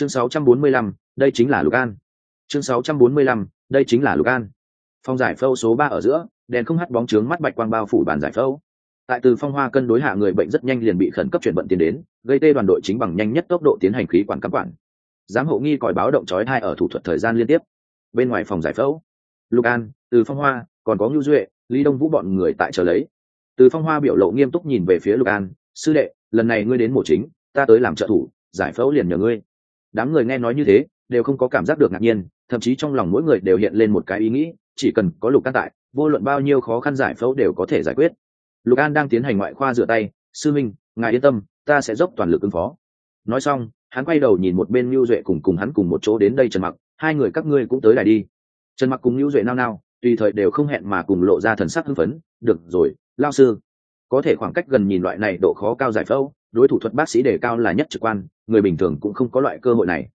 chương 645, đây chính là lục an. Chương 645, đây chính là lục an. Phong giải phẫu số ba ở giữa đèn không hắt bóng trướng mắt bạch quang bao phủ bàn giải phẫu. Tại từ phong hoa cân đối hạ người bệnh rất nhanh liền bị khẩn cấp chuyển vận tiền đến gây tê đoàn đội chính bằng nhanh nhất tốc độ tiến hành khí quản cắm quản. Giám hộ nghi còi báo động chói thai ở thủ thuật thời gian liên tiếp. Bên ngoài phòng giải phẫu lục an từ phong hoa còn có ngưu duệ lý đông vũ bọn người tại chờ lấy. Từ phong hoa biểu lộ nghiêm túc nhìn về phía lục an sư đệ lần này ngươi đến mổ chính ta tới làm trợ thủ giải phẫu liền nhờ ngươi đám người nghe nói như thế, đều không có cảm giác được ngạc nhiên, thậm chí trong lòng mỗi người đều hiện lên một cái ý nghĩ, chỉ cần có lục an tại, vô luận bao nhiêu khó khăn giải phẫu đều có thể giải quyết. Lục an đang tiến hành ngoại khoa rửa tay, sư minh, ngài yên tâm, ta sẽ dốc toàn lực ứng phó. Nói xong, hắn quay đầu nhìn một bên lưu duệ cùng cùng hắn cùng một chỗ đến đây trần mặc, hai người các ngươi cũng tới đài đi. Trần mặc cùng lưu duệ nao nao, tùy thời đều không hẹn mà cùng lộ ra thần sắc hưng phấn, được rồi lao sư, có thể khoảng cách gần nhìn loại này độ khó cao giải phẫu đối thủ thuật bác sĩ đề cao là nhất trực quan, người bình thường cũng không có loại cơ hội này.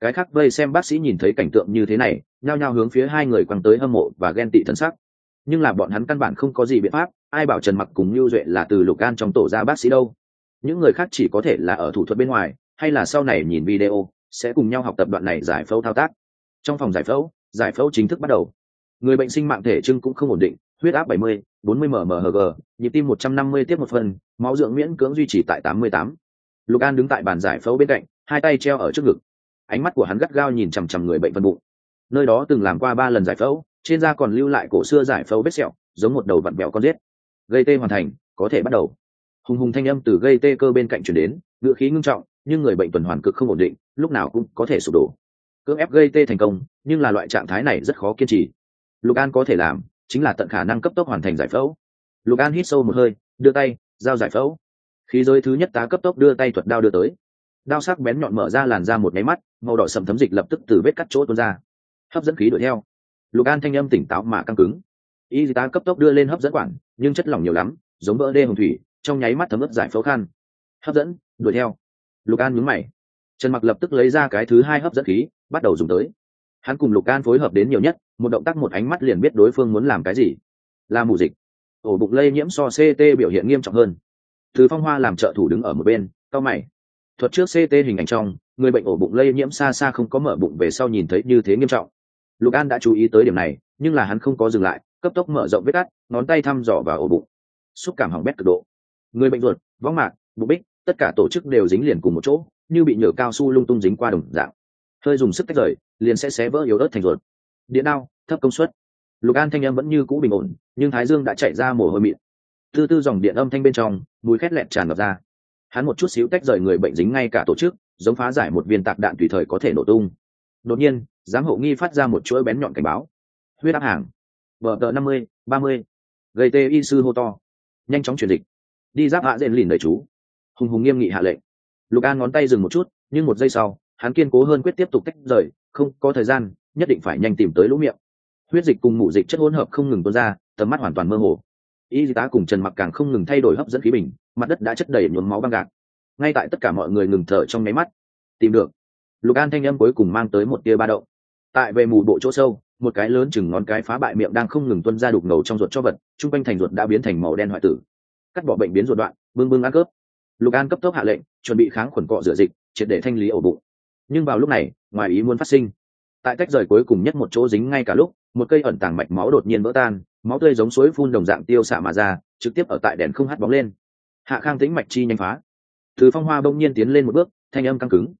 Cái khác vây xem bác sĩ nhìn thấy cảnh tượng như thế này, nhao nhao hướng phía hai người quăng tới hâm mộ và ghen tị thân sắc. Nhưng là bọn hắn căn bản không có gì biện pháp, ai bảo trần mặc cùng lưu duệ là từ lục gan trong tổ ra bác sĩ đâu? Những người khác chỉ có thể là ở thủ thuật bên ngoài, hay là sau này nhìn video, sẽ cùng nhau học tập đoạn này giải phẫu thao tác. Trong phòng giải phẫu giải phẫu chính thức bắt đầu. Người bệnh sinh mạng thể trưng cũng không ổn định huyết áp 70, 40 mmHg nhịp tim 150 tiếp một phần máu dưỡng miễn cưỡng duy trì tại 88. lục an đứng tại bàn giải phẫu bên cạnh hai tay treo ở trước ngực. Ánh mắt của hắn gắt gao nhìn chằm chằm người bệnh phân bụng. Nơi đó từng làm qua ba lần giải phẫu trên da còn lưu lại cổ xưa giải phẫu vết sẹo giống một đầu vặn bẹo con rết. gây tê hoàn thành có thể bắt đầu. Hùng hùng thanh âm từ gây tê cơ bên cạnh truyền đến ngữ khí ngưng trọng nhưng người bệnh tuần hoàn cực không ổn định lúc nào cũng có thể sụp đổ. Cưỡng ép gây tê thành công nhưng là loại trạng thái này rất khó kiên trì. Lục an có thể làm chính là tận khả năng cấp tốc hoàn thành giải phẫu. Lục an hít sâu một hơi, đưa tay, giao giải phẫu. Khí giới thứ nhất tá cấp tốc đưa tay thuật đao đưa tới. Đao sắc bén nhọn mở ra làn ra một nháy mắt, màu đỏ sầm thấm dịch lập tức từ vết cắt chỗ tuôn ra. Hấp dẫn khí đuổi theo. Lục an thanh âm tỉnh táo mà căng cứng. Y tá cấp tốc đưa lên hấp dẫn quản nhưng chất lỏng nhiều lắm, giống vỡ đê hồng thủy, trong nháy mắt thấm ướt giải phẫu khan hấp dẫn, đuổi theo. Lục an nhướng mày. Trần mặc lập tức lấy ra cái thứ hai hấp dẫn khí, bắt đầu dùng tới. Hắn cùng lục an phối hợp đến nhiều nhất một động tác một ánh mắt liền biết đối phương muốn làm cái gì. Là mù dịch. Ổ bụng lây nhiễm so ct biểu hiện nghiêm trọng hơn. Từ phong hoa làm trợ thủ đứng ở một bên cao mày. Thuật trước ct hình ảnh trong, người bệnh ổ bụng lây nhiễm xa xa không có mở bụng về sau nhìn thấy như thế nghiêm trọng. Lục an đã chú ý tới điểm này, nhưng là hắn không có dừng lại, cấp tốc mở rộng vết cắt, ngón tay thăm dò vào ổ bụng. Xúc cảm hỏng bét cực độ. Người bệnh ruột, võng mạc, bụng bích, tất cả tổ chức đều dính liền cùng một chỗ, như bị nhựa cao su lung tung dính qua đồng dạng. Hơi dùng sức tách rời, liền sẽ xé vỡ yếu ớt thành ruột điện đao, thấp công suất. Lục an thanh âm vẫn như cũ bình ổn, nhưng thái dương đã chạy ra mồ hôi mịn. Tư tư dòng điện âm thanh bên trong, mùi khét lẹt tràn ngập ra. Hắn một chút xíu tách rời người bệnh dính ngay cả tổ chức, giống phá giải một viên tạc đạn tùy thời có thể nổ tung. Đột nhiên, giám hộ nghi phát ra một chuỗi bén nhọn cảnh báo. Huyết áp hàng. Vợ tờ năm mươi, ba mươi. Gây tê y sư hô to. Nhanh chóng chuyển dịch. Đi giáp hạ dện lìn đời chú. Hùng hùng nghiêm nghị hạ lệnh. Lục an ngón tay dừng một chút, nhưng một giây sau, hắn kiên cố hơn quyết tiếp tục tách rời, không có thời gian nhất định phải nhanh tìm tới lũ miệng. Huyết dịch cùng mụ dịch chất hỗn hợp không ngừng tuôn ra, tầm mắt hoàn toàn mơ hồ. Y tá cùng trần mặc càng không ngừng thay đổi hấp dẫn khí bình, mặt đất đã chất đầy nhuốm máu băng gạc. Ngay tại tất cả mọi người ngừng thở trong nháy mắt, tìm được. Lục an thanh âm cuối cùng mang tới một tia ba động. Tại về mù bộ chỗ sâu, một cái lớn chừng ngón cái phá bại miệng đang không ngừng tuân ra đục ngầu trong ruột cho vật chung quanh thành ruột đã biến thành màu đen hoại tử. Cắt bỏ bệnh biến ruột đoạn, bưng bưng ăn cướp. Lục an cấp tốc hạ lệnh, chuẩn bị kháng khuẩn cọ rửa dịch, triệt để thanh lý ổ bụng. Nhưng vào lúc này, ngoài ý muốn phát sinh tại tách rời cuối cùng nhất một chỗ dính ngay cả lúc, một cây ẩn tàng mạch máu đột nhiên vỡ tan, máu tươi giống suối phun đồng dạng tiêu xạ mà ra, trực tiếp ở tại đèn không hắt bóng lên. Hạ khang tính mạch chi nhanh phá. Từ phong hoa bỗng nhiên tiến lên một bước, thanh âm căng cứng.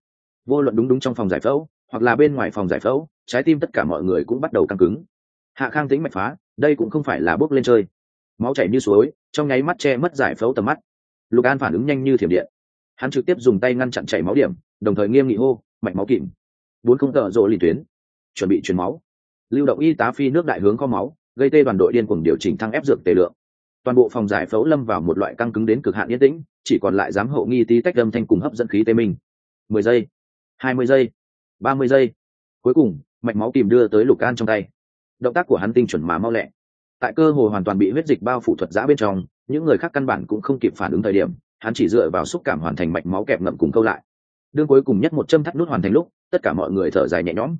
Vô luận đúng đúng trong phòng giải phẫu, hoặc là bên ngoài phòng giải phẫu, trái tim tất cả mọi người cũng bắt đầu căng cứng. Hạ khang tính mạch phá, đây cũng không phải là bước lên chơi. Máu chảy như suối, trong nháy mắt che mất giải phẫu tầm mắt. Lục an phản ứng nhanh như thiểm điện. Hắn trực tiếp dùng tay ngăn chặn chảy máu điểm, đồng thời nghiêm nghị hô, mạch máu kìm. Bốn không tợ rộ lì tuyến chuẩn bị truyền máu. Lưu động y tá phi nước đại hướng kho máu, gây tê đoàn đội điên cuồng điều chỉnh thăng ép dược tề lượng. Toàn bộ phòng giải phẫu lâm vào một loại căng cứng đến cực hạn yên tĩnh, chỉ còn lại giám hậu nghi tí tách âm thanh cùng hấp dẫn khí tê minh. Mười giây, hai mươi giây, ba mươi giây. Cuối cùng, mạch máu tìm đưa tới lục can trong tay. Động tác của hắn tinh chuẩn mà mau lẹ. Tại cơ hồ hoàn toàn bị huyết dịch bao phủ thuật giã bên trong, những người khác căn bản cũng không kịp phản ứng thời điểm, hắn chỉ dựa vào xúc cảm hoàn thành mạch máu kẹp ngậm cùng câu lại. Đương cuối cùng nhất một châm thắt nút hoàn thành lúc, tất cả mọi người thở dài nhẹ nhõm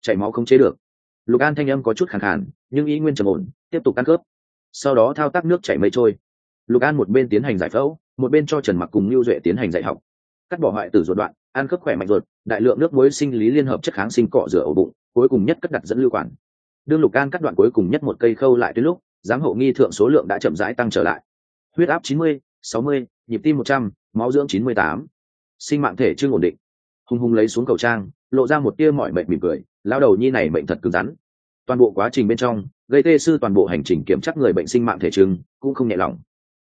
chảy máu không chế được. Lục an thanh âm có chút khẳng khàn nhưng ý nguyên trầm ổn tiếp tục ăn cướp sau đó thao tác nước chảy mây trôi. Lục an một bên tiến hành giải phẫu một bên cho trần mặc cùng lưu duệ tiến hành dạy học. Cắt bỏ hoại tử ruột đoạn ăn khớp khỏe mạnh ruột đại lượng nước muối sinh lý liên hợp chất kháng sinh cọ rửa ổ bụng cuối cùng nhất cất đặt dẫn lưu quản. Đương lục an cắt đoạn cuối cùng nhất một cây khâu lại tới lúc giám hộ nghi thượng số lượng đã chậm rãi tăng trở lại. Huyết áp 90, 60, nhịp tim 100, máu dưỡng 98. sinh mạng thể chưa ổn định. Hung hùng lấy xuống cầu trang lộ ra một tia mọi mệnh mỉm cười, lao đầu nhi này mệnh thật cứng rắn. Toàn bộ quá trình bên trong, gây tê sư toàn bộ hành trình kiểm tra người bệnh sinh mạng thể chứng cũng không nhẹ lòng.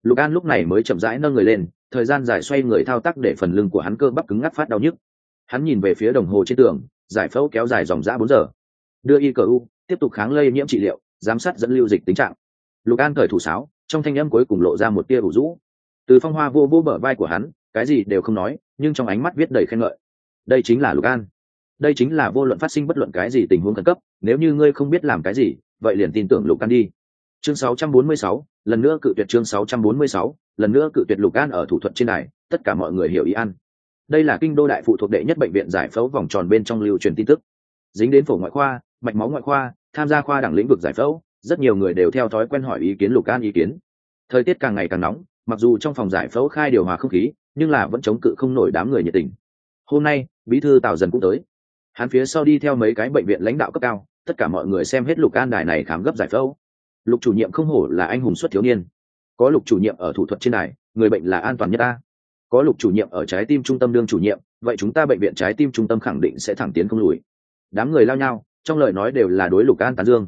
Lục an lúc này mới chậm rãi nâng người lên, thời gian dài xoay người thao tác để phần lưng của hắn cơ bắp cứng ngắc phát đau nhức. Hắn nhìn về phía đồng hồ trên tường, giải phẫu kéo dài dòng dã bốn giờ. Đưa y cờ u, tiếp tục kháng lây nhiễm trị liệu, giám sát dẫn lưu dịch tính trạng. Lục an cởi thủ sáo, trong thanh âm cuối cùng lộ ra một tia ủ rũ. Từ phong hoa vô vô bờ vai của hắn, cái gì đều không nói, nhưng trong ánh mắt viết đầy khen ngợi. Đây chính là lục an đây chính là vô luận phát sinh bất luận cái gì tình huống khẩn cấp nếu như ngươi không biết làm cái gì vậy liền tin tưởng lục an đi. Chương 646, lần nữa cự tuyệt chương 646, lần nữa cự tuyệt lục an ở thủ thuật trên này tất cả mọi người hiểu ý an. đây là kinh đô đại phụ thuộc đệ nhất bệnh viện giải phẫu vòng tròn bên trong lưu truyền tin tức. Dính đến phổ ngoại khoa mạch máu ngoại khoa tham gia khoa đẳng lĩnh vực giải phẫu rất nhiều người đều theo thói quen hỏi ý kiến lục an ý kiến. Thời tiết càng ngày càng nóng mặc dù trong phòng giải phẫu khai điều hòa không khí nhưng là vẫn chống cự không nổi đám người nhiệt tình. Hôm nay bí thư tào dần cũng tới hắn phía sau đi theo mấy cái bệnh viện lãnh đạo cấp cao, tất cả mọi người xem hết lục an đài này khám gấp giải phẫu. Lục chủ nhiệm không hổ là anh hùng xuất thiếu niên. Có lục chủ nhiệm ở thủ thuật trên đài, người bệnh là an toàn nhất ta. Có lục chủ nhiệm ở trái tim trung tâm đương chủ nhiệm, vậy chúng ta bệnh viện trái tim trung tâm khẳng định sẽ thẳng tiến không lùi. Đám người lao nhau, trong lời nói đều là đối lục an tán dương.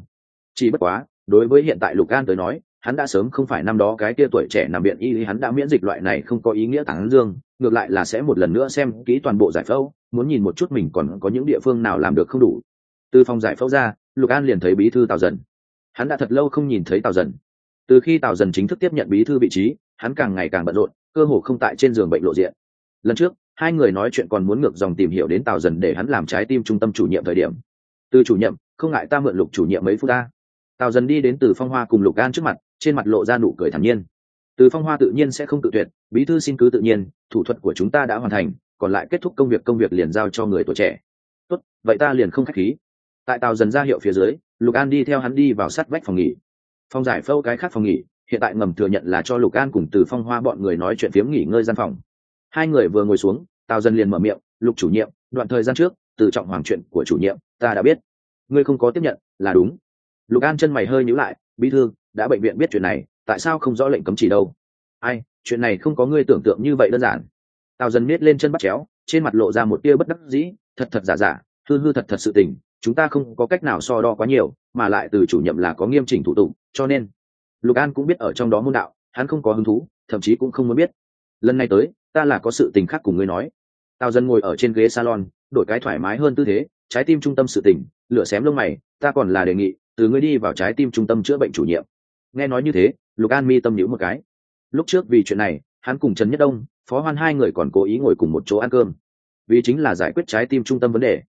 Chỉ bất quá, đối với hiện tại lục an tới nói, hắn đã sớm không phải năm đó cái tia tuổi trẻ nằm viện y hắn đã miễn dịch loại này không có ý nghĩa tán dương, ngược lại là sẽ một lần nữa xem kỹ toàn bộ giải phẫu muốn nhìn một chút mình còn có những địa phương nào làm được không đủ. Từ phòng giải phẫu ra, lục an liền thấy bí thư tào dần. Hắn đã thật lâu không nhìn thấy tào dần. Từ khi tào dần chính thức tiếp nhận bí thư vị trí, hắn càng ngày càng bận rộn, cơ hồ không tại trên giường bệnh lộ diện. Lần trước, hai người nói chuyện còn muốn ngược dòng tìm hiểu đến tào dần để hắn làm trái tim trung tâm chủ nhiệm thời điểm. Từ chủ nhiệm, không ngại ta mượn lục chủ nhiệm mấy phút ta. Tào dần đi đến từ phong hoa cùng lục an trước mặt, trên mặt lộ ra nụ cười thản nhiên. Từ phong hoa tự nhiên sẽ không tự tuyệt, bí thư xin cứ tự nhiên, thủ thuật của chúng ta đã hoàn thành còn lại kết thúc công việc công việc liền giao cho người tuổi trẻ. Tốt, vậy ta liền không khách khí. Tại tàu dần ra hiệu phía dưới, lục an đi theo hắn đi vào sát vách phòng nghỉ. Phòng giải phâu cái khác phòng nghỉ, hiện tại ngầm thừa nhận là cho lục an cùng từ phong hoa bọn người nói chuyện phiếm nghỉ ngơi gian phòng. Hai người vừa ngồi xuống tào dần liền mở miệng, lục chủ nhiệm, đoạn thời gian trước, từ trọng hoàng chuyện của chủ nhiệm, ta đã biết. Ngươi không có tiếp nhận, là đúng. Lục an chân mày hơi nhíu lại, bí thư, đã bệnh viện biết chuyện này, tại sao không rõ lệnh cấm chỉ đâu? Ai, chuyện này không có ngươi tưởng tượng như vậy đơn giản tào dần miết lên chân bắt chéo, trên mặt lộ ra một tia bất đắc dĩ, thật thật giả giả, hư hư thật thật sự tình, chúng ta không có cách nào so đo quá nhiều, mà lại từ chủ nhiệm là có nghiêm chỉnh thủ tục, cho nên, lục an cũng biết ở trong đó môn đạo, hắn không có hứng thú, thậm chí cũng không muốn biết. Lần này tới, ta là có sự tình khác cùng ngươi nói. Tào dân ngồi ở trên ghế salon, đổi cái thoải mái hơn tư thế, trái tim trung tâm sự tình, lửa xém lông mày, ta còn là đề nghị, từ ngươi đi vào trái tim trung tâm chữa bệnh chủ nhiệm. Nghe nói như thế, lục an mi tâm nhữ một cái. Lúc trước vì chuyện này hắn cùng trần nhất đông, phó hoan hai người còn cố ý ngồi cùng một chỗ ăn cơm. Vì chính là giải quyết trái tim trung tâm vấn đề.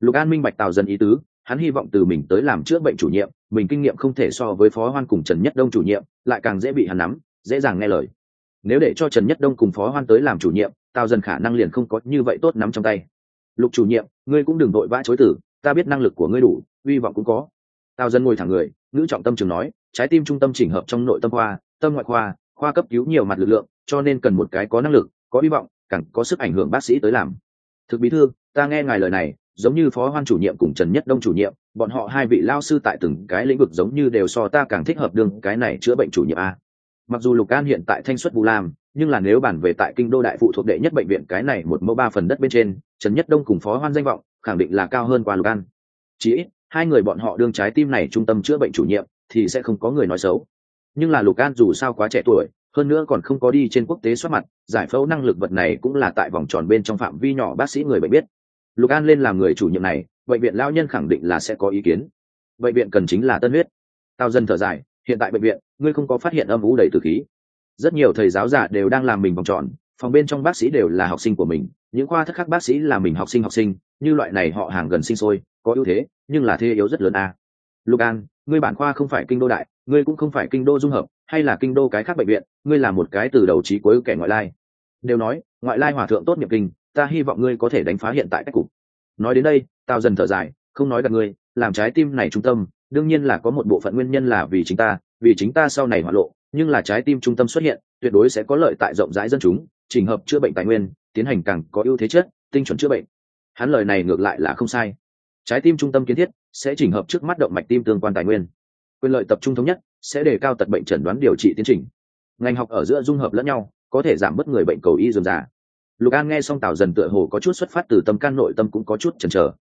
Lục an minh bạch tào dần ý tứ, hắn hy vọng từ mình tới làm chữa bệnh chủ nhiệm, mình kinh nghiệm không thể so với phó hoan cùng trần nhất đông chủ nhiệm, lại càng dễ bị hắn nắm, dễ dàng nghe lời. Nếu để cho trần nhất đông cùng phó hoan tới làm chủ nhiệm, tào dần khả năng liền không có như vậy tốt nắm trong tay. Lục chủ nhiệm, ngươi cũng đừng vội vã chối tử, ta biết năng lực của ngươi đủ, hy vọng cũng có. Tào dân ngồi thẳng người, ngữ trọng tâm trường nói, trái tim trung tâm chỉnh hợp trong nội tâm khoa, tâm ngoại khoa khoa cấp cứu nhiều mặt lực lượng, cho nên cần một cái có năng lực, có hy vọng, càng có sức ảnh hưởng bác sĩ tới làm. Thực bí thư, ta nghe ngài lời này, giống như phó hoan chủ nhiệm cùng trần nhất đông chủ nhiệm, bọn họ hai vị lao sư tại từng cái lĩnh vực giống như đều so ta càng thích hợp đương cái này chữa bệnh chủ nhiệm a. Mặc dù lục an hiện tại thanh xuất vu lam nhưng là nếu bản về tại kinh đô đại phụ thuộc đệ nhất bệnh viện cái này một mẫu ba phần đất bên trên, trần nhất đông cùng phó hoan danh vọng, khẳng định là cao hơn qua lục an. Chí ít, hai người bọn họ đương trái tim này trung tâm chữa bệnh chủ nhiệm, thì sẽ không có người nói xấu nhưng là lục an dù sao quá trẻ tuổi, hơn nữa còn không có đi trên quốc tế soát mặt, giải phẫu năng lực vật này cũng là tại vòng tròn bên trong phạm vi nhỏ bác sĩ người bệnh biết. Lục an lên làm người chủ nhiệm này, bệnh viện lao nhân khẳng định là sẽ có ý kiến. Bệnh viện cần chính là tân huyết. Tao dân thở dài, hiện tại bệnh viện, ngươi không có phát hiện âm vũ đầy từ khí. Rất nhiều thầy giáo giả đều đang làm mình vòng tròn, phòng bên trong bác sĩ đều là học sinh của mình, những khoa thất khác bác sĩ là mình học sinh học sinh, như loại này họ hàng gần sinh sôi, có ưu thế, nhưng là thế yếu rất lớn a. À. lục an, ngươi bản khoa không phải kinh đô đại ngươi cũng không phải kinh đô dung hợp, hay là kinh đô cái khác bệnh viện, ngươi là một cái từ đầu trí cuối kẻ ngoại lai. Đều nói, ngoại lai hòa thượng tốt nghiệp kinh, ta hy vọng ngươi có thể đánh phá hiện tại cách cục. Nói đến đây tao dần thở dài, không nói gặp ngươi, làm trái tim này trung tâm, đương nhiên là có một bộ phận nguyên nhân là vì chính ta, vì chính ta sau này hoạn lộ, nhưng là trái tim trung tâm xuất hiện, tuyệt đối sẽ có lợi tại rộng rãi dân chúng trình hợp chữa bệnh tài nguyên, tiến hành càng có ưu thế chất, tinh chuẩn chữa bệnh. Hắn lời này ngược lại là không sai. Trái tim trung tâm kiến thiết sẽ trình hợp trước mắt động mạch tim tương quan tài nguyên quyền lợi tập trung thống nhất, sẽ đề cao tật bệnh chẩn đoán điều trị tiến trình. Ngành học ở giữa dung hợp lẫn nhau, có thể giảm bớt người bệnh cầu y dườm già. Lục an nghe xong tào dần tựa hồ có chút xuất phát từ tâm can, nội tâm cũng có chút chần chờ.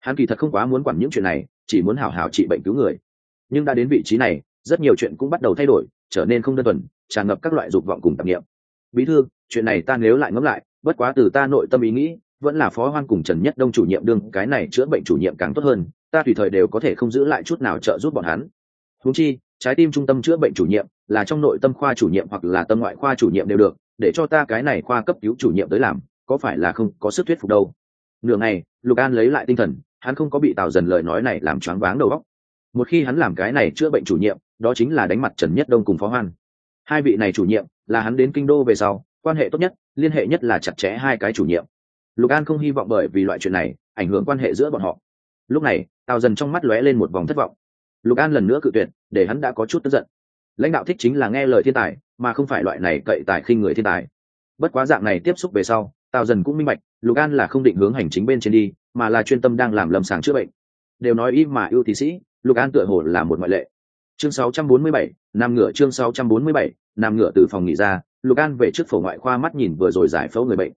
Hắn kỳ thật không quá muốn quản những chuyện này, chỉ muốn hảo hảo trị bệnh cứu người. Nhưng đã đến vị trí này, rất nhiều chuyện cũng bắt đầu thay đổi, trở nên không đơn thuần, tràn ngập các loại dục vọng cùng tạp nghiệm bí thư, chuyện này ta nếu lại ngẫm lại, bất quá từ ta nội tâm ý nghĩ, vẫn là phó hoan cùng trần nhất đông chủ nhiệm đương, cái này chữa bệnh chủ nhiệm càng tốt hơn, ta tùy thời đều có thể không giữ lại chút nào trợ giúp bọn hắn húng chi, trái tim trung tâm chữa bệnh chủ nhiệm là trong nội tâm khoa chủ nhiệm hoặc là tâm ngoại khoa chủ nhiệm đều được, để cho ta cái này khoa cấp cứu chủ nhiệm tới làm, có phải là không có sức thuyết phục đâu? Nửa ngày, lục an lấy lại tinh thần, hắn không có bị tào dần lời nói này làm choáng váng đầu óc. Một khi hắn làm cái này chữa bệnh chủ nhiệm, đó chính là đánh mặt trần nhất đông cùng phó hoan. Hai vị này chủ nhiệm là hắn đến kinh đô về sau, quan hệ tốt nhất, liên hệ nhất là chặt chẽ hai cái chủ nhiệm. Lục an không hy vọng bởi vì loại chuyện này, ảnh hưởng quan hệ giữa bọn họ. Lúc này, tào dần trong mắt lóe lên một vòng thất vọng lục an lần nữa cự tuyệt để hắn đã có chút tức giận. Lãnh đạo thích chính là nghe lời thiên tài mà không phải loại này cậy tài khinh người thiên tài. Bất quá dạng này tiếp xúc về sau tào dần cũng minh bạch lục an là không định hướng hành chính bên trên đi mà là chuyên tâm đang làm lầm sàng chữa bệnh. Đều nói im mà ưu thị sĩ lục an tựa hồ là một ngoại lệ. Chương 647, nam ngựa chương 647, nam ngựa từ phòng nghỉ ra lục an về trước phổ ngoại khoa mắt nhìn vừa rồi giải phẫu người bệnh.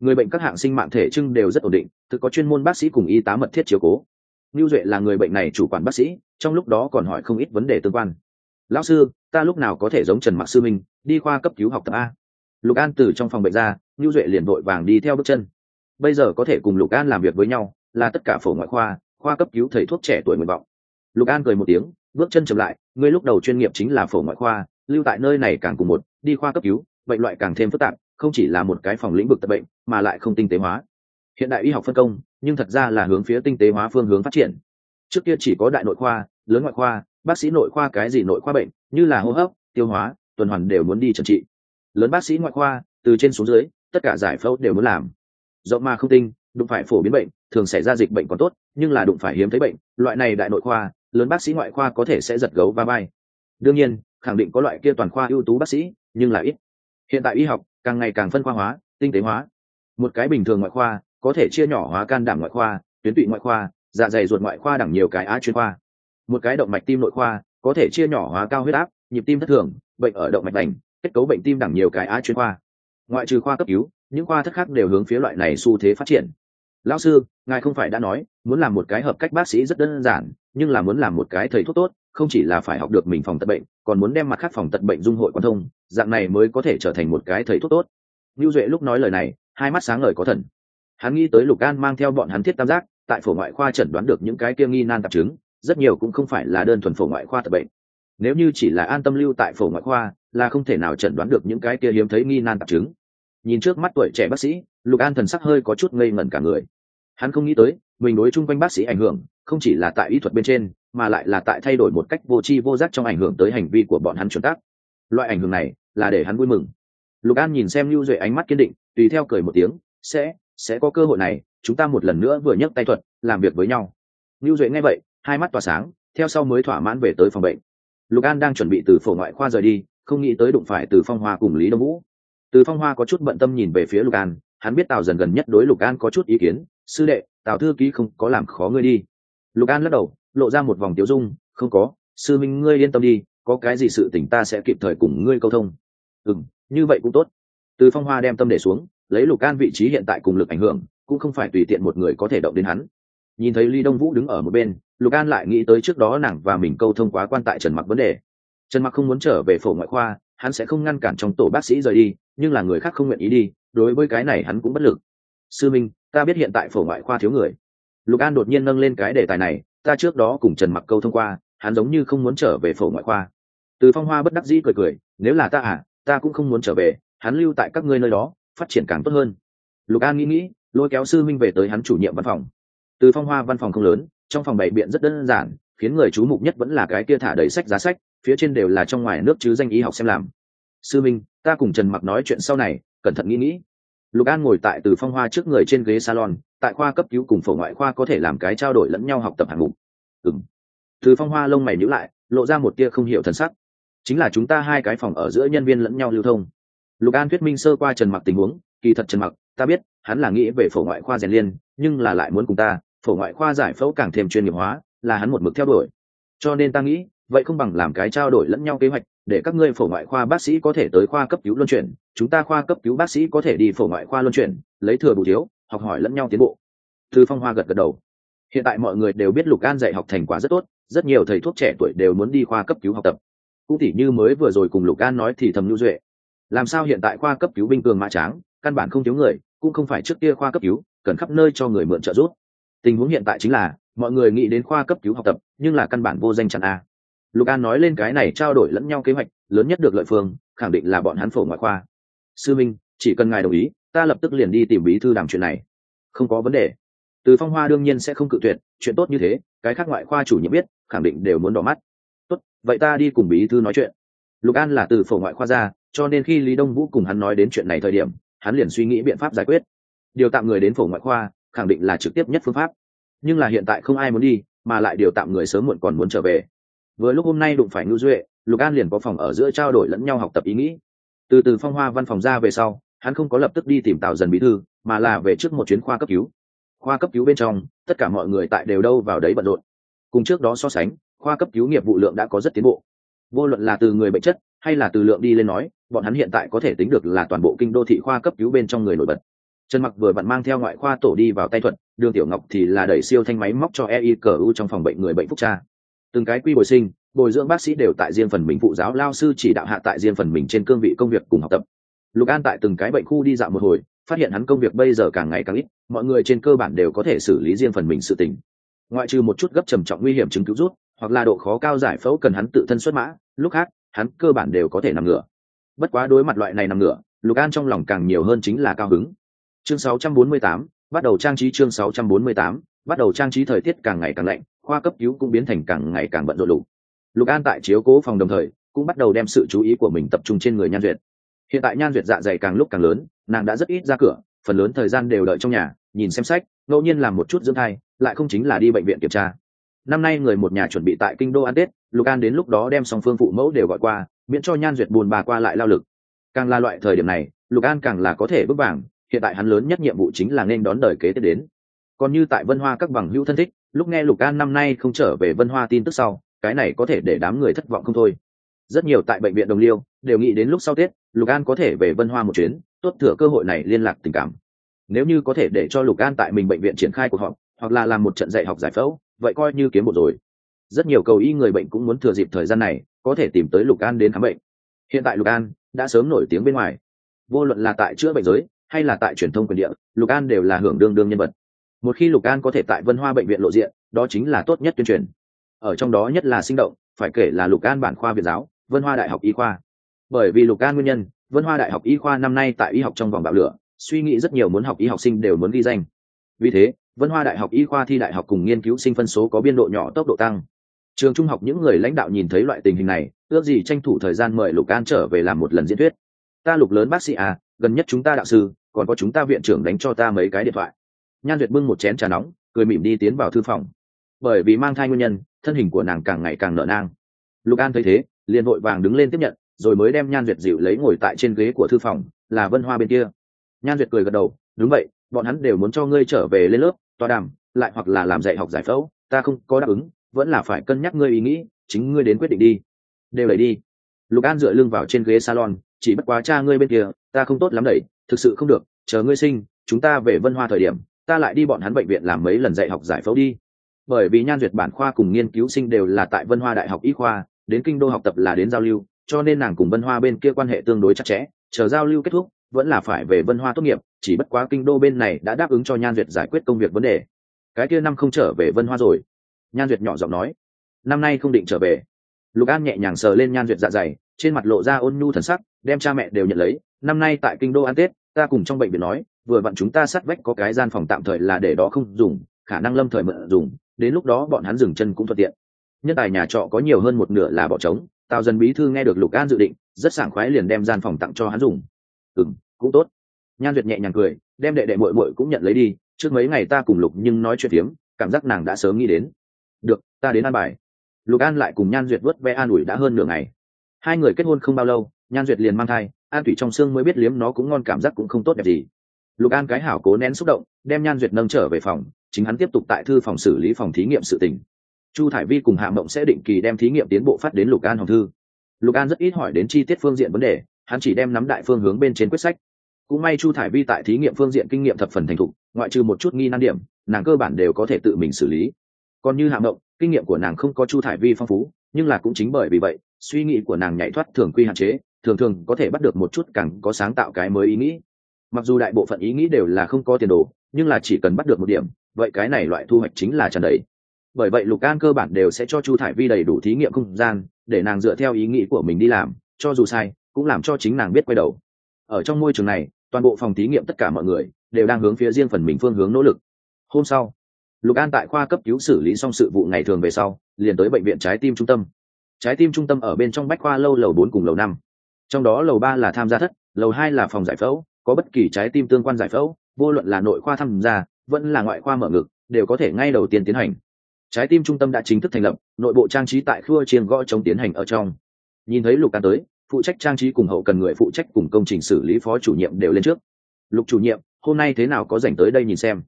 Người bệnh các hạng sinh mạng thể trưng đều rất ổn định thực có chuyên môn bác sĩ cùng y tá mật thiết chiếu cố. Nưu duệ là người bệnh này chủ quản bác sĩ, trong lúc đó còn hỏi không ít vấn đề tương quan. Lão sư, ta lúc nào có thể giống trần mạc sư minh, đi khoa cấp cứu học tập a? Lục an từ trong phòng bệnh ra Nưu duệ liền vội vàng đi theo bước chân. Bây giờ có thể cùng lục an làm việc với nhau, là tất cả phổ ngoại khoa khoa cấp cứu thầy thuốc trẻ tuổi nguyện vọng. Lục an cười một tiếng, bước chân chậm lại, ngươi lúc đầu chuyên nghiệp chính là phổ ngoại khoa, lưu tại nơi này càng cùng một, đi khoa cấp cứu, bệnh loại càng thêm phức tạp, không chỉ là một cái phòng lĩnh vực tập bệnh, mà lại không tinh tế hóa. Hiện đại y học phân công nhưng thật ra là hướng phía tinh tế hóa phương hướng phát triển. Trước kia chỉ có đại nội khoa, lớn ngoại khoa, bác sĩ nội khoa cái gì nội khoa bệnh, như là hô hấp, tiêu hóa, tuần hoàn đều muốn đi trần trị. Lớn bác sĩ ngoại khoa, từ trên xuống dưới, tất cả giải phẫu đều muốn làm. Rộng mà không tinh, đụng phải phổ biến bệnh, thường xảy ra dịch bệnh còn tốt, nhưng là đụng phải hiếm thấy bệnh, loại này đại nội khoa, lớn bác sĩ ngoại khoa có thể sẽ giật gấu va vai đương nhiên, khẳng định có loại kia toàn khoa ưu tú bác sĩ, nhưng là ít. Hiện tại y học càng ngày càng phân khoa hóa, tinh tế hóa. Một cái bình thường ngoại khoa có thể chia nhỏ hóa can đảm ngoại khoa tuyến tụy ngoại khoa dạ dày ruột ngoại khoa đẳng nhiều cái á chuyên khoa. Một cái động mạch tim nội khoa có thể chia nhỏ hóa cao huyết áp nhịp tim thất thường bệnh ở động mạch đành kết cấu bệnh tim đẳng nhiều cái á chuyên khoa. Ngoại trừ khoa cấp cứu những khoa thất khác đều hướng phía loại này xu thế phát triển. Lão sư ngài không phải đã nói muốn làm một cái hợp cách bác sĩ rất đơn giản nhưng là muốn làm một cái thầy thuốc tốt không chỉ là phải học được mình phòng tật bệnh còn muốn đem mặt khác phòng tật bệnh dung hội quan thông dạng này mới có thể trở thành một cái thầy thuốc tốt. Lưu Duệ lúc nói lời này, hai mắt sáng ngời có thần. Hắn nghĩ tới Lục An mang theo bọn hắn thiết tam giác, tại phổ ngoại khoa chẩn đoán được những cái kia nghi nan tạp chứng, rất nhiều cũng không phải là đơn thuần phổ ngoại khoa tập bệnh. Nếu như chỉ là an tâm lưu tại phổ ngoại khoa, là không thể nào chẩn đoán được những cái kia hiếm thấy nghi nan tạp chứng. Nhìn trước mắt tuổi trẻ bác sĩ, Lục An thần sắc hơi có chút ngây ngẩn cả người. Hắn không nghĩ tới, mình đối chung quanh bác sĩ ảnh hưởng, không chỉ là tại y thuật bên trên, mà lại là tại thay đổi một cách vô tri vô giác trong ảnh hưởng tới hành vi của bọn hắn chuẩn tác. Loại ảnh hưởng này, là để hắn vui mừng lục an nhìn xem lưu duệ ánh mắt kiên định tùy theo cười một tiếng sẽ sẽ có cơ hội này, chúng ta một lần nữa vừa nhấc tay thuật, làm việc với nhau. Lưu duệ nghe vậy, hai mắt tỏa sáng, theo sau mới thỏa mãn về tới phòng bệnh. Lục an đang chuẩn bị từ phổ ngoại khoa rời đi, không nghĩ tới đụng phải từ phong hoa cùng lý đông vũ. Từ phong hoa có chút bận tâm nhìn về phía lục an, hắn biết tào dần gần nhất đối lục an có chút ý kiến, sư đệ, tào thư ký không có làm khó ngươi đi. Lục an lắc đầu, lộ ra một vòng tiếu dung, không có, sư minh ngươi yên tâm đi, có cái gì sự tỉnh ta sẽ kịp thời cùng ngươi câu thông. Ừ như vậy cũng tốt. Từ phong hoa đem tâm để xuống lấy lục an vị trí hiện tại cùng lực ảnh hưởng, cũng không phải tùy tiện một người có thể động đến hắn. Nhìn thấy ly đông vũ đứng ở một bên, lục an lại nghĩ tới trước đó nàng và mình câu thông quá quan tại trần mặc vấn đề. Trần mặc không muốn trở về phổ ngoại khoa, hắn sẽ không ngăn cản trong tổ bác sĩ rời đi, nhưng là người khác không nguyện ý đi, đối với cái này hắn cũng bất lực. Sư minh, ta biết hiện tại phổ ngoại khoa thiếu người. Lục an đột nhiên nâng lên cái đề tài này, ta trước đó cùng trần mặc câu thông qua, hắn giống như không muốn trở về phổ ngoại khoa. Từ phong hoa bất đắc dĩ cười cười, nếu là ta à ta cũng không muốn trở về, hắn lưu tại các ngươi nơi đó phát triển càng tốt hơn. Lục an nghĩ nghĩ, lôi kéo sư minh về tới hắn chủ nhiệm văn phòng. Từ phong hoa văn phòng không lớn, trong phòng bày biện rất đơn giản, khiến người chú mục nhất vẫn là cái kia thả đầy sách giá sách, phía trên đều là trong ngoài nước chứ danh y học xem làm. Sư minh ta cùng trần mặc nói chuyện sau này, cẩn thận nghĩ nghĩ. Lục an ngồi tại từ phong hoa trước người trên ghế salon, tại khoa cấp cứu cùng phổ ngoại khoa có thể làm cái trao đổi lẫn nhau học tập hạng mục. Ừng từ phong hoa lông mày nhữ lại, lộ ra một tia không hiểu thần sắc. Chính là chúng ta hai cái phòng ở giữa nhân viên lẫn nhau lưu thông lục an thuyết minh sơ qua trần mặc tình huống, kỳ thật trần mặc, ta biết, hắn là nghĩ về phổ ngoại khoa rèn liên, nhưng là lại muốn cùng ta, phổ ngoại khoa giải phẫu càng thêm chuyên nghiệp hóa, là hắn một mực theo đuổi. Cho nên ta nghĩ, vậy không bằng làm cái trao đổi lẫn nhau kế hoạch, để các ngươi phổ ngoại khoa bác sĩ có thể tới khoa cấp cứu luân chuyển, chúng ta khoa cấp cứu bác sĩ có thể đi phổ ngoại khoa luân chuyển, lấy thừa bù thiếu, học hỏi lẫn nhau tiến bộ. Thư phong hoa gật gật đầu. Hiện tại mọi người đều biết lục an dạy học thành quả rất tốt, rất nhiều thầy thuốc trẻ tuổi đều muốn đi khoa cấp cứu học tập. Cũng tỉ như mới vừa rồi cùng lục an nói thì thầm nhu duệ làm sao hiện tại khoa cấp cứu binh cường mã tráng, căn bản không thiếu người, cũng không phải trước kia khoa cấp cứu, cần khắp nơi cho người mượn trợ giúp. Tình huống hiện tại chính là, mọi người nghĩ đến khoa cấp cứu học tập, nhưng là căn bản vô danh chẳng a. Lục an nói lên cái này trao đổi lẫn nhau kế hoạch, lớn nhất được lợi phương, khẳng định là bọn hắn phổ ngoại khoa. Sư minh, chỉ cần ngài đồng ý, ta lập tức liền đi tìm bí thư đàm chuyện này. Không có vấn đề. Từ phong hoa đương nhiên sẽ không cự tuyệt, chuyện tốt như thế, cái khác ngoại khoa chủ nhiệm biết, khẳng định đều muốn đỏ mắt. Tốt, vậy ta đi cùng bí thư nói chuyện. Lục an là từ phổ ngoại khoa ra cho nên khi lý đông vũ cùng hắn nói đến chuyện này thời điểm, hắn liền suy nghĩ biện pháp giải quyết. Điều tạm người đến phổ ngoại khoa, khẳng định là trực tiếp nhất phương pháp. Nhưng là hiện tại không ai muốn đi, mà lại điều tạm người sớm muộn còn muốn trở về. Vừa lúc hôm nay đụng phải ngưu duệ, lục an liền có phòng ở giữa trao đổi lẫn nhau học tập ý nghĩ. Từ từ phong hoa văn phòng ra về sau, hắn không có lập tức đi tìm tào dần bí thư, mà là về trước một chuyến khoa cấp cứu. Khoa cấp cứu bên trong, tất cả mọi người tại đều đâu vào đấy bận rộn. Cùng trước đó so sánh, khoa cấp cứu nghiệp vụ lượng đã có rất tiến bộ. Vô luận là từ người bệnh chất hay là từ lượng đi lên nói, bọn hắn hiện tại có thể tính được là toàn bộ kinh đô thị khoa cấp cứu bên trong người nổi bật. Trần mặc vừa vặn mang theo ngoại khoa tổ đi vào tay thuận, đường tiểu ngọc thì là đẩy siêu thanh máy móc cho EICU trong phòng bệnh người bệnh phúc cha từng cái quy bồi sinh, bồi dưỡng bác sĩ đều tại riêng phần mình phụ giáo, lao sư chỉ đạo hạ tại riêng phần mình trên cương vị công việc cùng học tập. Lục an tại từng cái bệnh khu đi dạo một hồi, phát hiện hắn công việc bây giờ càng ngày càng ít, mọi người trên cơ bản đều có thể xử lý riêng phần mình sự tình. Ngoại trừ một chút gấp trầm trọng nguy hiểm chứng cứu rút, hoặc là độ khó cao giải phẫu cần hắn tự thân xuất mã, lúc khác hắn cơ bản đều có thể nằm ngửa. Bất quá đối mặt loại này nằm ngửa lục an trong lòng càng nhiều hơn chính là cao hứng. Chương 648, bắt đầu trang trí chương 648, bắt đầu trang trí thời tiết càng ngày càng lạnh khoa cấp cứu cũng biến thành càng ngày càng bận rộn lục. Lục an tại chiếu cố phòng đồng thời cũng bắt đầu đem sự chú ý của mình tập trung trên người nhan duyệt. Hiện tại nhan duyệt dạ dày càng lúc càng lớn nàng đã rất ít ra cửa phần lớn thời gian đều đợi trong nhà nhìn xem sách ngẫu nhiên làm một chút dưỡng thai lại không chính là đi bệnh viện kiểm tra năm nay người một nhà chuẩn bị tại kinh đô ăn tết, lục an đến lúc đó đem song phương phụ mẫu đều gọi qua, miễn cho nhan duyệt buồn bà qua lại lao lực. Càng là loại thời điểm này, lục an càng là có thể bước vàng, hiện tại hắn lớn nhất nhiệm vụ chính là nên đón đời kế tiếp đến. Còn như tại vân hoa các bằng hữu thân thích, lúc nghe lục an năm nay không trở về vân hoa tin tức sau, cái này có thể để đám người thất vọng không thôi. Rất nhiều tại bệnh viện đồng liêu, đều nghĩ đến lúc sau tết, lục an có thể về vân hoa một chuyến, tốt thừa cơ hội này liên lạc tình cảm. Nếu như có thể để cho lục an tại mình bệnh viện triển khai cuộc họp, hoặc là làm một trận dạy học giải phẫu vậy coi như kiếm một rồi. Rất nhiều cầu y người bệnh cũng muốn thừa dịp thời gian này, có thể tìm tới lục an đến khám bệnh. Hiện tại lục an đã sớm nổi tiếng bên ngoài. Vô luận là tại chữa bệnh giới, hay là tại truyền thông quyền địa, lục an đều là hưởng đương đương nhân vật. Một khi lục an có thể tại vân hoa bệnh viện lộ diện, đó chính là tốt nhất tuyên truyền. Ở trong đó nhất là sinh động, phải kể là lục an bản khoa việt giáo, vân hoa đại học y khoa. Bởi vì lục an nguyên nhân, vân hoa đại học y khoa năm nay tại y học trong vòng bạo lửa, suy nghĩ rất nhiều muốn học y học sinh đều muốn ghi danh. Vì thế vân hoa đại học y khoa thi đại học cùng nghiên cứu sinh phân số có biên độ nhỏ tốc độ tăng. Trường trung học những người lãnh đạo nhìn thấy loại tình hình này, ước gì tranh thủ thời gian mời lục an trở về làm một lần diễn thuyết. Ta lục lớn bác sĩ à gần nhất chúng ta đạo sư, còn có chúng ta viện trưởng đánh cho ta mấy cái điện thoại. Nhan duyệt bưng một chén trà nóng, cười mỉm đi tiến vào thư phòng. Bởi vì mang thai nguyên nhân, thân hình của nàng càng ngày càng nợ nang. Lục an thấy thế, liền vội vàng đứng lên tiếp nhận, rồi mới đem nhan duyệt dịu lấy ngồi tại trên ghế của thư phòng, là vân hoa bên kia. Nhan duyệt cười gật đầu, đúng vậy, bọn hắn đều muốn cho ngươi trở về lên lớp tòa đàm, lại hoặc là làm dạy học giải phẫu, ta không có đáp ứng, vẫn là phải cân nhắc ngươi ý nghĩ, chính ngươi đến quyết định đi. Đều đẩy đi. Lục an dựa lưng vào trên ghế salon, chỉ bất quá cha ngươi bên kia, ta không tốt lắm đẩy, thực sự không được, chờ ngươi sinh, chúng ta về vân hoa thời điểm, ta lại đi bọn hắn bệnh viện làm mấy lần dạy học giải phẫu đi. Bởi vì nhan duyệt bản khoa cùng nghiên cứu sinh đều là tại vân hoa đại học y khoa, đến kinh đô học tập là đến giao lưu, cho nên nàng cùng vân hoa bên kia quan hệ tương đối chặt chẽ, chờ giao lưu kết thúc vẫn là phải về vân hoa tốt nghiệp, chỉ bất quá kinh đô bên này đã đáp ứng cho nhan duyệt giải quyết công việc vấn đề. Cái kia năm không trở về vân hoa rồi, nhan duyệt nhỏ giọng nói. Năm nay không định trở về. Lục an nhẹ nhàng sờ lên nhan duyệt dạ dày, trên mặt lộ ra ôn nhu thần sắc, đem cha mẹ đều nhận lấy. Năm nay tại kinh đô ăn tết, ta cùng trong bệnh viện nói, vừa vặn chúng ta sát vách có cái gian phòng tạm thời là để đó không dùng, khả năng lâm thời mượn dùng, đến lúc đó bọn hắn dừng chân cũng thuận tiện. Nhân tài nhà trọ có nhiều hơn một nửa là bỏ trống, tào dân bí thư nghe được lục an dự định, rất sảng khoái liền đem gian phòng tặng cho hắn dùng ừ cũng tốt. Nhan duyệt nhẹ nhàng cười, đem đệ đệ mội mội cũng nhận lấy đi, trước mấy ngày ta cùng lục nhưng nói chuyện tiếng cảm giác nàng đã sớm nghĩ đến. Được, ta đến an bài. Lục an lại cùng nhan duyệt vớt ve an ủi đã hơn nửa ngày. Hai người kết hôn không bao lâu, nhan duyệt liền mang thai, an thủy trong xương mới biết liếm nó cũng ngon cảm giác cũng không tốt đẹp gì. Lục an cái hảo cố nén xúc động, đem nhan duyệt nâng trở về phòng, chính hắn tiếp tục tại thư phòng xử lý phòng thí nghiệm sự tình. Chu thải vi cùng hạ mộng sẽ định kỳ đem thí nghiệm tiến bộ phát đến lục an hồng thư. Lục an rất ít hỏi đến chi tiết phương diện vấn đề hắn chỉ đem nắm đại phương hướng bên trên quyết sách. Cũng may chu thải vi tại thí nghiệm phương diện kinh nghiệm thập phần thành thục ngoại trừ một chút nghi nan điểm nàng cơ bản đều có thể tự mình xử lý. Còn như hạng động, kinh nghiệm của nàng không có chu thải vi phong phú nhưng là cũng chính bởi vì vậy suy nghĩ của nàng nhảy thoát thường quy hạn chế thường thường có thể bắt được một chút càng có sáng tạo cái mới ý nghĩ. Mặc dù đại bộ phận ý nghĩ đều là không có tiền đồ nhưng là chỉ cần bắt được một điểm vậy cái này loại thu hoạch chính là tràn đầy. Bởi vậy lục an cơ bản đều sẽ cho chu thải vi đầy đủ thí nghiệm không gian để nàng dựa theo ý nghĩ của mình đi làm cho dù sai cũng làm cho chính nàng biết quay đầu. Ở trong môi trường này, toàn bộ phòng thí nghiệm tất cả mọi người đều đang hướng phía riêng phần mình phương hướng nỗ lực. Hôm sau, lục an tại khoa cấp cứu xử lý xong sự vụ ngày thường về sau, liền tới bệnh viện trái tim trung tâm. Trái tim trung tâm ở bên trong bách khoa lâu lầu bốn cùng lầu năm. Trong đó lầu ba là tham gia thất, lầu hai là phòng giải phẫu, có bất kỳ trái tim tương quan giải phẫu, vô luận là nội khoa tham gia vẫn là ngoại khoa mở ngực, đều có thể ngay đầu tiên tiến hành. Trái tim trung tâm đã chính thức thành lập, nội bộ trang trí tại khua chiên gõ chống tiến hành ở trong. Nhìn thấy lục an tới phụ trách trang trí cùng hậu cần người phụ trách cùng công trình xử lý phó chủ nhiệm đều lên trước. Lục chủ nhiệm, hôm nay thế nào có dành tới đây nhìn xem?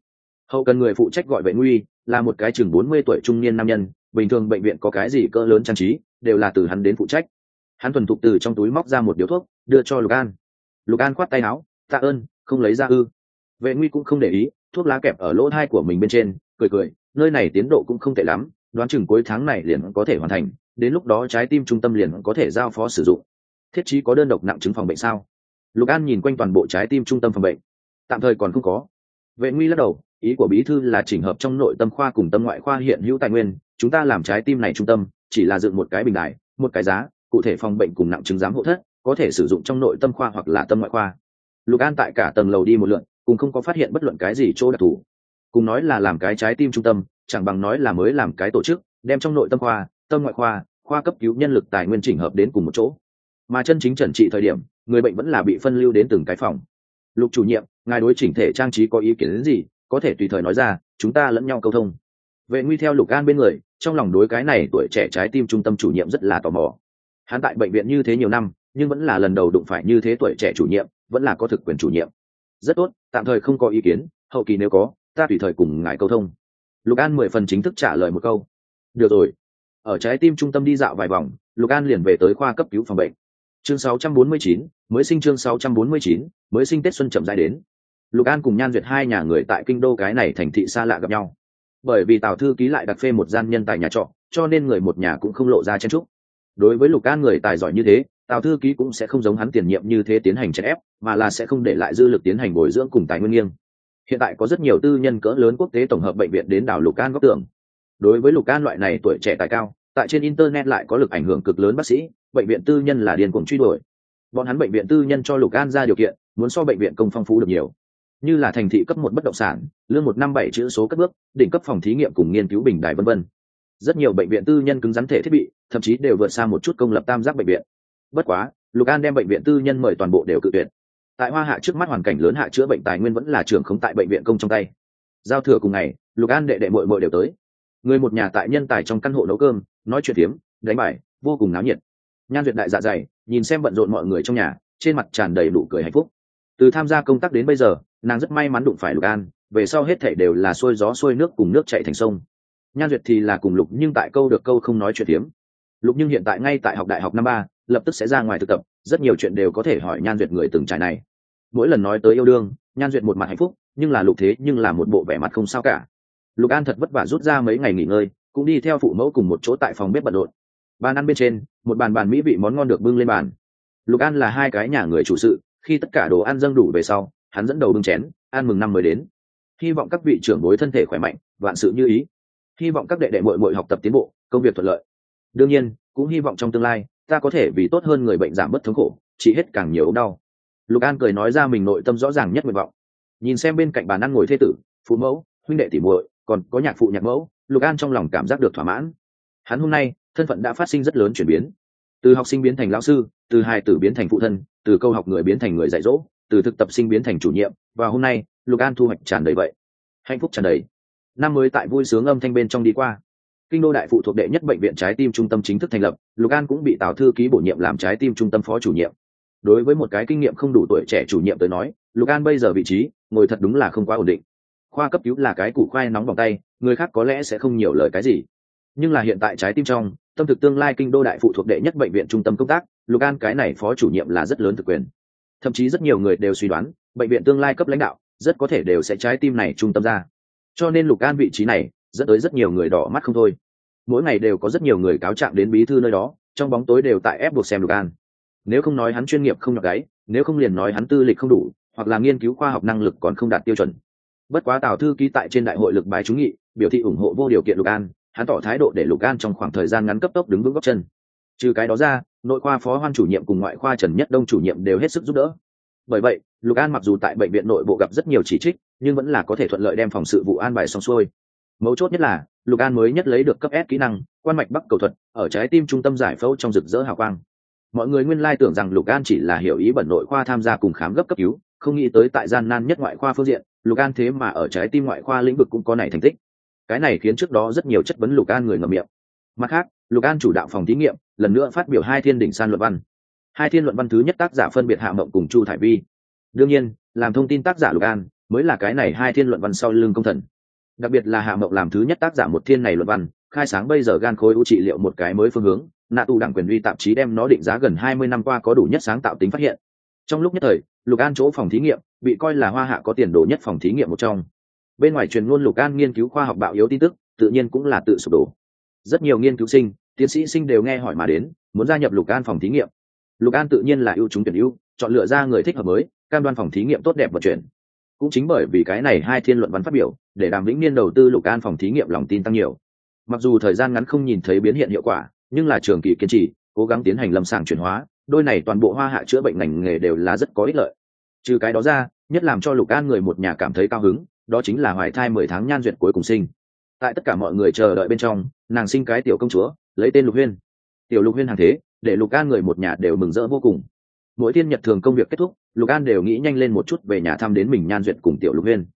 Hậu cần người phụ trách gọi vệ nguy, là một cái chừng bốn mươi tuổi trung niên nam nhân, bình thường bệnh viện có cái gì cỡ lớn trang trí, đều là từ hắn đến phụ trách. Hắn thuần thục từ trong túi móc ra một điếu thuốc, đưa cho lục an. Lục an khoát tay áo, tạ ơn, không lấy ra ư? Vệ nguy cũng không để ý, thuốc lá kẹp ở lỗ thai của mình bên trên, cười cười, nơi này tiến độ cũng không tệ lắm, đoán chừng cuối tháng này liền có thể hoàn thành, đến lúc đó trái tim trung tâm liền có thể giao phó sử dụng thiết chí có đơn độc nặng chứng phòng bệnh sao? Lục an nhìn quanh toàn bộ trái tim trung tâm phòng bệnh. Tạm thời còn không có. Vệ nguy lắc đầu, ý của bí thư là chỉnh hợp trong nội tâm khoa cùng tâm ngoại khoa hiện hữu tài nguyên, chúng ta làm trái tim này trung tâm, chỉ là dựng một cái bình đại một cái giá, cụ thể phòng bệnh cùng nặng chứng giám hộ thất, có thể sử dụng trong nội tâm khoa hoặc là tâm ngoại khoa. Lục an tại cả tầng lầu đi một lượn cùng không có phát hiện bất luận cái gì chỗ đặc thù. Cùng nói là làm cái trái tim trung tâm, chẳng bằng nói là mới làm cái tổ chức, đem trong nội tâm khoa, tâm ngoại khoa khoa cấp cứu nhân lực tài nguyên chỉnh hợp đến cùng một chỗ mà chân chính trần trị thời điểm, người bệnh vẫn là bị phân lưu đến từng cái phòng. Lục chủ nhiệm, ngài đối chỉnh thể trang trí có ý kiến đến gì? Có thể tùy thời nói ra, chúng ta lẫn nhau câu thông. Vệ nguy theo lục an bên người, trong lòng đối cái này tuổi trẻ trái tim trung tâm chủ nhiệm rất là tò mò. Hắn tại bệnh viện như thế nhiều năm, nhưng vẫn là lần đầu đụng phải như thế tuổi trẻ chủ nhiệm, vẫn là có thực quyền chủ nhiệm. Rất tốt, tạm thời không có ý kiến, hậu kỳ nếu có, ta tùy thời cùng ngài câu thông. Lục an mười phần chính thức trả lời một câu. Được rồi. Ở trái tim trung tâm đi dạo vài vòng, lục an liền về tới khoa cấp cứu phòng bệnh chương 649, mới sinh chương 649, mới sinh tết xuân chậm dài đến. Lục an cùng nhan duyệt hai nhà người tại kinh đô cái này thành thị xa lạ gặp nhau. Bởi vì tào thư ký lại đặt phê một gian nhân tại nhà trọ cho nên người một nhà cũng không lộ ra chen trúc đối với lục an người tài giỏi như thế tào thư ký cũng sẽ không giống hắn tiền nhiệm như thế tiến hành chèn ép mà là sẽ không để lại dư lực tiến hành bồi dưỡng cùng tài nguyên nghiêng. Hiện tại có rất nhiều tư nhân cỡ lớn quốc tế tổng hợp bệnh viện đến đảo lục an góc tưởng. Đối với lục an loại này tuổi trẻ tài cao tại trên internet lại có lực ảnh hưởng cực lớn bác sĩ bệnh viện tư nhân là điên cuồng truy đuổi. Bọn hắn bệnh viện tư nhân cho lục an ra điều kiện, muốn so bệnh viện công phong phú được nhiều. Như là thành thị cấp một bất động sản, lương một năm bảy chữ số các bước, đỉnh cấp phòng thí nghiệm cùng nghiên cứu bình đài vân vân. Rất nhiều bệnh viện tư nhân cứng rắn thể thiết bị, thậm chí đều vượt xa một chút công lập tam giác bệnh viện. Bất quá, lục an đem bệnh viện tư nhân mời toàn bộ đều cự tuyệt. Tại hoa hạ trước mắt hoàn cảnh lớn hạ chữa bệnh tài nguyên vẫn là trường không tại bệnh viện công trong tay. Giao thừa cùng ngày, lục an đệ đệ mội mội đều tới. Người một nhà tại nhân tài trong căn hộ nấu cơm, nói chuyện tiếm đánh bài, vô cùng náo nhiệt nhan duyệt đại dạ dày, nhìn xem bận rộn mọi người trong nhà, trên mặt tràn đầy nụ cười hạnh phúc. Từ tham gia công tác đến bây giờ, nàng rất may mắn đụng phải lục an, về sau hết thể đều là xuôi gió xuôi nước cùng nước chạy thành sông. Nhan duyệt thì là cùng lục nhưng tại câu được câu không nói chuyện hiếm. lục nhưng hiện tại ngay tại học đại học năm ba, lập tức sẽ ra ngoài thực tập, rất nhiều chuyện đều có thể hỏi nhan duyệt người từng trải này. Mỗi lần nói tới yêu đương, nhan duyệt một mặt hạnh phúc, nhưng là lục thế nhưng là một bộ vẻ mặt không sao cả. Lục an thật vất vả rút ra mấy ngày nghỉ ngơi, cũng đi theo phụ mẫu cùng một chỗ tại phòng bếp bận rộn bàn ăn bên trên, một bàn bàn mỹ vị món ngon được bưng lên bàn. Lục an là hai cái nhà người chủ sự, khi tất cả đồ ăn dâng đủ về sau, hắn dẫn đầu bưng chén, ăn mừng năm mới đến. Hy vọng các vị trưởng bối thân thể khỏe mạnh, vạn sự như ý. Hy vọng các đệ đệ mội mội học tập tiến bộ, công việc thuận lợi. Đương nhiên, cũng hy vọng trong tương lai, ta có thể vì tốt hơn người bệnh giảm bớt thống khổ chỉ hết càng nhiều ốm đau. Lục an cười nói ra mình nội tâm rõ ràng nhất nguyện vọng. Nhìn xem bên cạnh bàn ăn ngồi thê tử, phụ mẫu, huynh đệ tỉ muội, còn có nhạc phụ nhạc mẫu, lục an trong lòng cảm giác được thỏa mãn. Hắn hôm nay thân phận đã phát sinh rất lớn chuyển biến. Từ học sinh biến thành lão sư, từ hài tử biến thành phụ thân, từ câu học người biến thành người dạy dỗ, từ thực tập sinh biến thành chủ nhiệm, và hôm nay, lục an thu hoạch tràn đầy vậy. Hạnh phúc tràn đầy. Năm mới tại vui sướng âm thanh bên trong đi qua. Kinh đô đại phụ thuộc đệ nhất bệnh viện trái tim trung tâm chính thức thành lập, lục an cũng bị tào thư ký bổ nhiệm làm trái tim trung tâm phó chủ nhiệm. Đối với một cái kinh nghiệm không đủ tuổi trẻ chủ nhiệm tới nói, lục an bây giờ vị trí, ngồi thật đúng là không quá ổn định. Khoa cấp cứu là cái củ khoai nóng vòng tay, người khác có lẽ sẽ không nhiều lời cái gì. Nhưng là hiện tại trái tim trong tâm thực tương lai kinh đô đại phụ thuộc đệ nhất bệnh viện trung tâm công tác, lục an cái này phó chủ nhiệm là rất lớn thực quyền. Thậm chí rất nhiều người đều suy đoán, bệnh viện tương lai cấp lãnh đạo, rất có thể đều sẽ trái tim này trung tâm ra. Cho nên lục an vị trí này, dẫn tới rất nhiều người đỏ mắt không thôi. Mỗi ngày đều có rất nhiều người cáo trạng đến bí thư nơi đó, trong bóng tối đều tại ép buộc xem lục an. Nếu không nói hắn chuyên nghiệp không nhọc gáy, nếu không liền nói hắn tư lịch không đủ, hoặc là nghiên cứu khoa học năng lực còn không đạt tiêu chuẩn. Bất quá tào thư ký tại trên đại hội lực bài trúng nghị, biểu thị ủng hộ vô điều kiện lục an hắn tỏ thái độ để lục an trong khoảng thời gian ngắn cấp tốc đứng vững góc chân. Trừ cái đó ra, nội khoa phó hoan chủ nhiệm cùng ngoại khoa trần nhất đông chủ nhiệm đều hết sức giúp đỡ. Bởi vậy, lục an mặc dù tại bệnh viện nội bộ gặp rất nhiều chỉ trích, nhưng vẫn là có thể thuận lợi đem phòng sự vụ an bài xong xuôi. Mấu chốt nhất là, lục an mới nhất lấy được cấp s kỹ năng, quan mạch bắc cầu thuật, ở trái tim trung tâm giải phẫu trong rực rỡ hào quang. Mọi người nguyên lai tưởng rằng lục an chỉ là hiểu ý bẩn nội khoa tham gia cùng khám gấp cấp cứu, không nghĩ tới tại gian nan nhất ngoại khoa phương diện, lục an thế mà ở trái tim ngoại khoa lĩnh vực cũng có này thành tích cái này khiến trước đó rất nhiều chất vấn lục an người ngậm miệng. Mặt khác, lục an chủ đạo phòng thí nghiệm, lần nữa phát biểu hai thiên đỉnh san luận văn. Hai thiên luận văn thứ nhất tác giả phân biệt hạ mộng cùng chu thải vi. Đương nhiên, làm thông tin tác giả lục an, mới là cái này hai thiên luận văn sau lưng công thần. Đặc biệt là hạ mộng làm thứ nhất tác giả một thiên này luận văn, khai sáng bây giờ gan khối u trị liệu một cái mới phương hướng, nạ tù đảng quyền uy tạp chí đem nó định giá gần hai mươi năm qua có đủ nhất sáng tạo tính phát hiện. Trong lúc nhất thời, lục an chỗ phòng thí nghiệm, bị coi là hoa hạ có tiền đồ nhất phòng thí nghiệm một trong bên ngoài truyền ngôn lục an nghiên cứu khoa học bạo yếu tin tức, tự nhiên cũng là tự sụp đổ. Rất nhiều nghiên cứu sinh, tiến sĩ sinh đều nghe hỏi mà đến, muốn gia nhập lục an phòng thí nghiệm. Lục an tự nhiên là ưu chúng tuyển ưu, chọn lựa ra người thích hợp mới, cam đoan phòng thí nghiệm tốt đẹp vận chuyển. Cũng chính bởi vì cái này hai thiên luận văn phát biểu, để đàm vĩnh niên đầu tư lục an phòng thí nghiệm lòng tin tăng nhiều. Mặc dù thời gian ngắn không nhìn thấy biến hiện hiệu quả, nhưng là trường kỳ kiên trì, cố gắng tiến hành lâm sàng chuyển hóa, đôi này toàn bộ hoa hạ chữa bệnh ngành nghề đều là rất có ích lợi. Trừ cái đó ra, nhất làm cho lục an người một nhà cảm thấy cao hứng đó chính là hoài thai mười tháng nhan duyệt cuối cùng sinh. Tại tất cả mọi người chờ đợi bên trong, nàng sinh cái tiểu công chúa, lấy tên lục huyên. Tiểu lục huyên hàng thế, để lục an người một nhà đều mừng rỡ vô cùng. Mỗi thiên nhật thường công việc kết thúc, lục an đều nghĩ nhanh lên một chút về nhà thăm đến mình nhan duyệt cùng tiểu lục huyên.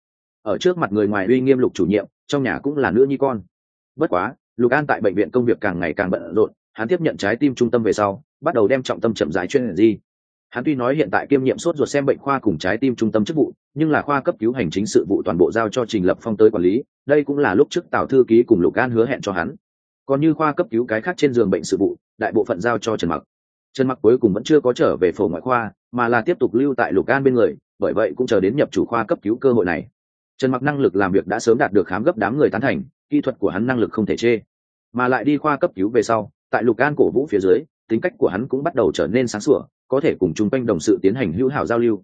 Ở trước mặt người ngoài uy nghiêm lục chủ nhiệm, trong nhà cũng là nữ nhi con. Bất quá, lục an tại bệnh viện công việc càng ngày càng bận rộn, hắn tiếp nhận trái tim trung tâm về sau, bắt đầu đem trọng tâm chậm rãi chuyên di hắn tuy nói hiện tại kiêm nhiệm sốt ruột xem bệnh khoa cùng trái tim trung tâm chức vụ, nhưng là khoa cấp cứu hành chính sự vụ toàn bộ giao cho trình lập phong tới quản lý, đây cũng là lúc trước tào thư ký cùng lục an hứa hẹn cho hắn. Còn như khoa cấp cứu cái khác trên giường bệnh sự vụ, đại bộ phận giao cho trần mặc. Trần mặc cuối cùng vẫn chưa có trở về phổ ngoại khoa, mà là tiếp tục lưu tại lục an bên người, bởi vậy cũng chờ đến nhập chủ khoa cấp cứu cơ hội này. Trần mặc năng lực làm việc đã sớm đạt được khám gấp đám người tán thành, kỹ thuật của hắn năng lực không thể chê. Mà lại đi khoa cấp cứu về sau, tại lục an cổ vũ phía dưới, tính cách của hắn cũng bắt đầu trở nên sáng sủa có thể cùng chung quanh đồng sự tiến hành hữu hảo giao lưu.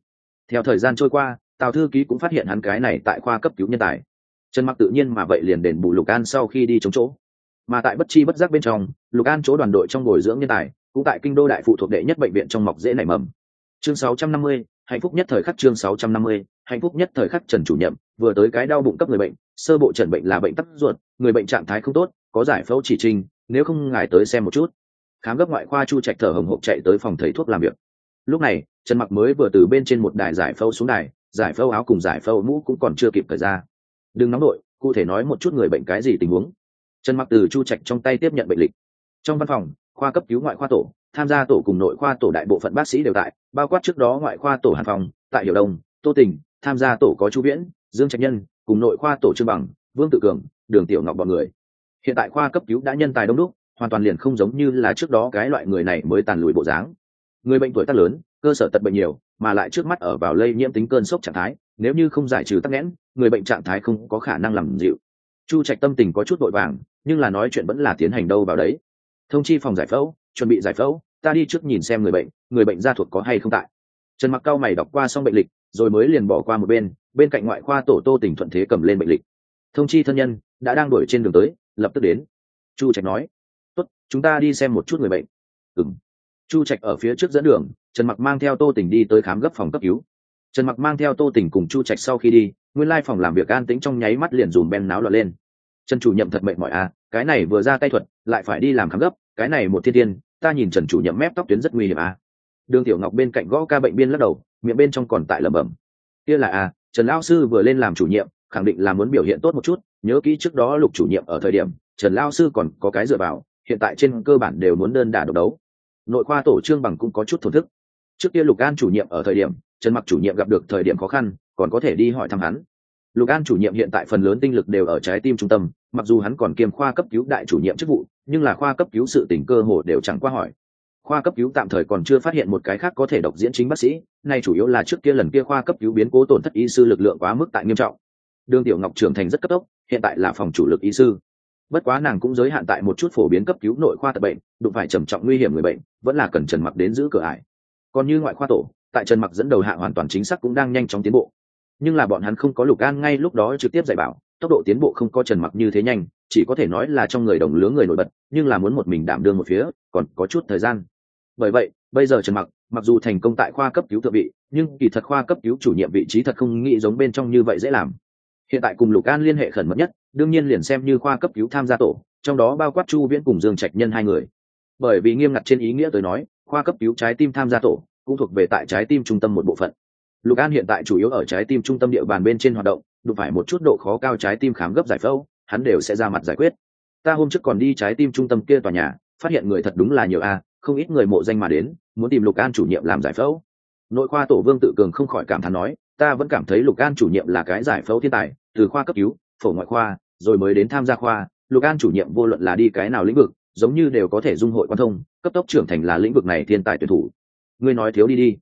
Theo thời gian trôi qua tào thư ký cũng phát hiện hắn cái này tại khoa cấp cứu nhân tài. Trần mặc tự nhiên mà vậy liền đền bù lục an sau khi đi chống chỗ. Mà tại bất chi bất giác bên trong lục an chỗ đoàn đội trong bồi dưỡng nhân tài cũng tại kinh đô đại phụ thuộc đệ nhất bệnh viện trong mọc dễ nảy mầm. Chương 650, hạnh phúc nhất thời khắc chương 650, hạnh phúc nhất thời khắc trần chủ nhiệm vừa tới cái đau bụng cấp người bệnh sơ bộ trần bệnh là bệnh tắc ruột người bệnh trạng thái không tốt có giải phẫu chỉ trình nếu không ngài tới xem một chút khám gấp ngoại khoa chu trạch thở hồng hộc chạy tới phòng thầy thuốc làm việc. Lúc này, trần mặc mới vừa từ bên trên một đài giải phẫu xuống đài, giải phẫu áo cùng giải phẫu mũ cũng còn chưa kịp thời ra. Đừng nóng đội, cụ thể nói một chút người bệnh cái gì tình huống. Trần mặc từ chu trạch trong tay tiếp nhận bệnh lịch. Trong văn phòng, khoa cấp cứu ngoại khoa tổ, tham gia tổ cùng nội khoa tổ đại bộ phận bác sĩ đều tại, bao quát trước đó ngoại khoa tổ hàn phòng tại hiểu đông, tô tình, tham gia tổ có chu viễn, dương trạch nhân, cùng nội khoa tổ trương bằng, vương tự cường, đường tiểu ngọc bọn người. Hiện tại khoa cấp cứu đã nhân tài đông đúc hoàn toàn liền không giống như là trước đó cái loại người này mới tàn lùi bộ dáng. Người bệnh tuổi tác lớn, cơ sở tật bệnh nhiều, mà lại trước mắt ở vào lây nhiễm tính cơn sốc trạng thái, nếu như không giải trừ tắc nghẽn, người bệnh trạng thái không có khả năng làm dịu. Chu trạch tâm tình có chút vội vàng, nhưng là nói chuyện vẫn là tiến hành đâu vào đấy. Thông chi phòng giải phẫu, chuẩn bị giải phẫu, ta đi trước nhìn xem người bệnh người bệnh gia thuộc có hay không tại. Trần mặc cao mày đọc qua xong bệnh lịch, rồi mới liền bỏ qua một bên bên cạnh ngoại khoa tổ tô tỉnh thuận thế cầm lên bệnh lịch. Thông chi thân nhân, đã đang đuổi trên đường tới, lập tức đến. Chu trạch nói tốt, chúng ta đi xem một chút người bệnh. Ừng chu trạch ở phía trước dẫn đường, trần mặc mang theo tô tình đi tới khám gấp phòng cấp cứu. Trần mặc mang theo tô tình cùng chu trạch sau khi đi, nguyên lai phòng làm việc an tĩnh trong nháy mắt liền dùm ben náo lọt lên. Trần chủ nhậm thật mệnh mọi à cái này vừa ra tay thuật, lại phải đi làm khám gấp, cái này một thiên tiên, ta nhìn trần chủ nhậm mép tóc tuyến rất nguy hiểm à. Đường tiểu ngọc bên cạnh gõ ca bệnh biên lắc đầu, miệng bên trong còn tại lẩm bẩm. Kia là à trần lao sư vừa lên làm chủ nhiệm, khẳng định là muốn biểu hiện tốt một chút, nhớ kỹ trước đó lục chủ nhiệm ở thời điểm, trần lao sư còn có cái dựa vào hiện tại trên cơ bản đều muốn đơn đả độc đấu. Nội khoa tổ trương bằng cũng có chút thổn thức. Trước kia lục an chủ nhiệm ở thời điểm, trần mặc chủ nhiệm gặp được thời điểm khó khăn, còn có thể đi hỏi thăm hắn. Lục an chủ nhiệm hiện tại phần lớn tinh lực đều ở trái tim trung tâm, mặc dù hắn còn kiêm khoa cấp cứu đại chủ nhiệm chức vụ, nhưng là khoa cấp cứu sự tình cơ hồ đều chẳng qua hỏi. Khoa cấp cứu tạm thời còn chưa phát hiện một cái khác có thể độc diễn chính bác sĩ, nay chủ yếu là trước kia lần kia khoa cấp cứu biến cố tổn thất y sư lực lượng quá mức tại nghiêm trọng. Đường tiểu ngọc trưởng thành rất cấp tốc, hiện tại là phòng chủ lực y sư bất quá nàng cũng giới hạn tại một chút phổ biến cấp cứu nội khoa tập bệnh, đụng phải trầm trọng nguy hiểm người bệnh, vẫn là cần trần mặc đến giữ cửa ải. Còn như ngoại khoa tổ, tại trần mặc dẫn đầu hạ hoàn toàn chính xác cũng đang nhanh chóng tiến bộ. Nhưng là bọn hắn không có lục an ngay lúc đó trực tiếp dạy bảo, tốc độ tiến bộ không có trần mặc như thế nhanh, chỉ có thể nói là trong người đồng lứa người nổi bật, nhưng là muốn một mình đảm đương một phía, còn có chút thời gian. Bởi vậy, bây giờ trần mặc mặc dù thành công tại khoa cấp cứu thượng vị, nhưng kỳ thật khoa cấp cứu chủ nhiệm vị trí thật không nghĩ giống bên trong như vậy dễ làm. Hiện tại cùng lục an liên hệ khẩn mật nhất đương nhiên liền xem như khoa cấp cứu tham gia tổ, trong đó bao quát chu viễn cùng dương trạch nhân hai người. Bởi vì nghiêm ngặt trên ý nghĩa tới nói, khoa cấp cứu trái tim tham gia tổ cũng thuộc về tại trái tim trung tâm một bộ phận. Lục an hiện tại chủ yếu ở trái tim trung tâm địa bàn bên trên hoạt động, đụng phải một chút độ khó cao trái tim khám gấp giải phẫu, hắn đều sẽ ra mặt giải quyết. Ta hôm trước còn đi trái tim trung tâm kia tòa nhà, phát hiện người thật đúng là nhiều a, không ít người mộ danh mà đến, muốn tìm lục an chủ nhiệm làm giải phẫu. Nội khoa tổ vương tự cường không khỏi cảm thán nói, ta vẫn cảm thấy lục an chủ nhiệm là cái giải phẫu thiên tài, từ khoa cấp cứu, phổ ngoại khoa rồi mới đến tham gia khoa, lục an chủ nhiệm vô luận là đi cái nào lĩnh vực, giống như đều có thể dung hội quan thông, cấp tốc trưởng thành là lĩnh vực này thiên tài tuyển thủ. Ngươi nói thiếu đi đi.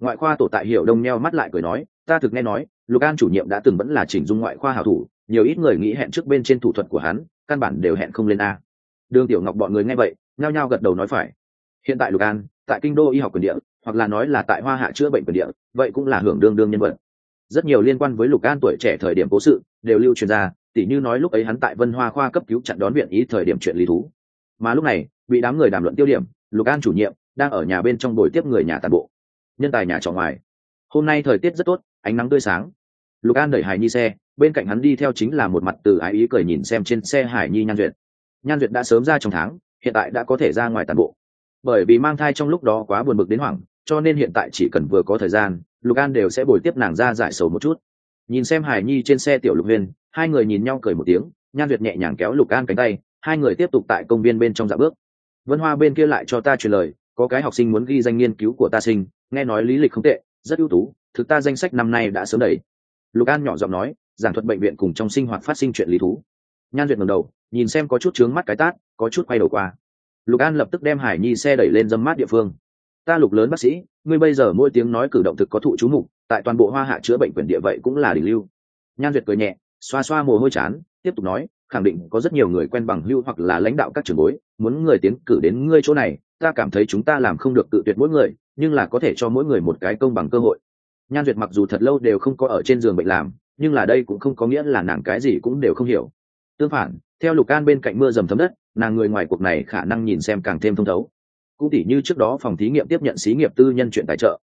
Ngoại khoa tổ tại hiểu đông neo mắt lại cười nói, ta thực nghe nói, lục an chủ nhiệm đã từng vẫn là chỉnh dung ngoại khoa hảo thủ, nhiều ít người nghĩ hẹn trước bên trên thủ thuật của hắn, căn bản đều hẹn không lên a. Đường tiểu ngọc bọn người nghe vậy, nhao nhao gật đầu nói phải. Hiện tại lục an, tại kinh đô y học quyền địa, hoặc là nói là tại hoa hạ chữa bệnh quyền địa, vậy cũng là hưởng đương đương nhân vật. Rất nhiều liên quan với lục an tuổi trẻ thời điểm cố sự, đều lưu truyền ra tỉ như nói lúc ấy hắn tại vân hoa khoa cấp cứu chặn đón viện ý thời điểm chuyện lý thú. Mà lúc này, bị đám người đàm luận tiêu điểm, lục an chủ nhiệm đang ở nhà bên trong buổi tiếp người nhà tàn bộ. Nhân tài nhà trọ ngoài. Hôm nay thời tiết rất tốt, ánh nắng tươi sáng. Lục an đẩy hải nhi xe, bên cạnh hắn đi theo chính là một mặt từ ái ý cười nhìn xem trên xe hải nhi nhan duyệt. Nhan duyệt đã sớm ra trong tháng, hiện tại đã có thể ra ngoài tàn bộ. Bởi vì mang thai trong lúc đó quá buồn bực đến hoảng, cho nên hiện tại chỉ cần vừa có thời gian, lục an đều sẽ bồi tiếp nàng ra giải sầu một chút. Nhìn xem hải nhi trên xe tiểu lục viên hai người nhìn nhau cười một tiếng, nhan duyệt nhẹ nhàng kéo lục an cánh tay, hai người tiếp tục tại công viên bên trong dạ bước. Vân hoa bên kia lại cho ta truyền lời, có cái học sinh muốn ghi danh nghiên cứu của ta sinh, nghe nói lý lịch không tệ, rất ưu tú, thực ta danh sách năm nay đã sớm đầy. lục an nhỏ giọng nói, giảng thuật bệnh viện cùng trong sinh hoạt phát sinh chuyện lý thú. Nhan duyệt ngầm đầu, nhìn xem có chút trướng mắt cái tát, có chút quay đầu qua. Lục an lập tức đem hải nhi xe đẩy lên dâm mát địa phương. Ta lục lớn bác sĩ, ngươi bây giờ mỗi tiếng nói cử động thực có thụ chú mục, tại toàn bộ hoa hạ chữa bệnh quyền địa vậy cũng là đỉnh lưu. Nhan duyệt cười nhẹ xoa xoa mồ hôi chán, tiếp tục nói, khẳng định có rất nhiều người quen bằng hưu hoặc là lãnh đạo các trường bối, muốn người tiến cử đến ngươi chỗ này, ta cảm thấy chúng ta làm không được tự tuyệt mỗi người, nhưng là có thể cho mỗi người một cái công bằng cơ hội. Nhan duyệt mặc dù thật lâu đều không có ở trên giường bệnh làm, nhưng là đây cũng không có nghĩa là nàng cái gì cũng đều không hiểu. Tương phản, theo lục an bên cạnh mưa dầm thấm đất, nàng người ngoài cuộc này khả năng nhìn xem càng thêm thông thấu. Cũng tỉ như trước đó phòng thí nghiệm tiếp nhận xí nghiệp tư nhân chuyện tài trợ.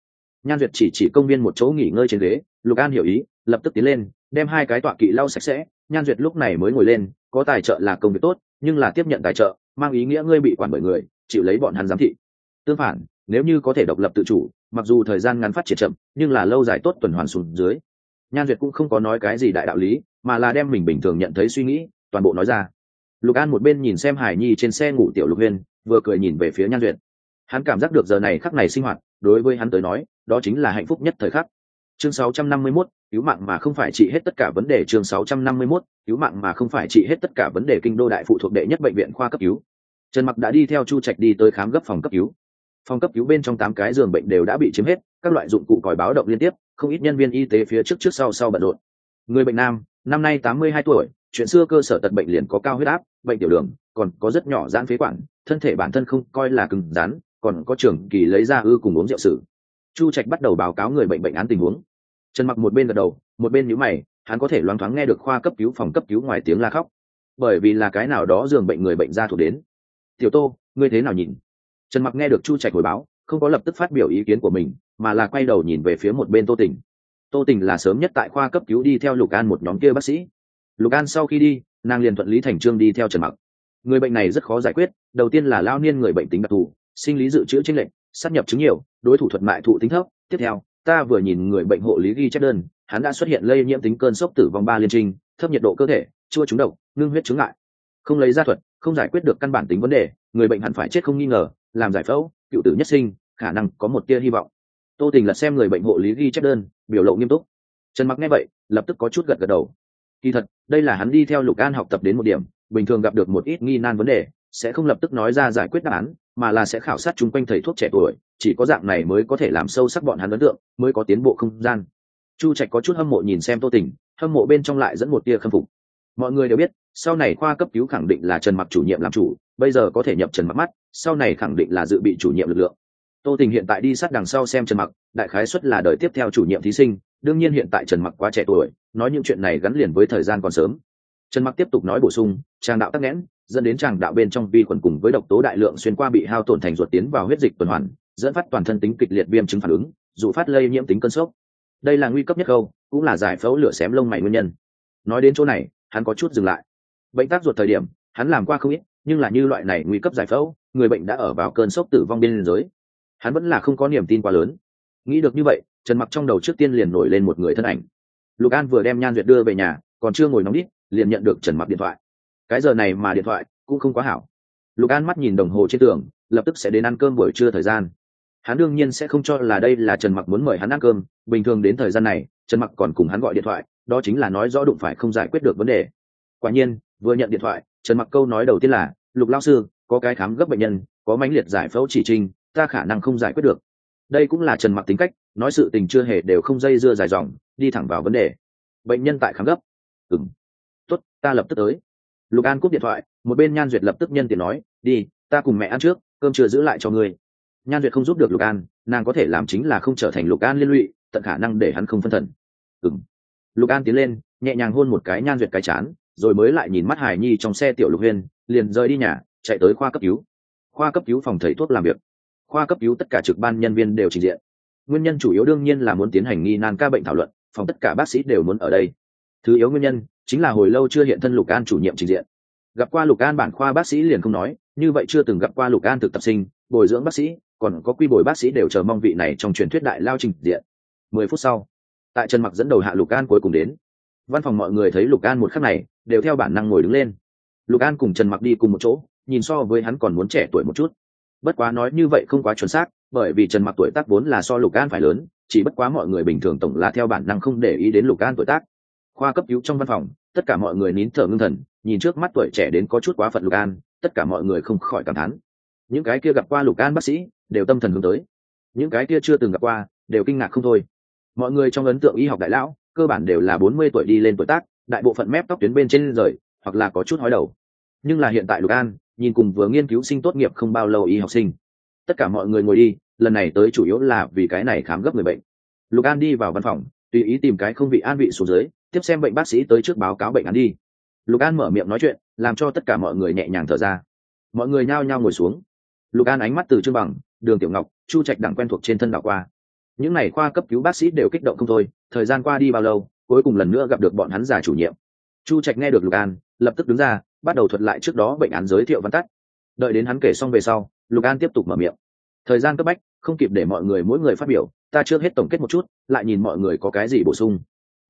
Nhan duyệt chỉ chỉ công viên một chỗ nghỉ ngơi trên ghế, lục an hiểu ý, lập tức tiến lên đem hai cái tọa kỵ lau sạch sẽ, nhan duyệt lúc này mới ngồi lên, có tài trợ là công việc tốt, nhưng là tiếp nhận tài trợ, mang ý nghĩa ngươi bị quản bởi người, chịu lấy bọn hắn giám thị. Tương phản, nếu như có thể độc lập tự chủ, mặc dù thời gian ngắn phát triển chậm, nhưng là lâu dài tốt tuần hoàn xuống dưới. Nhan duyệt cũng không có nói cái gì đại đạo lý, mà là đem mình bình thường nhận thấy suy nghĩ, toàn bộ nói ra. Lục an một bên nhìn xem hải nhi trên xe ngủ tiểu lục huyên, vừa cười nhìn về phía nhan duyệt. Hắn cảm giác được giờ này khắc này sinh hoạt, đối với hắn tới nói, đó chính là hạnh phúc nhất thời khắc chương 651, cứu mạng mà không phải trị hết tất cả vấn đề. Chương 651, cứu mạng mà không phải trị hết tất cả vấn đề. Kinh đô đại phụ thuộc đệ nhất bệnh viện khoa cấp cứu. Trần mặc đã đi theo chu trạch đi tới khám gấp phòng cấp cứu. Phòng cấp cứu bên trong tám cái giường bệnh đều đã bị chiếm hết các loại dụng cụ còi báo động liên tiếp không ít nhân viên y tế phía trước trước sau sau bận rộn. Người bệnh nam năm nay tám mươi hai tuổi chuyện xưa cơ sở tật bệnh liền có cao huyết áp bệnh tiểu đường còn có rất nhỏ giãn phế quản thân thể bản thân không coi là cứng rắn còn có trưởng kỳ lấy ra ư cùng uống rượu sử. Chu trạch bắt đầu báo cáo người bệnh bệnh án tình huống trần mặc một bên gật đầu, một bên nhíu mày, hắn có thể loáng thoáng nghe được khoa cấp cứu, phòng cấp cứu ngoài tiếng la khóc. Bởi vì là cái nào đó giường bệnh người bệnh ra thuộc đến. Tiểu tô, ngươi thế nào nhìn? Trần mặc nghe được chu trạch hồi báo, không có lập tức phát biểu ý kiến của mình, mà là quay đầu nhìn về phía một bên tô tình. Tô tình là sớm nhất tại khoa cấp cứu đi theo lục an một nhóm kia bác sĩ. Lục an sau khi đi, nàng liền thuận lý thành trương đi theo trần mặc. Người bệnh này rất khó giải quyết, đầu tiên là lao niên người bệnh tính đặc thù, sinh lý dự trữ tranh lệch, sát nhập chứng nhiều, đối thủ thuật mại thụ tính thấp, tiếp theo ta vừa nhìn người bệnh hộ lý ghi chép đơn, hắn đã xuất hiện lây nhiễm tính cơn sốc tử vong ba liên trinh, thấp nhiệt độ cơ thể, chua trúng độc, ngưng huyết chứng lại không lấy ra thuật, không giải quyết được căn bản tính vấn đề, người bệnh hẳn phải chết không nghi ngờ, làm giải phẫu, cựu tử nhất sinh, khả năng có một tia hy vọng. Tô tình lật xem người bệnh hộ lý ghi chép đơn, biểu lộ nghiêm túc. Trần mặc nghe vậy, lập tức có chút gật gật đầu. Kỳ thật, đây là hắn đi theo lục an học tập đến một điểm, bình thường gặp được một ít nghi nan vấn đề, sẽ không lập tức nói ra giải quyết đáp án mà là sẽ khảo sát chung quanh thầy thuốc trẻ tuổi, chỉ có dạng này mới có thể làm sâu sắc bọn hắn ấn tượng, mới có tiến bộ không gian. Chu trạch có chút hâm mộ nhìn xem tô tình, hâm mộ bên trong lại dẫn một tia khâm phục. Mọi người đều biết, sau này khoa cấp cứu khẳng định là trần mặc chủ nhiệm làm chủ, bây giờ có thể nhập trần mặc mắt, sau này khẳng định là dự bị chủ nhiệm lực lượng. Tô tình hiện tại đi sát đằng sau xem trần mặc, đại khái xuất là đời tiếp theo chủ nhiệm thí sinh, đương nhiên hiện tại trần mặc quá trẻ tuổi, nói những chuyện này gắn liền với thời gian còn sớm. Trần mặc tiếp tục nói bổ sung trang đạo tắc nghẽn dẫn đến tràng đạo bên trong vi khuẩn cùng với độc tố đại lượng xuyên qua bị hao tổn thành ruột tiến vào huyết dịch tuần hoàn, dẫn phát toàn thân tính kịch liệt viêm chứng phản ứng, dụ phát lây nhiễm tính cơn sốc. Đây là nguy cấp nhất khâu cũng là giải phẫu lửa xém lông mày nguyên nhân. Nói đến chỗ này, hắn có chút dừng lại. Bệnh tác ruột thời điểm, hắn làm qua không ít, nhưng là như loại này nguy cấp giải phẫu, người bệnh đã ở vào cơn sốc tử vong biên giới. Hắn vẫn là không có niềm tin quá lớn. Nghĩ được như vậy, trần mặc trong đầu trước tiên liền nổi lên một người thân ảnh. Lục an vừa đem nhan duyệt đưa về nhà, còn chưa ngồi nóng đít, liền nhận được trần mặc điện thoại cái giờ này mà điện thoại cũng không quá hảo. Lục an mắt nhìn đồng hồ trên tường, lập tức sẽ đến ăn cơm buổi trưa thời gian. Hắn đương nhiên sẽ không cho là đây là trần mặc muốn mời hắn ăn cơm. Bình thường đến thời gian này, trần mặc còn cùng hắn gọi điện thoại, đó chính là nói rõ đụng phải không giải quyết được vấn đề. Quả nhiên, vừa nhận điện thoại, trần mặc câu nói đầu tiên là, lục lao sư, có cái khám gấp bệnh nhân, có mãnh liệt giải phẫu chỉ trinh, ta khả năng không giải quyết được. Đây cũng là trần mặc tính cách, nói sự tình chưa hề đều không dây dưa dài dòng, đi thẳng vào vấn đề. Bệnh nhân tại khám gấp. Ừng tốt, ta lập tức tới lục an cúp điện thoại, một bên nhan duyệt lập tức nhân tiện nói, đi, ta cùng mẹ ăn trước, cơm chưa giữ lại cho ngươi. Nhan duyệt không giúp được lục an, nàng có thể làm chính là không trở thành lục an liên lụy, tận khả năng để hắn không phân thần. Ừng lục an tiến lên, nhẹ nhàng hôn một cái nhan duyệt cái chán, rồi mới lại nhìn mắt hải nhi trong xe tiểu lục huyên, liền rời đi nhà, chạy tới khoa cấp cứu. Khoa cấp cứu phòng thầy thuốc làm việc. Khoa cấp cứu tất cả trực ban nhân viên đều trình diện. Nguyên nhân chủ yếu đương nhiên là muốn tiến hành nghi nan ca bệnh thảo luận, phòng tất cả bác sĩ đều muốn ở đây. Thứ yếu nguyên nhân chính là hồi lâu chưa hiện thân lục an chủ nhiệm trình diện. Gặp qua lục an bản khoa bác sĩ liền không nói, như vậy chưa từng gặp qua lục an thực tập sinh, bồi dưỡng bác sĩ, còn có quy bồi bác sĩ đều chờ mong vị này trong truyền thuyết đại lao trình diện. Mười phút sau, tại trần mặc dẫn đầu hạ lục an cuối cùng đến. Văn phòng mọi người thấy lục an một khắc này, đều theo bản năng ngồi đứng lên. Lục an cùng trần mặc đi cùng một chỗ, nhìn so với hắn còn muốn trẻ tuổi một chút. Bất quá nói như vậy không quá chuẩn xác, bởi vì trần mặc tuổi tác vốn là so lục an phải lớn, chỉ bất quá mọi người bình thường tổng là theo bản năng không để ý đến lục an tuổi tác khoa cấp cứu trong văn phòng, tất cả mọi người nín thở ngưng thần, nhìn trước mắt tuổi trẻ đến có chút quá phận lục an, tất cả mọi người không khỏi cảm thán. Những cái kia gặp qua lục an bác sĩ, đều tâm thần hướng tới. Những cái kia chưa từng gặp qua, đều kinh ngạc không thôi. Mọi người trong ấn tượng y học đại lão, cơ bản đều là bốn mươi tuổi đi lên tuổi tác, đại bộ phận mép tóc tuyến bên trên rời, hoặc là có chút hói đầu. Nhưng là hiện tại lục an, nhìn cùng vừa nghiên cứu sinh tốt nghiệp không bao lâu y học sinh. Tất cả mọi người ngồi đi, lần này tới chủ yếu là vì cái này khám gấp người bệnh. Lục an đi vào văn phòng, tùy ý tìm cái không vị an vị xuống dưới tiếp xem bệnh bác sĩ tới trước báo cáo bệnh án đi. Lục an mở miệng nói chuyện, làm cho tất cả mọi người nhẹ nhàng thở ra. Mọi người nhao nhao ngồi xuống. Lục an ánh mắt từ trương bằng, đường tiểu ngọc, chu trạch đẳng quen thuộc trên thân đảo qua. Những n à y khoa cấp cứu bác sĩ đều kích động không thôi, thời gian qua đi bao lâu, cuối cùng lần nữa gặp được bọn hắn già chủ nhiệm. Chu trạch nghe được lục an, lập tức đứng ra, bắt đầu thuật lại trước đó bệnh án giới thiệu văn tắt. Đợi đến hắn kể xong về sau, lục an tiếp tục mở miệng. Thời gian cấp bách, không kịp để mọi người mỗi người phát biểu, ta chưa hết tổng kết một chút, lại nhìn mọi người có cái gì bổ sung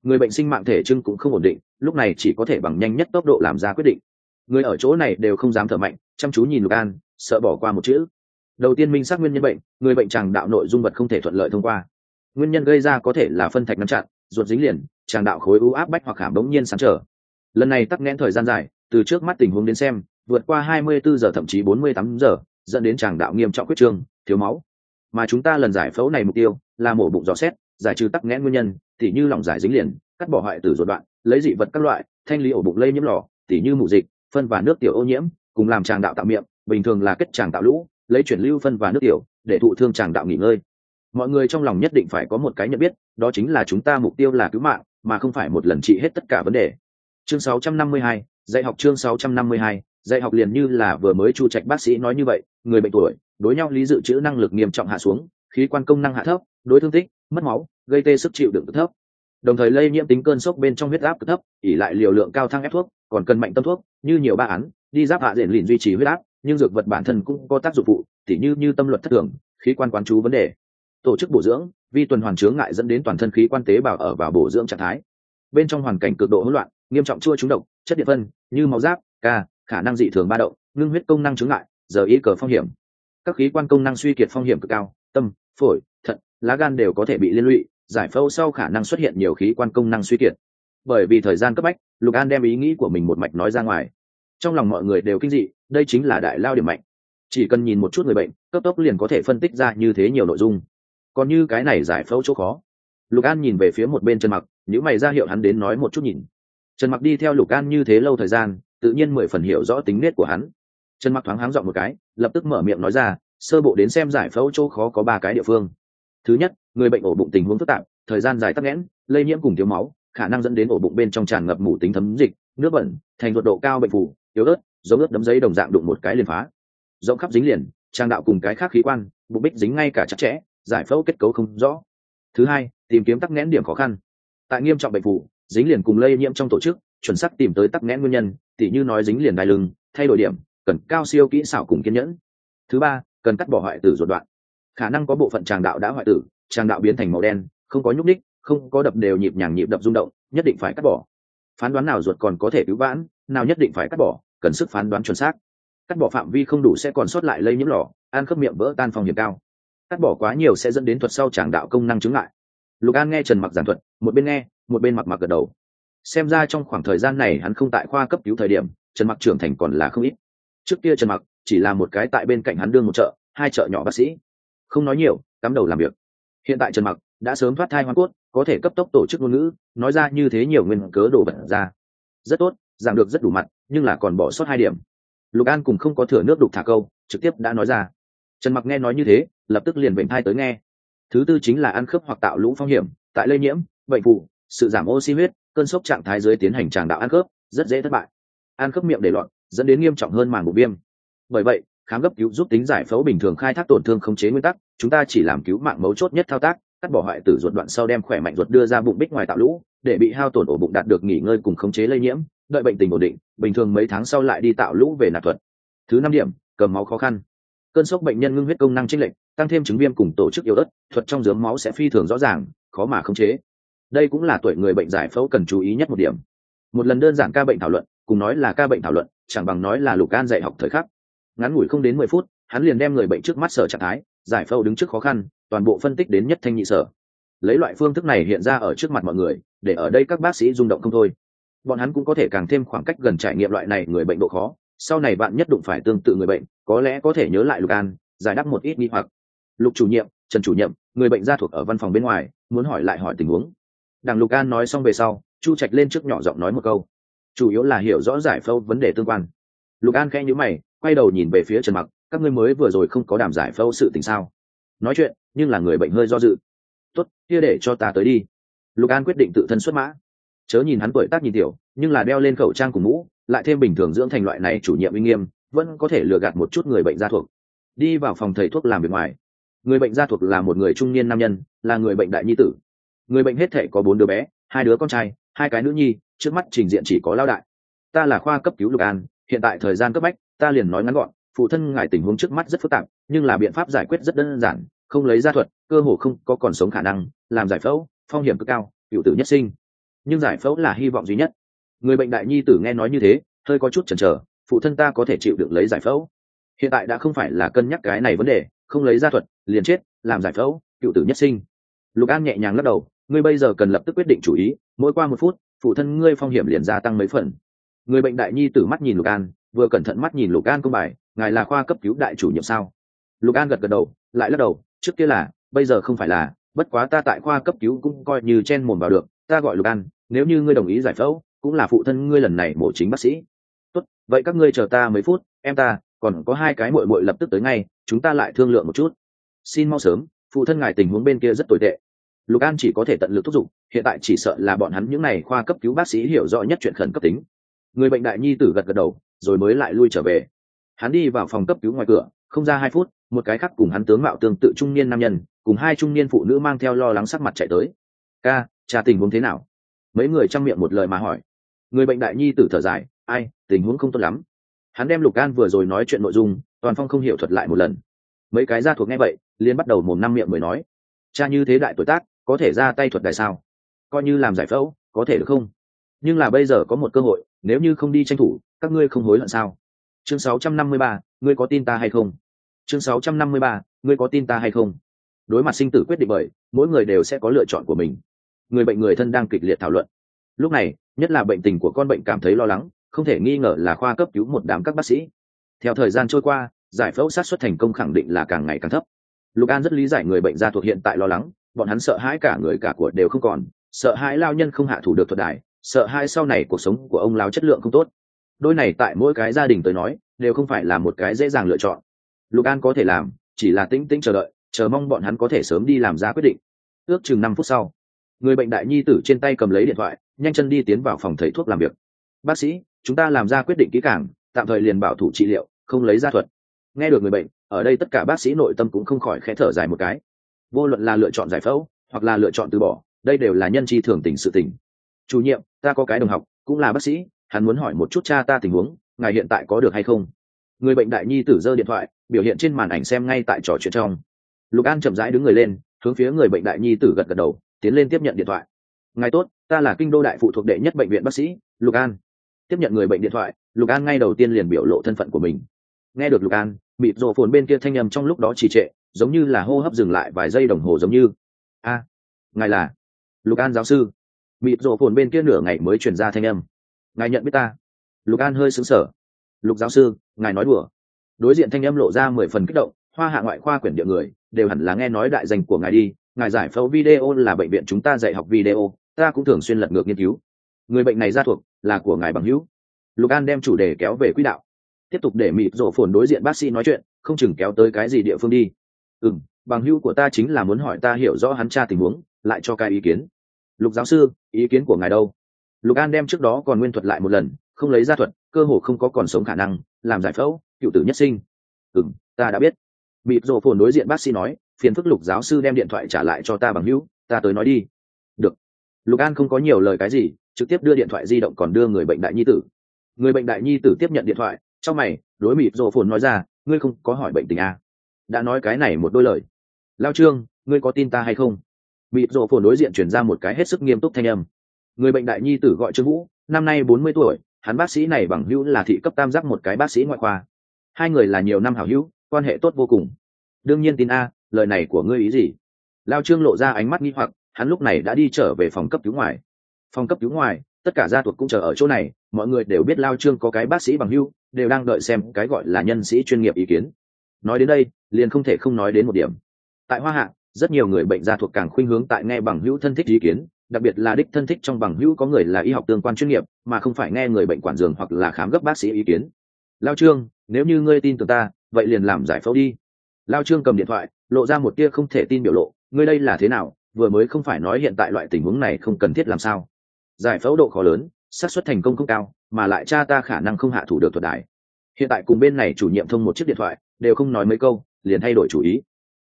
người bệnh sinh mạng thể trưng cũng không ổn định, lúc này chỉ có thể bằng nhanh nhất tốc độ làm ra quyết định. Người ở chỗ này đều không dám thở mạnh, chăm chú nhìn lục an, sợ bỏ qua một chữ. Đầu tiên minh xác nguyên nhân bệnh, người bệnh tràng đạo nội dung vật không thể thuận lợi thông qua. Nguyên nhân gây ra có thể là phân thạch ngăn chặn, ruột dính liền tràng đạo khối u áp bách hoặc hàm đống nhiên sáng trở. Lần này tắc nghẽn thời gian dài, từ trước mắt tình huống đến xem, vượt qua 24 giờ thậm chí 48 giờ, dẫn đến tràng đạo nghiêm trọng quyết trương, thiếu máu. Mà chúng ta lần giải phẫu này mục tiêu là mổ bụng dò xét giải trừ tắc nghẽn nguyên nhân tỉ như lỏng giải dính liền cắt bỏ hoại tử ruột đoạn lấy dị vật các loại thanh lý ổ bụng lây nhiễm lò tỉ như mụ dịch phân và nước tiểu ô nhiễm cùng làm tràng đạo tạo miệng bình thường là kết tràng tạo lũ lấy chuyển lưu phân và nước tiểu để thụ thương tràng đạo nghỉ ngơi. Mọi người trong lòng nhất định phải có một cái nhận biết đó chính là chúng ta mục tiêu là cứu mạng mà không phải một lần trị hết tất cả vấn đề. Chương 652, dạy học chương 652, dạy học liền như là vừa mới chu trạch bác sĩ nói như vậy người bệnh tuổi đối nhau lý dự trữ năng lực nghiêm trọng hạ xuống khí quan công năng hạ thấp đối thương tích mất máu gây tê sức chịu đựng thấp. Đồng thời lây nhiễm tính cơn sốc bên trong huyết áp cực thấp ỉ lại liều lượng cao thăng ép thuốc, còn cần mạnh tâm thuốc, như nhiều ba án, đi giáp hạ diện lìn duy trì huyết áp, nhưng dược vật bản thân cũng có tác dụng phụ, tỉ như như tâm luật thất thường, khí quan quán chú vấn đề. Tổ chức bổ dưỡng, vi tuần hoàn chướng ngại dẫn đến toàn thân khí quan tế bào ở vào bổ dưỡng trạng thái. Bên trong hoàn cảnh cực độ hỗn loạn, nghiêm trọng chua trúng độc, chất điện phân, như máu giáp, ca, khả năng dị thường ba động, ngưng huyết công năng chướng ngại, giờ ý cờ phong hiểm. Các khí quan công năng suy kiệt phong hiểm cực cao, tâm, phổi lá gan đều có thể bị liên lụy, giải phẫu sau khả năng xuất hiện nhiều khí quan công năng suy kiệt. Bởi vì thời gian cấp bách, lục an đem ý nghĩ của mình một mạch nói ra ngoài. Trong lòng mọi người đều kinh dị, đây chính là đại lao điểm mạnh. Chỉ cần nhìn một chút người bệnh, cấp tốc liền có thể phân tích ra như thế nhiều nội dung. Còn như cái này giải phẫu chỗ khó. Lục an nhìn về phía một bên trần mặc những mày ra hiệu hắn đến nói một chút nhìn. Trần mặc đi theo lục an như thế lâu thời gian, tự nhiên mười phần hiểu rõ tính nết của hắn. Trần mặc thoáng háng dọn một cái, lập tức mở miệng nói ra, sơ bộ đến xem giải phẫu chỗ khó có ba cái địa phương thứ nhất, người bệnh ổ bụng tình huống phức tạp, thời gian dài tắc nghẽn, lây nhiễm cùng thiếu máu, khả năng dẫn đến ổ bụng bên trong tràn ngập mủ tính thấm dịch, nước bẩn, thành ruột độ cao bệnh phủ yếu ớt, giống ớt đấm giấy đồng dạng đụng một cái liền phá. Rộng khắp dính liền, trang đạo cùng cái khác khí quan, bụng bích dính ngay cả chặt chẽ, giải phẫu kết cấu không rõ. Thứ hai, tìm kiếm tắc nghẽn điểm khó khăn. Tại nghiêm trọng bệnh phủ dính liền cùng lây nhiễm trong tổ chức, chuẩn xác tìm tới tắc nghẽn nguyên nhân, tỉ như nói dính liền đai lưng, thay đổi điểm, cần cao siêu kỹ xảo cùng kiên nhẫn. Thứ ba, cần cắt bỏ hoại tử ruột đoạn khả năng có bộ phận tràng đạo đã hoại tử tràng đạo biến thành màu đen không có nhúc ních không có đập đều nhịp nhàng nhịp đập rung động nhất định phải cắt bỏ. Phán đoán nào ruột còn có thể cứu vãn nào nhất định phải cắt bỏ cần sức phán đoán chuẩn xác. Cắt bỏ phạm vi không đủ sẽ còn sót lại lây nhiễm lỏ, ăn khớp miệng vỡ tan phòng hiểm cao. Cắt bỏ quá nhiều sẽ dẫn đến thuật sau tràng đạo công năng chứng lại. Lục an nghe trần mặc giảng thuật một bên nghe một bên mặc mặc gật đầu. Xem ra trong khoảng thời gian này hắn không tại khoa cấp cứu thời điểm trần mặc trưởng thành còn là không ít. Trước kia trần mặc chỉ là một cái tại bên cạnh hắn đương một chợ hai chợ nhỏ bác sĩ không nói nhiều, cắm đầu làm việc. Hiện tại trần mặc đã sớm thoát thai hoa cốt, có thể cấp tốc tổ chức ngôn ngữ, nói ra như thế nhiều nguyên cớ đổ bật ra. Rất tốt giảm được rất đủ mặt, nhưng là còn bỏ sót hai điểm. Lục an cùng không có thừa nước đục thả câu, trực tiếp đã nói ra. Trần mặc nghe nói như thế, lập tức liền bệnh thai tới nghe. Thứ tư chính là ăn khớp hoặc tạo lũ phong hiểm, tại lây nhiễm, bệnh phụ, sự giảm oxy huyết, cơn sốc trạng thái dưới tiến hành tràng đạo ăn khớp, rất dễ thất bại. Ăn khớp miệng để loạn, dẫn đến nghiêm trọng hơn màng bụng viêm. Bởi vậy khám gấp cứu giúp tính giải phẫu bình thường khai thác tổn thương không chế nguyên tắc, chúng ta chỉ làm cứu mạng mấu chốt nhất thao tác, cắt bỏ hoại tử ruột đoạn sau đem khỏe mạnh ruột đưa ra bụng bích ngoài tạo lũ, để bị hao tổn ổ bụng đạt được nghỉ ngơi cùng khống chế lây nhiễm, đợi bệnh tình ổn định, bình thường mấy tháng sau lại đi tạo lũ về nạp thuật. Thứ năm điểm, cầm máu khó khăn. Cơn sốc bệnh nhân ngưng huyết công năng chênh lệch, tăng thêm chứng viêm cùng tổ chức yếu ớt, thuật trong dướng máu sẽ phi thường rõ ràng, khó mà khống chế. Đây cũng là tuổi người bệnh giải phẫu cần chú ý nhất một điểm. Một lần đơn giản ca bệnh thảo luận, cùng nói là ca bệnh thảo luận, chẳng bằng nói là lục can dạy học thời khắc ngắn ngủi không đến mười phút, hắn liền đem người bệnh trước mắt sở trạng thái, giải phẫu đứng trước khó khăn, toàn bộ phân tích đến nhất thanh nhị sở. Lấy loại phương thức này hiện ra ở trước mặt mọi người, để ở đây các bác sĩ rung động không thôi. Bọn hắn cũng có thể càng thêm khoảng cách gần trải nghiệm loại này người bệnh độ khó, sau này bạn nhất đụng phải tương tự người bệnh, có lẽ có thể nhớ lại lục an, giải đáp một ít nghi hoặc. Lục chủ nhiệm, trần chủ nhiệm, người bệnh gia thuộc ở văn phòng bên ngoài, muốn hỏi lại hỏi tình huống. Đảng lục an nói xong về sau, chu trạch lên trước nhỏ giọng nói một câu. Chủ yếu là hiểu rõ giải phẫu vấn đề tương quan. Lục an khẽ nhữ mày quay đầu nhìn về phía trần mặc, các ngươi mới vừa rồi không có đảm giải phẫu sự tình sao? Nói chuyện, nhưng là người bệnh hơi do dự. Tốt, kia để cho ta tới đi. Lục an quyết định tự thân xuất mã. Chớ nhìn hắn tuổi tác nhìn tiểu, nhưng là đeo lên khẩu trang cùng mũ, lại thêm bình thường dưỡng thành loại này chủ nhiệm uy nghiêm, vẫn có thể lừa gạt một chút người bệnh gia thuộc. Đi vào phòng thầy thuốc làm việc ngoài. Người bệnh gia thuộc là một người trung niên nam nhân, là người bệnh đại nhi tử. Người bệnh hết thể có bốn đứa bé, hai đứa con trai, hai cái nữ nhi, trước mắt trình diện chỉ có lao đại. Ta là khoa cấp cứu lục an, hiện tại thời gian cấp bách ta liền nói ngắn gọn, phụ thân ngài tình huống trước mắt rất phức tạp, nhưng là biện pháp giải quyết rất đơn giản, không lấy ra thuật, cơ hồ không có còn sống khả năng, làm giải phẫu, phong hiểm cực cao hiệu tử nhất sinh. Nhưng giải phẫu là hy vọng duy nhất. Người bệnh đại nhi tử nghe nói như thế, hơi có chút chần chờ, phụ thân ta có thể chịu được lấy giải phẫu. Hiện tại đã không phải là cân nhắc cái này vấn đề, không lấy ra thuật, liền chết, làm giải phẫu, cựu tử nhất sinh. Lục an nhẹ nhàng lắc đầu, ngươi bây giờ cần lập tức quyết định chủ ý, mỗi qua một phút, phụ thân ngươi phong hiểm liền gia tăng mấy phần. Người bệnh đại nhi tử mắt nhìn lục an vừa cẩn thận mắt nhìn lục an công bài, ngài là khoa cấp cứu đại chủ nhiệm sao? Lục an gật gật đầu, lại lắc đầu, trước kia là, bây giờ không phải là, bất quá ta tại khoa cấp cứu cũng coi như chen mồm vào được, ta gọi lục an, nếu như ngươi đồng ý giải phẫu, cũng là phụ thân ngươi lần này mổ chính bác sĩ. Tốt, vậy các ngươi chờ ta mấy phút, em ta, còn có hai cái mội mội lập tức tới ngay, chúng ta lại thương lượng một chút. Xin mau sớm, phụ thân ngài tình huống bên kia rất tồi tệ. Lục an chỉ có thể tận lực thúc giục, hiện tại chỉ sợ là bọn hắn những n à y khoa cấp cứu bác sĩ hiểu rõ nhất chuyện khẩn cấp tính. Người bệnh đại nhi tử gật gật đầu rồi mới lại lui trở về. Hắn đi vào phòng cấp cứu ngoài cửa, không ra hai phút, một cái khác cùng hắn tướng mạo tương tự trung niên nam nhân, cùng hai trung niên phụ nữ mang theo lo lắng sắc mặt chạy tới. Ca, cha tình huống thế nào? Mấy người chăm miệng một lời mà hỏi. Người bệnh đại nhi tử thở dài, ai, tình huống không tốt lắm. Hắn đem lục an vừa rồi nói chuyện nội dung, toàn phong không hiểu thuật lại một lần. Mấy cái gia thuộc nghe vậy liên bắt đầu mồm năm miệng mới nói. Cha như thế đại tuổi tác, có thể ra tay thuật đại sao? Coi như làm giải phẫu, có thể được không? Nhưng là bây giờ có một cơ hội, nếu như không đi tranh thủ các ngươi không hối hận sao? Chương 653, ngươi có tin ta hay không? Chương 653, ngươi có tin ta hay không? Đối mặt sinh tử quyết định bởi mỗi người đều sẽ có lựa chọn của mình. Người bệnh người thân đang kịch liệt thảo luận. Lúc này nhất là bệnh tình của con bệnh cảm thấy lo lắng không thể nghi ngờ là khoa cấp cứu một đám các bác sĩ. Theo thời gian trôi qua giải phẫu sát xuất thành công khẳng định là càng ngày càng thấp. Lục an rất lý giải người bệnh gia thuộc hiện tại lo lắng bọn hắn sợ hãi cả người cả của đều không còn sợ hãi lao nhân không hạ thủ được thuật đài sợ hãi sau này cuộc sống của ông lao chất lượng không tốt đôi này tại mỗi cái gia đình tới nói, đều không phải là một cái dễ dàng lựa chọn. Lục an có thể làm, chỉ là tĩnh tĩnh chờ đợi, chờ mong bọn hắn có thể sớm đi làm ra quyết định. Ước chừng năm phút sau, người bệnh đại nhi tử trên tay cầm lấy điện thoại, nhanh chân đi tiến vào phòng thầy thuốc làm việc. Bác sĩ, chúng ta làm ra quyết định kỹ càng, tạm thời liền bảo thủ trị liệu, không lấy ra thuật. Nghe được người bệnh, ở đây tất cả bác sĩ nội tâm cũng không khỏi khẽ thở dài một cái. Vô luận là lựa chọn giải phẫu, hoặc là lựa chọn từ bỏ, đây đều là nhân chi thường tình sự tình. Chủ nhiệm, ta có cái đồng học, cũng là bác sĩ hắn muốn hỏi một chút cha ta tình huống, ngài hiện tại có được hay không? Người bệnh đại nhi tử giơ điện thoại, biểu hiện trên màn ảnh xem ngay tại trò chuyện trong. Lục an chậm rãi đứng người lên, hướng phía người bệnh đại nhi tử gật gật đầu, tiến lên tiếp nhận điện thoại. Ngài tốt, ta là kinh đô đại phụ thuộc đệ nhất bệnh viện bác sĩ, lục an. Tiếp nhận người bệnh điện thoại, lục an ngay đầu tiên liền biểu lộ thân phận của mình. Nghe được lục an bị rộ phồn bên kia thanh â m trong lúc đó trì trệ, giống như là hô hấp dừng lại vài giây đồng hồ giống như. A, ngài là lục an giáo sư. Bị rộ phồn bên kia nửa ngày mới truyền ra thanh âm ngài nhận biết ta? Lục an hơi xứng sở lục giáo sư, ngài nói đùa. Đối diện thanh âm lộ ra mười phần kích động, hoa hạ ngoại khoa quyển địa người, đều hẳn là nghe nói đại danh của ngài đi. Ngài giải phẫu video là bệnh viện chúng ta dạy học video, ta cũng thường xuyên lật ngược nghiên cứu. Người bệnh này ra thuộc là của ngài bằng hữu. Lục an đem chủ đề kéo về quỹ đạo. Tiếp tục để mịt rổ phồn đối diện bác sĩ nói chuyện, không chừng kéo tới cái gì địa phương đi. Ừ m bằng hữu của ta chính là muốn hỏi ta hiểu rõ hắn tra tình huống, lại cho cái ý kiến. Lục giáo sư, ý kiến của ngài đâu? Lục an đem trước đó còn nguyên thuật lại một lần, không lấy ra thuật, cơ hồ không có còn sống khả năng, làm giải phẫu, cựu tử nhất sinh. Ừ m ta đã biết. Mịt rộ phồn đối diện bác sĩ nói, phiền phức lục giáo sư đem điện thoại trả lại cho ta bằng hữu, ta tới nói đi. Được. Lục an không có nhiều lời cái gì, trực tiếp đưa điện thoại di động còn đưa người bệnh đại nhi tử. Người bệnh đại nhi tử tiếp nhận điện thoại, trong mày, đối mịt rộ phồn nói ra, ngươi không có hỏi bệnh tình à? đã nói cái này một đôi lời. Lao trương, ngươi có tin ta hay không? Mịt rộ phồn đối diện chuyển ra một cái hết sức nghiêm túc thanh âm người bệnh đại nhi tử gọi trương vũ, năm nay bốn mươi tuổi, hắn bác sĩ này bằng hữu là thị cấp tam giác một cái bác sĩ ngoại khoa. Hai người là nhiều năm hảo hữu, quan hệ tốt vô cùng. Đương nhiên tin a, lời này của ngươi ý gì? Lao trương lộ ra ánh mắt nghi hoặc, hắn lúc này đã đi trở về phòng cấp cứu ngoài. Phòng cấp cứu ngoài, tất cả gia thuộc cũng chờ ở chỗ này, mọi người đều biết lao trương có cái bác sĩ bằng hưu đều đang đợi xem cái gọi là nhân sĩ chuyên nghiệp ý kiến. Nói đến đây, liền không thể không nói đến một điểm. Tại hoa hạ, rất nhiều người bệnh gia thuộc càng khuynh hướng tại nghe bằng hữu thân thích ý kiến đặc biệt là đích thân thích trong bằng hữu có người là y học tương quan chuyên nghiệp, mà không phải nghe người bệnh quản giường hoặc là khám gấp bác sĩ ý kiến. Lao trương, nếu như ngươi tin tưởng ta, vậy liền làm giải phẫu đi. Lao trương cầm điện thoại, lộ ra một tia không thể tin biểu lộ, ngươi đây là thế nào, vừa mới không phải nói hiện tại loại tình huống này không cần thiết làm sao. Giải phẫu độ khó lớn, xác suất thành công không cao, mà lại cha ta khả năng không hạ thủ được thuật đại hiện tại cùng bên này chủ nhiệm thông một chiếc điện thoại, đều không nói mấy câu, liền thay đổi chủ ý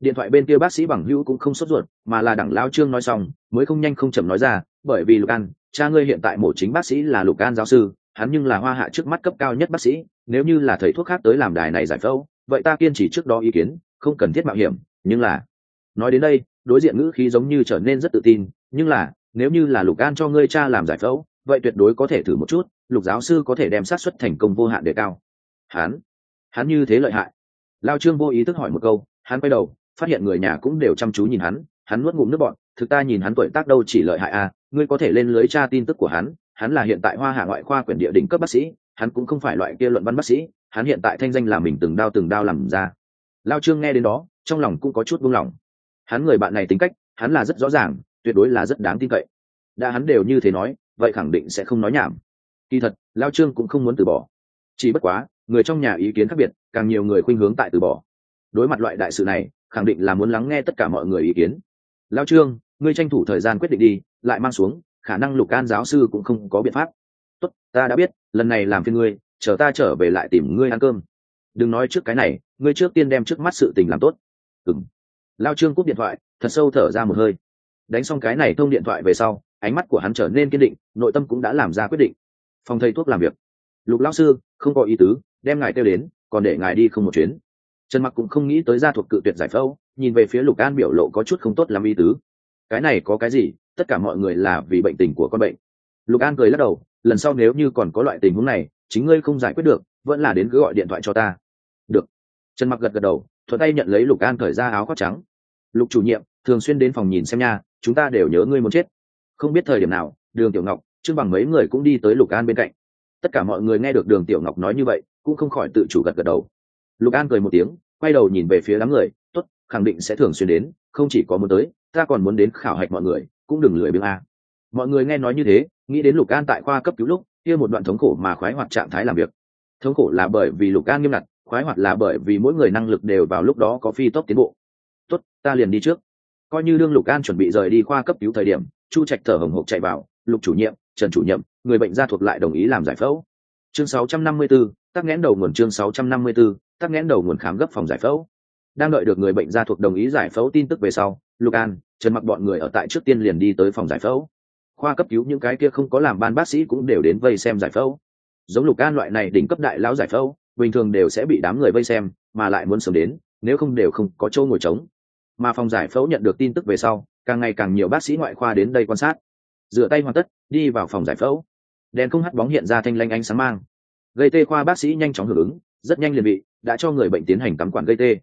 điện thoại bên kia bác sĩ bằng hữu cũng không sốt ruột, mà là đẳng lao trương nói xong, mới không nhanh không chậm nói ra, bởi vì lục an, cha ngươi hiện tại mổ chính bác sĩ là lục an giáo sư, hắn nhưng là hoa hạ trước mắt cấp cao nhất bác sĩ, nếu như là thầy thuốc khác tới làm đài này giải phẫu, vậy ta kiên trì trước đó ý kiến, không cần thiết mạo hiểm, nhưng là nói đến đây, đối diện ngữ khí giống như trở nên rất tự tin, nhưng là, nếu như là lục an cho ngươi cha làm giải phẫu, vậy tuyệt đối có thể thử một chút, lục giáo sư có thể đem sát xuất thành công vô hạn đề cao. Hắn hắn như thế lợi hại. Lao trương vô ý thức hỏi một câu, hắn quay đầu phát hiện người nhà cũng đều chăm chú nhìn hắn hắn nuốt ngụm nước bọn thực ta nhìn hắn tuổi tác đâu chỉ lợi hại à ngươi có thể lên lưới tra tin tức của hắn hắn là hiện tại hoa hạ ngoại khoa quyển địa đỉnh cấp bác sĩ, hắn cũng không phải loại kia luận văn bác sĩ, hắn hiện tại thanh danh là mình từng đao từng đao làm ra. Lao trương nghe đến đó, trong lòng cũng có chút buông lỏng. Hắn người bạn này tính cách, hắn là rất rõ ràng, tuyệt đối là rất đáng tin cậy. Đã hắn đều như thế nói, vậy khẳng định sẽ không nói nhảm. Kỳ thật, lao trương cũng không muốn từ bỏ. Chỉ bất quá, người trong nhà ý kiến khác biệt, càng nhiều người khuynh hướng tại từ bỏ. Đối mặt loại đại sự này khẳng định là muốn lắng nghe tất cả mọi người ý kiến. Lao trương, ngươi tranh thủ thời gian quyết định đi, lại mang xuống, khả năng lục can giáo sư cũng không có biện pháp. Tốt, ta đã biết, lần này làm phiên ngươi, chờ ta trở về lại tìm ngươi ăn cơm. Đừng nói trước cái này, ngươi trước tiên đem trước mắt sự tình làm tốt. Ừng lao trương cúp điện thoại, thật sâu thở ra một hơi. Đánh xong cái này thông điện thoại về sau, ánh mắt của hắn trở nên kiên định, nội tâm cũng đã làm ra quyết định. Phòng thầy thuốc làm việc. Lục lao sư, không có ý tứ, đem ngài kêu đến, còn để ngài đi không một chuyến trần mặc cũng không nghĩ tới gia thuộc cự tuyệt giải phẫu, nhìn về phía lục an biểu lộ có chút không tốt làm y tứ. Cái này có cái gì? Tất cả mọi người là vì bệnh tình của con bệnh. Lục an cười lắc đầu, lần sau nếu như còn có loại tình huống này, chính ngươi không giải quyết được, vẫn là đến cứ gọi điện thoại cho ta. Được. Trần mặc gật gật đầu, thuận tay nhận lấy lục an cởi ra áo khoác trắng. Lục chủ nhiệm, thường xuyên đến phòng nhìn xem nha, chúng ta đều nhớ ngươi muốn chết. Không biết thời điểm nào, đường tiểu ngọc, trương bằng mấy người cũng đi tới lục an bên cạnh. Tất cả mọi người nghe được đường tiểu ngọc nói như vậy, cũng không khỏi tự chủ gật gật đầu lục an cười một tiếng quay đầu nhìn về phía đám người tốt khẳng định sẽ thường xuyên đến không chỉ có muốn tới ta còn muốn đến khảo hạch mọi người cũng đừng lười biếng a. Mọi người nghe nói như thế nghĩ đến lục an tại khoa cấp cứu lúc kia một đoạn thống khổ mà khoái hoạt trạng thái làm việc. Thống khổ là bởi vì lục an nghiêm ngặt khoái hoạt là bởi vì mỗi người năng lực đều vào lúc đó có phi tốc tiến bộ. Tốt ta liền đi trước. Coi như đương lục an chuẩn bị rời đi khoa cấp cứu thời điểm chu trạch thở hồng hộc chạy vào lục chủ nhiệm trần chủ nhiệm người bệnh gia thuộc lại đồng ý làm giải phẫu. Chương 654, tắc nghẽn đầu nguồn chương 654, tắc nghẽn đầu nguồn khám gấp phòng giải phẫu. Đang đợi được người bệnh gia thuộc đồng ý giải phẫu tin tức về sau, lục an, trần mặc bọn người ở tại trước tiên liền đi tới phòng giải phẫu. Khoa cấp cứu những cái kia không có làm ban bác sĩ cũng đều đến vây xem giải phẫu. Giống lục an loại này đỉnh cấp đại lão giải phẫu, bình thường đều sẽ bị đám người vây xem, mà lại muốn sớm đến, nếu không đều không có chỗ ngồi trống. Mà phòng giải phẫu nhận được tin tức về sau, càng ngày càng nhiều bác sĩ ngoại khoa đến đây quan sát. Rửa tay hoàn tất, đi vào phòng giải phẫu. Đèn không hắt bóng hiện ra thanh lanh ánh sáng mang. Gây tê khoa bác sĩ nhanh chóng hưởng ứng rất nhanh liền bị, đã cho người bệnh tiến hành cắm quản gây tê.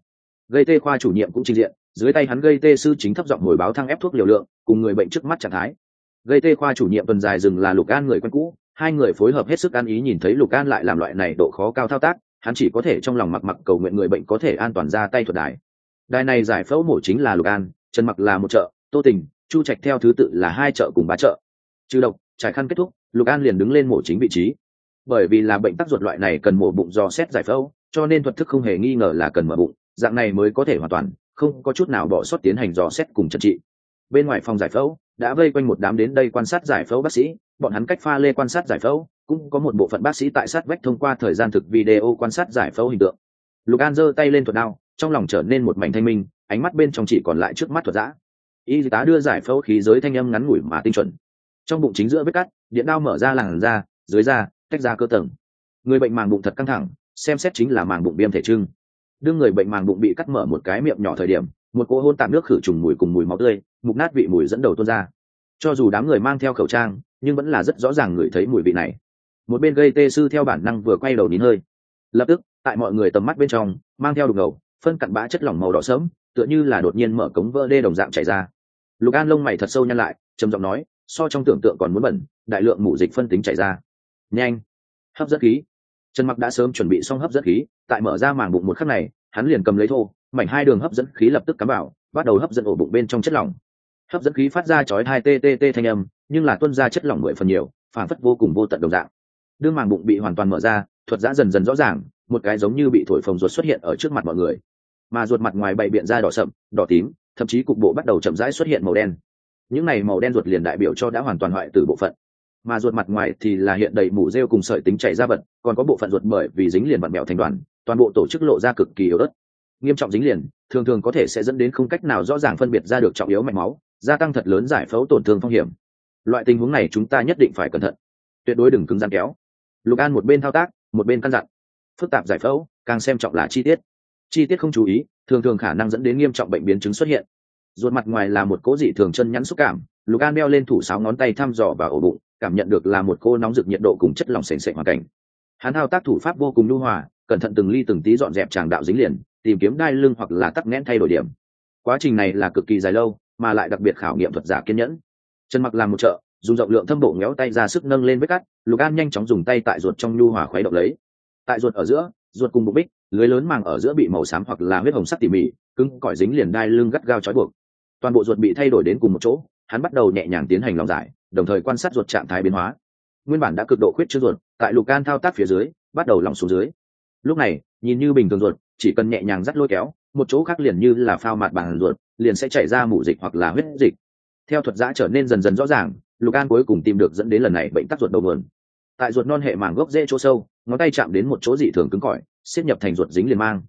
Gây tê khoa chủ nhiệm cũng trình diện, dưới tay hắn gây tê sư chính thấp giọng hồi báo thăng ép thuốc liều lượng, cùng người bệnh trước mắt trạng thái. Gây tê khoa chủ nhiệm tuần dài dừng là lục an người quen cũ, hai người phối hợp hết sức an ý nhìn thấy lục an lại làm loại này độ khó cao thao tác, hắn chỉ có thể trong lòng mặc mặc cầu nguyện người bệnh có thể an toàn ra tay thuật đài. Đài này giải phẫu mổ chính là lục an, trần mặc là một chợ, tô tình, chu trạch theo thứ tự là hai chợ cùng ba chợ. Trừ độc, trải khăn kết thúc, lục an liền đứng lên mổ chính vị trí bởi vì là bệnh tắc ruột loại này cần mổ bụng do xét giải phẫu, cho nên thuật thức không hề nghi ngờ là cần mở bụng, dạng này mới có thể hoàn toàn, không có chút nào bỏ sót tiến hành dò xét cùng trật trị. Bên ngoài phòng giải phẫu, đã vây quanh một đám đến đây quan sát giải phẫu bác sĩ, bọn hắn cách pha lê quan sát giải phẫu, cũng có một bộ phận bác sĩ tại sát vách thông qua thời gian thực video quan sát giải phẫu hình tượng. Lục an giơ tay lên thuật đao, trong lòng trở nên một mảnh thanh minh, ánh mắt bên trong chỉ còn lại trước mắt thuật giã. Y tá đưa giải phẫu khí giới thanh âm ngắn ngủi mà tinh chuẩn. Trong bụng chính giữa vết cắt, điện đao mở ra làn da, dưới da tách ra cơ tầng. Người bệnh màng bụng thật căng thẳng, xem xét chính là màng bụng viêm thể trưng. Đương người bệnh màng bụng bị cắt mở một cái miệng nhỏ thời điểm, một cỗ hôn tạm nước khử trùng mùi cùng mùi máu tươi, mục nát vị mùi dẫn đầu tuôn ra. Cho dù đám người mang theo khẩu trang, nhưng vẫn là rất rõ ràng người thấy mùi vị này. Một bên gây tê sư theo bản năng vừa quay đầu nín hơi. Lập tức, tại mọi người tầm mắt bên trong, mang theo đục ngầu, phân cặn bã chất lỏng màu đỏ sớm tựa như là đột nhiên mở cống vỡ đê đồng dạng chảy ra. Lục an lông mày thật sâu nhăn lại, trầm giọng nói, so trong tưởng tượng còn muốn bẩn, đại lượng mủ dịch phân tính chảy ra nhanh. Hấp dẫn khí. Trần mặc đã sớm chuẩn bị xong hấp dẫn khí, tại mở ra màng bụng một khắc này, hắn liền cầm lấy thô, mảnh hai đường hấp dẫn khí lập tức cắm vào, bắt đầu hấp dẫn ổ bụng bên trong chất lỏng. Hấp dẫn khí phát ra chói hai ttt thanh âm, nhưng là tuân ra chất lỏng mười phần nhiều, phản phất vô cùng vô tận đồng dạng. Đương màng bụng bị hoàn toàn mở ra, thuật giã dần dần rõ ràng, một cái giống như bị thổi phồng ruột xuất hiện ở trước mặt mọi người. Mà ruột mặt ngoài bậy biện ra đỏ sậm, đỏ tím, thậm chí cục bộ bắt đầu chậm rãi xuất hiện màu đen. Những này màu đen ruột liền đại biểu cho đã hoàn toàn hoại từ bộ phận mà ruột mặt ngoài thì là hiện đầy mủ rêu cùng sợi tính chảy ra vật, còn có bộ phận ruột bởi vì dính liền vặn mẹo thành đoàn, toàn bộ tổ chức lộ ra cực kỳ yếu ớt. Nghiêm trọng dính liền, thường thường có thể sẽ dẫn đến không cách nào rõ ràng phân biệt ra được trọng yếu mạch máu, gia tăng thật lớn giải phẫu tổn thương phong hiểm. Loại tình huống này chúng ta nhất định phải cẩn thận. Tuyệt đối đừng cứng gian kéo. Lục an một bên thao tác, một bên căn dặn. Phức tạp giải phẫu, càng xem trọng là chi tiết. Chi tiết không chú ý, thường thường khả năng dẫn đến nghiêm trọng bệnh biến chứng xuất hiện. Ruột mặt ngoài là một cố dị thường chân nhắn xúc cảm, lục an đeo lên thủ sáu ngón tay thăm dò vào ổ bụng cảm nhận được là một cô nóng rực nhiệt độ cùng chất lỏng sền sệt hoàn cảnh. Hắn thao tác thủ pháp vô cùng lưu hòa, cẩn thận từng ly từng tí dọn dẹp tràng đạo dính liền, tìm kiếm đai lưng hoặc là tắc nghẽn thay đổi điểm. Quá trình này là cực kỳ dài lâu, mà lại đặc biệt khảo nghiệm thuật giả kiên nhẫn. Trần mặc làm một chợ dùng rộng lượng thâm bộ ngéo tay ra sức nâng lên vết cắt, lục an nhanh chóng dùng tay tại ruột trong nhu hòa khuấy động lấy. Tại ruột ở giữa, ruột cùng bụng bích, lưới lớn màng ở giữa bị màu xám hoặc là huyết hồng sắc tỉ mỉ, cứng cỏi dính liền đai lưng gắt gao trói buộc. Toàn bộ ruột bị thay đổi đến cùng một chỗ hắn bắt đầu nhẹ nhàng tiến hành lòng giải, đồng thời quan sát ruột trạng thái biến hóa. Nguyên bản đã cực độ khuyết chứa ruột, tại lục an thao tác phía dưới, bắt đầu lỏng xuống dưới. Lúc này, nhìn như bình thường ruột, chỉ cần nhẹ nhàng dắt lôi kéo, một chỗ khác liền như là phao mặt bằng ruột, liền sẽ chảy ra mủ dịch hoặc là huyết dịch. Theo thuật giã trở nên dần dần rõ ràng, lục an cuối cùng tìm được dẫn đến lần này bệnh tắc ruột đầu nguồn. Tại ruột non hệ màng gốc dễ chỗ sâu, ngón tay chạm đến một chỗ dị thường cứng cỏi xếp nhập thành ruột dính liền mang.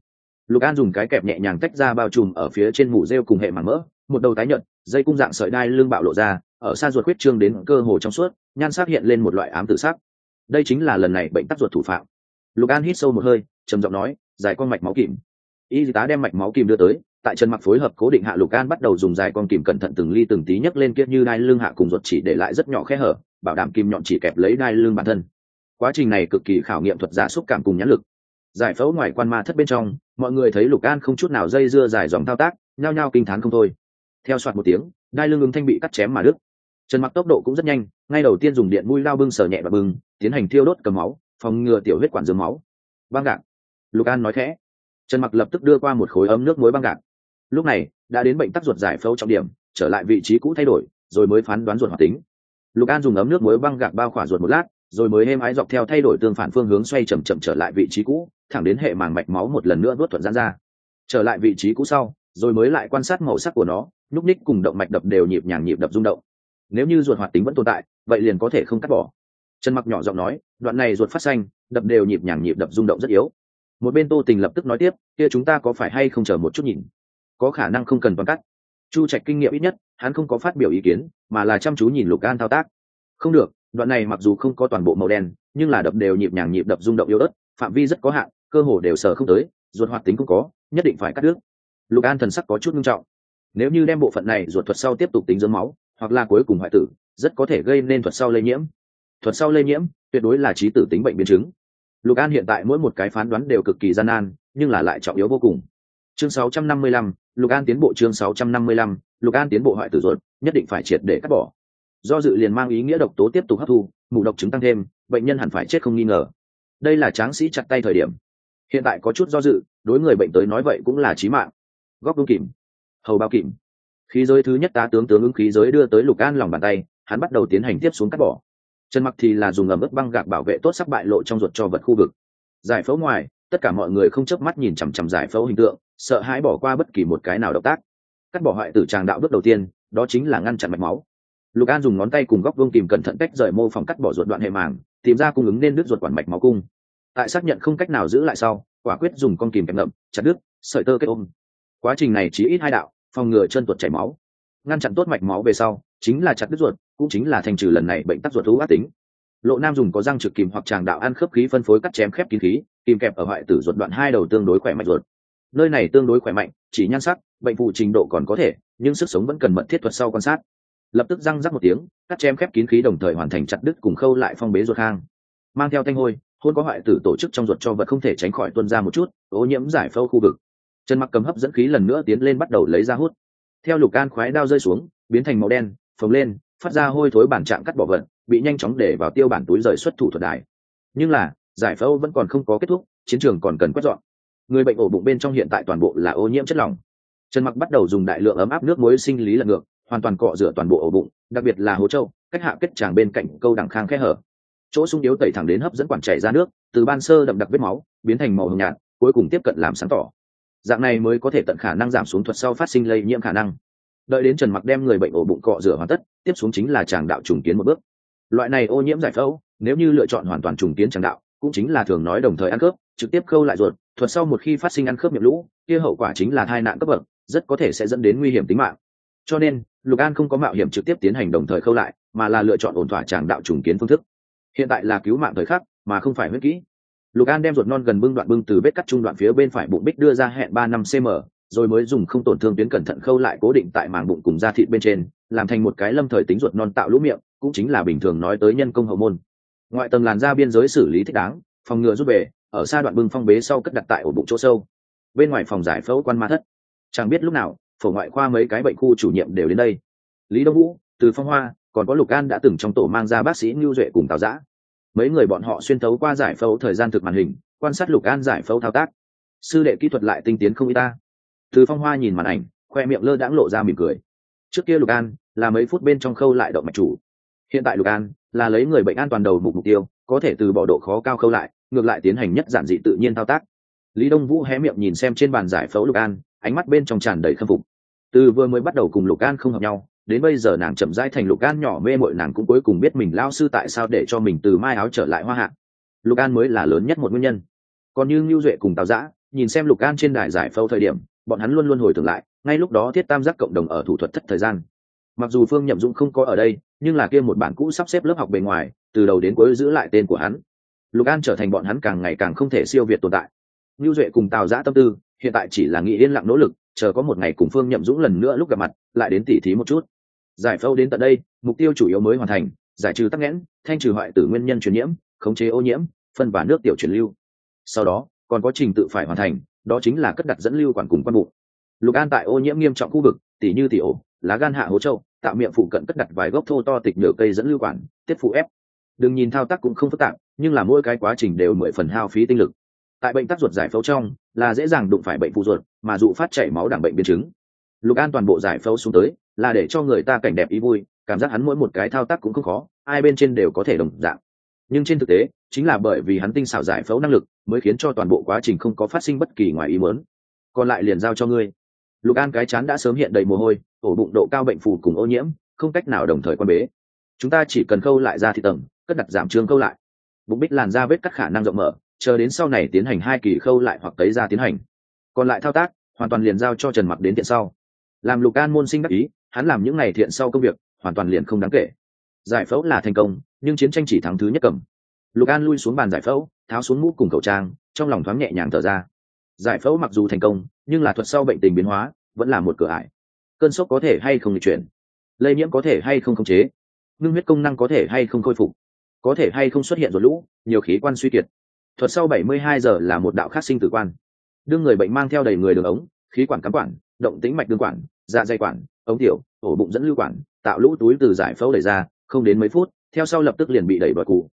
Lục an dùng cái kẹp nhẹ nhàng tách ra bao trùm ở phía trên mủ rêu cùng hệ màng mỡ một đầu tái nhợt, dây cung dạng sợi đai lưng bạo lộ ra, ở xa ruột huyết trương đến cơ hồ trong suốt, nhan sắc hiện lên một loại ám tử sắc. Đây chính là lần này bệnh tắc ruột thủ phạm. Lục an hít sâu một hơi, trầm giọng nói, dài con mạch máu kìm. Y tá đem mạch máu kìm đưa tới, tại chân mặc phối hợp cố định hạ lục an bắt đầu dùng dài con kìm cẩn thận từng ly từng tí nhấc lên kia như đai lưng hạ cùng ruột chỉ để lại rất nhỏ khe hở, bảo đảm kim nhọn chỉ kẹp lấy đai lưng bản thân. Quá trình này cực kỳ khảo nghiệm thuật giả xúc cảm cùng nhãn lực. Giải phẫu ngoài quan ma thất bên trong, mọi người thấy lục an không chút nào dây dưa dài dòng thao tác, nhao nhao kinh t h á n không thôi theo soạt một tiếng, đai lưng ứng thanh bị cắt chém mà đứt. Trần mặc tốc độ cũng rất nhanh, ngay đầu tiên dùng điện mũi lao bưng sờ nhẹ và bưng, tiến hành thiêu đốt cầm máu, phòng ngừa tiểu huyết quản dương máu. Băng gạc. Lục an nói khẽ. Trần mặc lập tức đưa qua một khối ấm nước muối băng gạc. Lúc này, đã đến bệnh tắc ruột giải phẫu trọng điểm, trở lại vị trí cũ thay đổi, rồi mới phán đoán ruột hoạt tính. Lục an dùng ấm nước muối băng gạc bao khỏa ruột một lát, rồi mới êm ái dọc theo thay đổi tương phản phương hướng xoay chậm chậm trở lại vị trí cũ, thẳng đến hệ màng mạch máu một lần nữa nuốt thuận giãn ra. Trở lại vị trí cũ sau, rồi mới lại quan sát màu sắc của nó nhúc ních cùng động mạch đập đều nhịp nhàng nhịp đập rung động. Nếu như ruột hoạt tính vẫn tồn tại, vậy liền có thể không cắt bỏ. Trần mặc nhỏ giọng nói, đoạn này ruột phát xanh, đập đều nhịp nhàng nhịp đập rung động rất yếu. Một bên tô tình lập tức nói tiếp, kia chúng ta có phải hay không chờ một chút nhìn? Có khả năng không cần toàn cắt. Chu trạch kinh nghiệm ít nhất, hắn không có phát biểu ý kiến, mà là chăm chú nhìn lục an thao tác. Không được, đoạn này mặc dù không có toàn bộ màu đen, nhưng là đập đều nhịp nhàng nhịp đập rung động yếu ớt, phạm vi rất có hạn, cơ hồ đều sờ không tới, ruột hoạt tính cũng có, nhất định phải cắt đứt. Lục an thần sắc có chút nghiêm trọng nếu như đem bộ phận này ruột thuật sau tiếp tục tính dưỡng máu hoặc là cuối cùng hoại tử rất có thể gây nên thuật sau lây nhiễm. Thuật sau lây nhiễm tuyệt đối là trí tử tính bệnh biến chứng. Lục an hiện tại mỗi một cái phán đoán đều cực kỳ gian nan nhưng là lại trọng yếu vô cùng. Chương 655, lục an tiến bộ chương 655, lục an tiến bộ hoại tử ruột nhất định phải triệt để cắt bỏ. Do dự liền mang ý nghĩa độc tố tiếp tục hấp thu mù độc chứng tăng thêm bệnh nhân hẳn phải chết không nghi ngờ. Đây là tráng sĩ chặt tay thời điểm. Hiện tại có chút do dự đối người bệnh tới nói vậy cũng là trí mạng. Góc đúng kìm hầu bao kìm. Khí giới thứ nhất tá tướng tướng ứng khí giới đưa tới lục an lòng bàn tay, hắn bắt đầu tiến hành tiếp xuống cắt bỏ. Chân mặc thì là dùng ẩm ướt băng gạc bảo vệ tốt sắc bại lộ trong ruột cho vật khu vực. Giải phẫu ngoài, tất cả mọi người không chớp mắt nhìn chằm chằm giải phẫu hình tượng, sợ hãi bỏ qua bất kỳ một cái nào động tác. Cắt bỏ hoại tử tràng đạo bước đầu tiên, đó chính là ngăn chặn mạch máu. Lục an dùng ngón tay cùng góc vương tìm cẩn thận cách rời mô phòng cắt bỏ ruột đoạn hệ màng, tìm ra cung ứng nên đứt ruột quản mạch máu cung. Tại xác nhận không cách nào giữ lại sau, quả quyết dùng con kìm kẹp ngậm, chặt đứt, sợi tơ kết ôm. Quá trình này chỉ ít hai đạo phòng ngừa chân tuột chảy máu. Ngăn chặn tốt mạch máu về sau, chính là chặt đứt ruột, cũng chính là thành trừ lần này bệnh tắc ruột thú ác tính. Lộ nam dùng có răng trực kìm hoặc tràng đạo ăn khớp khí phân phối cắt chém khép kín khí, kìm kẹp ở hoại tử ruột đoạn hai đầu tương đối khỏe mạnh ruột. Nơi này tương đối khỏe mạnh, chỉ nhan sắc, bệnh phụ trình độ còn có thể, nhưng sức sống vẫn cần mật thiết thuật sau quan sát. Lập tức răng rắc một tiếng, cắt chém khép kín khí đồng thời hoàn thành chặt đứt cùng khâu lại phong bế ruột hang. Mang theo thanh hôi, hôn có hoại tử tổ chức trong ruột cho vật không thể tránh khỏi tuân ra một chút, ô nhiễm giải phâu khu vực trần mặc cầm hấp dẫn khí lần nữa tiến lên bắt đầu lấy ra hút. Theo lục can khoái đao rơi xuống biến thành màu đen phồng lên phát ra hôi thối bản trạng cắt bỏ vận bị nhanh chóng để vào tiêu bản túi rời xuất thủ thuật đài. Nhưng là giải phẫu vẫn còn không có kết thúc chiến trường còn cần quét dọn. Người bệnh ổ bụng bên trong hiện tại toàn bộ là ô nhiễm chất lỏng. Trần mặc bắt đầu dùng đại lượng ấm áp nước muối sinh lý lật ngược hoàn toàn cọ rửa toàn bộ ổ bụng đặc biệt là hố châu, cách hạ kết tràng bên cạnh câu đằng khang khe hở. Chỗ sung yếu tẩy thẳng đến hấp dẫn quản chảy ra nước từ ban sơ đậm đặc vết máu biến thành màu hồng nhạt cuối cùng tiếp cận làm sáng tỏ dạng này mới có thể tận khả năng giảm xuống thuật sau phát sinh lây nhiễm khả năng. Đợi đến trần mặc đem người bệnh ổ bụng cọ rửa hoàn tất, tiếp xuống chính là tràng đạo trùng kiến một bước. Loại này ô nhiễm giải phẫu, nếu như lựa chọn hoàn toàn trùng kiến tràng đạo, cũng chính là thường nói đồng thời ăn khớp, trực tiếp khâu lại ruột, thuật sau một khi phát sinh ăn khớp miệng lũ, kia hậu quả chính là tai nạn cấp bậc, rất có thể sẽ dẫn đến nguy hiểm tính mạng. Cho nên, lục an không có mạo hiểm trực tiếp tiến hành đồng thời khâu lại, mà là lựa chọn ổn thỏa tràng đạo trùng kiến phương thức. Hiện tại là cứu mạng thời khắc, mà không phải huyết kỹ lục an đem ruột non gần bưng đoạn bưng từ vết cắt trung đoạn phía bên phải bụng bích đưa ra hẹn ba năm cm rồi mới dùng không tổn thương tuyến cẩn thận khâu lại cố định tại màng bụng cùng da thịt bên trên, làm thành một cái lâm thời tính ruột non tạo lũ miệng, cũng chính là bình thường nói tới nhân công hậu môn. Ngoại tầng làn da biên giới xử lý thích đáng, phòng ngừa rút về, ở xa đoạn bưng phong bế sau cất đặt tại ổ bụng chỗ sâu. Bên ngoài phòng giải phẫu quan ma thất. Chẳng biết lúc nào, phổ ngoại khoa mấy cái bệnh khu chủ nhiệm đều đến đây. Lý đông vũ, từ phong hoa, còn có lục an đã từng trong tổ mang ra bác sĩ ngưu duệ cùng tào giã mấy người bọn họ xuyên thấu qua giải phẫu thời gian thực màn hình, quan sát lục an giải phẫu thao tác. Sư đệ kỹ thuật lại tinh tiến không y ta. Từ phong hoa nhìn màn ảnh, khoe miệng lơ đãng lộ ra mỉm cười. Trước kia lục an là mấy phút bên trong khâu lại động mạch chủ. Hiện tại lục an là lấy người bệnh an toàn đầu mục mục tiêu, có thể từ bỏ độ khó cao khâu lại, ngược lại tiến hành nhất giản dị tự nhiên thao tác. Lý đông vũ hé miệng nhìn xem trên bàn giải phẫu lục an, ánh mắt bên trong tràn đầy khâm phục. Từ vừa mới bắt đầu cùng lục an không hợp nhau đến bây giờ nàng chậm rãi thành lục an nhỏ mê mội nàng cũng cuối cùng biết mình lao sư tại sao để cho mình từ mai áo trở lại hoa hạ. Lục an mới là lớn nhất một nguyên nhân. Còn như ngưu duệ cùng tào giã, nhìn xem lục an trên đài giải phẫu thời điểm, bọn hắn luôn luôn hồi tưởng lại, ngay lúc đó thiết tam giác cộng đồng ở thủ thuật thất thời gian. Mặc dù phương nhậm dũng không có ở đây, nhưng là kia một bản cũ sắp xếp lớp học bề ngoài, từ đầu đến cuối giữ lại tên của hắn. Lục an trở thành bọn hắn càng ngày càng không thể siêu việt tồn tại. Ngưu duệ cùng tào giã tâm tư, hiện tại chỉ là nghĩ yên lặng nỗ lực, chờ có một ngày cùng phương nhậm dũng lần nữa lúc gặp mặt, lại đến tỉ thí một chút giải phẫu đến tận đây, mục tiêu chủ yếu mới hoàn thành, giải trừ tắc nghẽn, thanh trừ hoại tử nguyên nhân truyền nhiễm, khống chế ô nhiễm, phân và nước tiểu truyền lưu. Sau đó, còn có trình tự phải hoàn thành, đó chính là cất đặt dẫn lưu quản cùng quan bụng. Lục an tại ô nhiễm nghiêm trọng khu vực, tỉ như tỉ ổ, lá gan hạ hố châu, tạo miệng phụ cận cất đặt vài gốc thô to tịch nửa cây dẫn lưu quản tiết phụ ép. Đừng nhìn thao tác cũng không phức tạp, nhưng là mỗi cái quá trình đều mười phần hao phí tinh lực. Tại bệnh tắc ruột giải phẫu trong, là dễ dàng đụng phải bệnh phụ ruột, mà dụ phát chảy máu đảm bệnh biến chứng lục an toàn bộ giải phẫu xuống tới, là để cho người ta cảnh đẹp ý vui, cảm giác hắn mỗi một cái thao tác cũng không khó, ai bên trên đều có thể đồng dạng. Nhưng trên thực tế, chính là bởi vì hắn tinh xảo giải phẫu năng lực, mới khiến cho toàn bộ quá trình không có phát sinh bất kỳ ngoài ý muốn. Còn lại liền giao cho ngươi. Lục an cái chán đã sớm hiện đầy mồ hôi, ổ bụng độ cao bệnh phù cùng ô nhiễm, không cách nào đồng thời quan bế. Chúng ta chỉ cần khâu lại ra thị tầng, cất đặt giảm trương khâu lại. Bụng bích làn ra vết cắt khả năng rộng mở, chờ đến sau này tiến hành hai kỳ khâu lại hoặc tấy ra tiến hành. Còn lại thao tác, hoàn toàn liền giao cho trần mặc đến tiện sau làm lục an môn sinh đắc ý, hắn làm những ngày thiện sau công việc, hoàn toàn liền không đáng kể. Giải phẫu là thành công, nhưng chiến tranh chỉ thắng thứ nhất cầm. Lục an lui xuống bàn giải phẫu, tháo xuống mũ cùng khẩu trang, trong lòng thoáng nhẹ nhàng thở ra. Giải phẫu mặc dù thành công, nhưng là thuật sau bệnh tình biến hóa, vẫn là một cửa ải. Cơn sốc có thể hay không lịch chuyển? Lây nhiễm có thể hay không khống chế? Ngưng huyết công năng có thể hay không khôi phục? Có thể hay không xuất hiện ruột lũ, nhiều khí quan suy kiệt. Thuật sau 72 giờ là một đạo khắc sinh tử quan. Đương người bệnh mang theo đầy người đường ống, khí quản cắm quản động tĩnh mạch đương quản dạ dày quản, ống tiểu, ổ bụng dẫn lưu quản, tạo lũ túi từ giải phẫu đẩy ra, không đến mấy phút, theo sau lập tức liền bị đẩy vào cụ.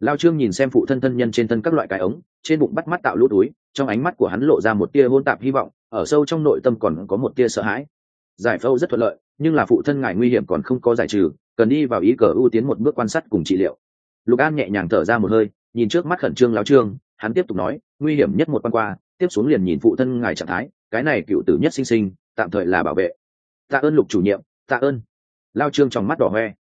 Lao trương nhìn xem phụ thân thân nhân trên thân các loại cái ống, trên bụng bắt mắt tạo lũ túi, trong ánh mắt của hắn lộ ra một tia hôn tạp hy vọng, ở sâu trong nội tâm còn có một tia sợ hãi. Giải phẫu rất thuận lợi, nhưng là phụ thân ngài nguy hiểm còn không có giải trừ, cần đi vào ý cờ ưu tiến một bước quan sát cùng trị liệu. Lục an nhẹ nhàng thở ra một hơi, nhìn trước mắt khẩn trương lao trương, hắn tiếp tục nói, nguy hiểm nhất một quan qua, tiếp xuống liền nhìn phụ thân ngài trạng thái cái này cựu tử nhất sinh sinh tạm thời là bảo vệ. Tạ ơn lục chủ nhiệm tạ ơn. Lao trương trong mắt đỏ hoe.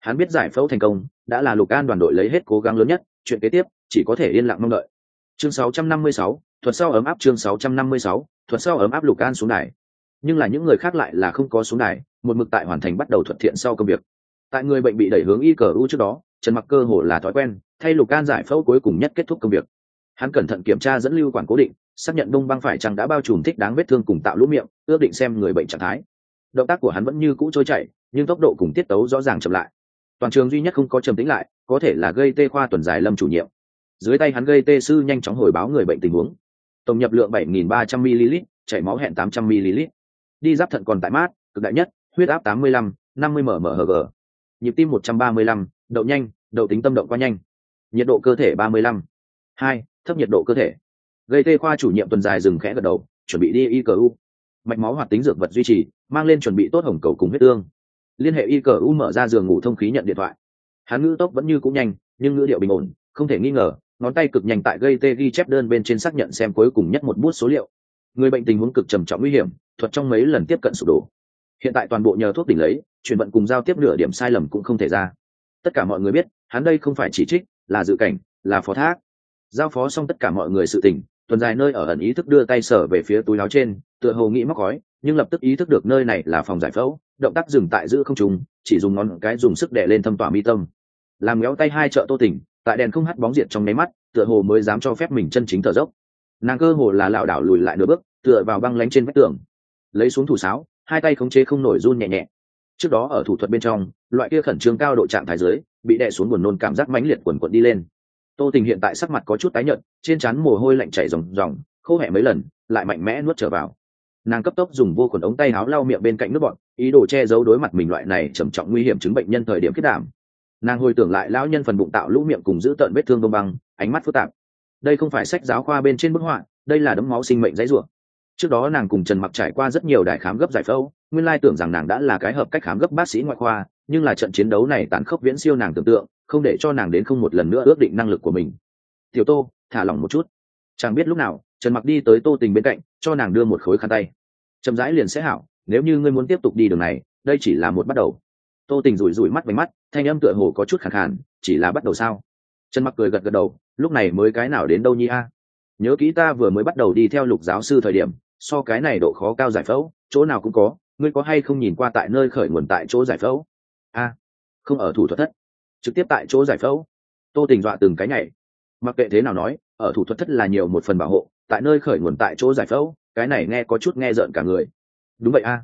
Hắn biết giải phẫu thành công đã là lục an đoàn đội lấy hết cố gắng lớn nhất chuyện kế tiếp chỉ có thể yên lặng mong đợi. Chương 656, thuật sau ấm áp chương 656, thuật sau ấm áp lục an xuống đài. Nhưng là những người khác lại là không có xuống đài một mực tại hoàn thành bắt đầu thuận thiện sau công việc. Tại người bệnh bị đẩy hướng y cờ u trước đó trần mặc cơ hồ là thói quen thay lục an giải phẫu cuối cùng nhất kết thúc công việc hắn cẩn thận kiểm tra dẫn lưu quản cố định xác nhận đông băng phải chăng đã bao trùm thích đáng vết thương cùng tạo lũ miệng ước định xem người bệnh trạng thái. Động tác của hắn vẫn như cũ trôi chảy nhưng tốc độ cùng tiết tấu rõ ràng chậm lại. Toàn trường duy nhất không có trầm tĩnh lại có thể là gây tê khoa tuần dài lâm chủ nhiệm. Dưới tay hắn gây tê sư nhanh chóng hồi báo người bệnh tình huống. Tổng nhập lượng 7.300 ml chảy máu hẹn 800 ml. Đi giáp thận còn tại mát cực đại nhất huyết áp 85, 50 mmHg nhịp tim 135, đậu nhanh đậu tính tâm động quá nhanh. Nhiệt độ cơ thể 35. hai thấp nhiệt độ cơ thể. Gây tê khoa chủ nhiệm tuần dài dừng khẽ gật đầu, chuẩn bị đi y cờ u mạch máu hoạt tính dược vật duy trì, mang lên chuẩn bị tốt hồng cầu cùng huyết tương. Liên hệ y cờ u mở ra giường ngủ thông khí nhận điện thoại. Hắn ngữ tốc vẫn như cũng nhanh, nhưng ngữ điệu bình ổn, không thể nghi ngờ, ngón tay cực nhanh tại gây tê ghi chép đơn bên trên xác nhận xem cuối cùng nhất một bút số liệu. Người bệnh tình huống cực trầm trọng nguy hiểm, thuật trong mấy lần tiếp cận sụp đổ. Hiện tại toàn bộ nhờ thuốc đỉnh lấy, chuyển vận cùng giao tiếp nửa điểm sai lầm cũng không thể ra. Tất cả mọi người biết, hắn đây không phải chỉ trích, là dự cảnh, là phó thác giao phó xong tất cả mọi người sự tình, tuần dài nơi ở ẩn ý thức đưa tay sở về phía túi áo trên, tựa hồ nghĩ móc gói nhưng lập tức ý thức được nơi này là phòng giải phẫu, động tác dừng tại giữ không trùng chỉ dùng ngón cái dùng sức đè lên thâm tỏa mi tâm. Làm ngéo tay hai trợ tô tỉnh, tại đèn không hắt bóng diệt trong nháy mắt, tựa hồ mới dám cho phép mình chân chính thở dốc. Nàng cơ hồ là lảo đảo lùi lại nửa bước, tựa vào băng lánh trên vách tường. Lấy xuống thủ sáo, hai tay khống chế không nổi run nhẹ nhẹ. Trước đó ở thủ thuật bên trong, loại kia khẩn trương cao độ trạng thái dưới, bị đè xuống buồn nôn cảm giác mãnh liệt quần quận đi lên tô tình hiện tại sắc mặt có chút tái nhợt, trên trán mồ hôi lạnh chảy ròng ròng, khô hẹ mấy lần, lại mạnh mẽ nuốt trở vào. Nàng cấp tốc dùng vô khuẩn ống tay áo lau miệng bên cạnh nước bọn ý đồ che giấu đối mặt mình loại này trầm trọng nguy hiểm chứng bệnh nhân thời điểm kết đảm. Nàng hồi tưởng lại lão nhân phần bụng tạo lũ miệng cùng giữ tợn vết thương đông băng, ánh mắt phức tạp. Đây không phải sách giáo khoa bên trên bức họa, đây là đấm máu sinh mệnh dãy ruộng trước đó nàng cùng trần mặc trải qua rất nhiều đài khám gấp giải phẫu, nguyên lai tưởng rằng nàng đã là cái hợp cách khám gấp bác sĩ ngoại khoa, nhưng là trận chiến đấu này tàn khốc viễn siêu nàng tưởng tượng không để cho nàng đến không một lần nữa ước định năng lực của mình. Tiểu tô, thả lỏng một chút. Chẳng biết lúc nào, trần mặc đi tới tô tình bên cạnh, cho nàng đưa một khối khăn tay. Chậm rãi liền sẽ hảo, nếu như ngươi muốn tiếp tục đi đường này, đây chỉ là một bắt đầu. Tô tình rủi rủi mắt vánh mắt, thanh âm tựa hồ có chút khẳng khản chỉ là bắt đầu sao? Trần mặc cười gật gật đầu, lúc này mới cái nào đến đâu nhi a? Nhớ kỹ ta vừa mới bắt đầu đi theo lục giáo sư thời điểm, so cái này độ khó cao giải phẫu, chỗ nào cũng có, ngươi có hay không nhìn qua tại nơi khởi nguồn tại chỗ giải phẫu? A, không ở thủ thuật thất trực tiếp tại chỗ giải phẫu. Tô tình dọa từng cái nhảy. Mặc kệ thế nào nói, ở thủ thuật thất là nhiều một phần bảo hộ, tại nơi khởi nguồn tại chỗ giải phẫu, cái này nghe có chút nghe rợn cả người. Đúng vậy a.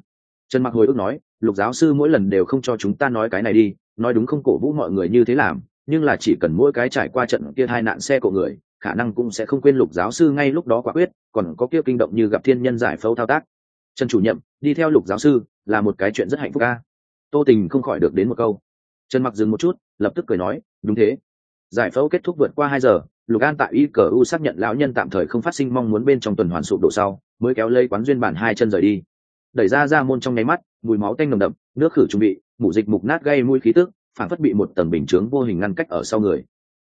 Trần mặc hồi ức nói, lục giáo sư mỗi lần đều không cho chúng ta nói cái này đi, nói đúng không cổ vũ mọi người như thế làm, nhưng là chỉ cần mỗi cái trải qua trận kia hai nạn xe của người, khả năng cũng sẽ không quên lục giáo sư ngay lúc đó quả quyết, còn có kia kinh động như gặp thiên nhân giải phẫu thao tác. Trần chủ nhiệm, đi theo lục giáo sư, là một cái chuyện rất hạnh phúc ca tô tình không khỏi được đến một câu trần mặc dừng một chút, lập tức cười nói, đúng thế. Giải phẫu kết thúc vượt qua hai giờ, lục an tại y cờ u xác nhận lão nhân tạm thời không phát sinh mong muốn bên trong tuần hoàn sụp đổ sau, mới kéo lây quán duyên bản hai chân rời đi. Đẩy ra ra môn trong nháy mắt, mùi máu tanh nồng đậm, nước khử chuẩn bị, mủ dịch mục nát gây mũi khí tức, phản phất bị một tầng bình chướng vô hình ngăn cách ở sau người.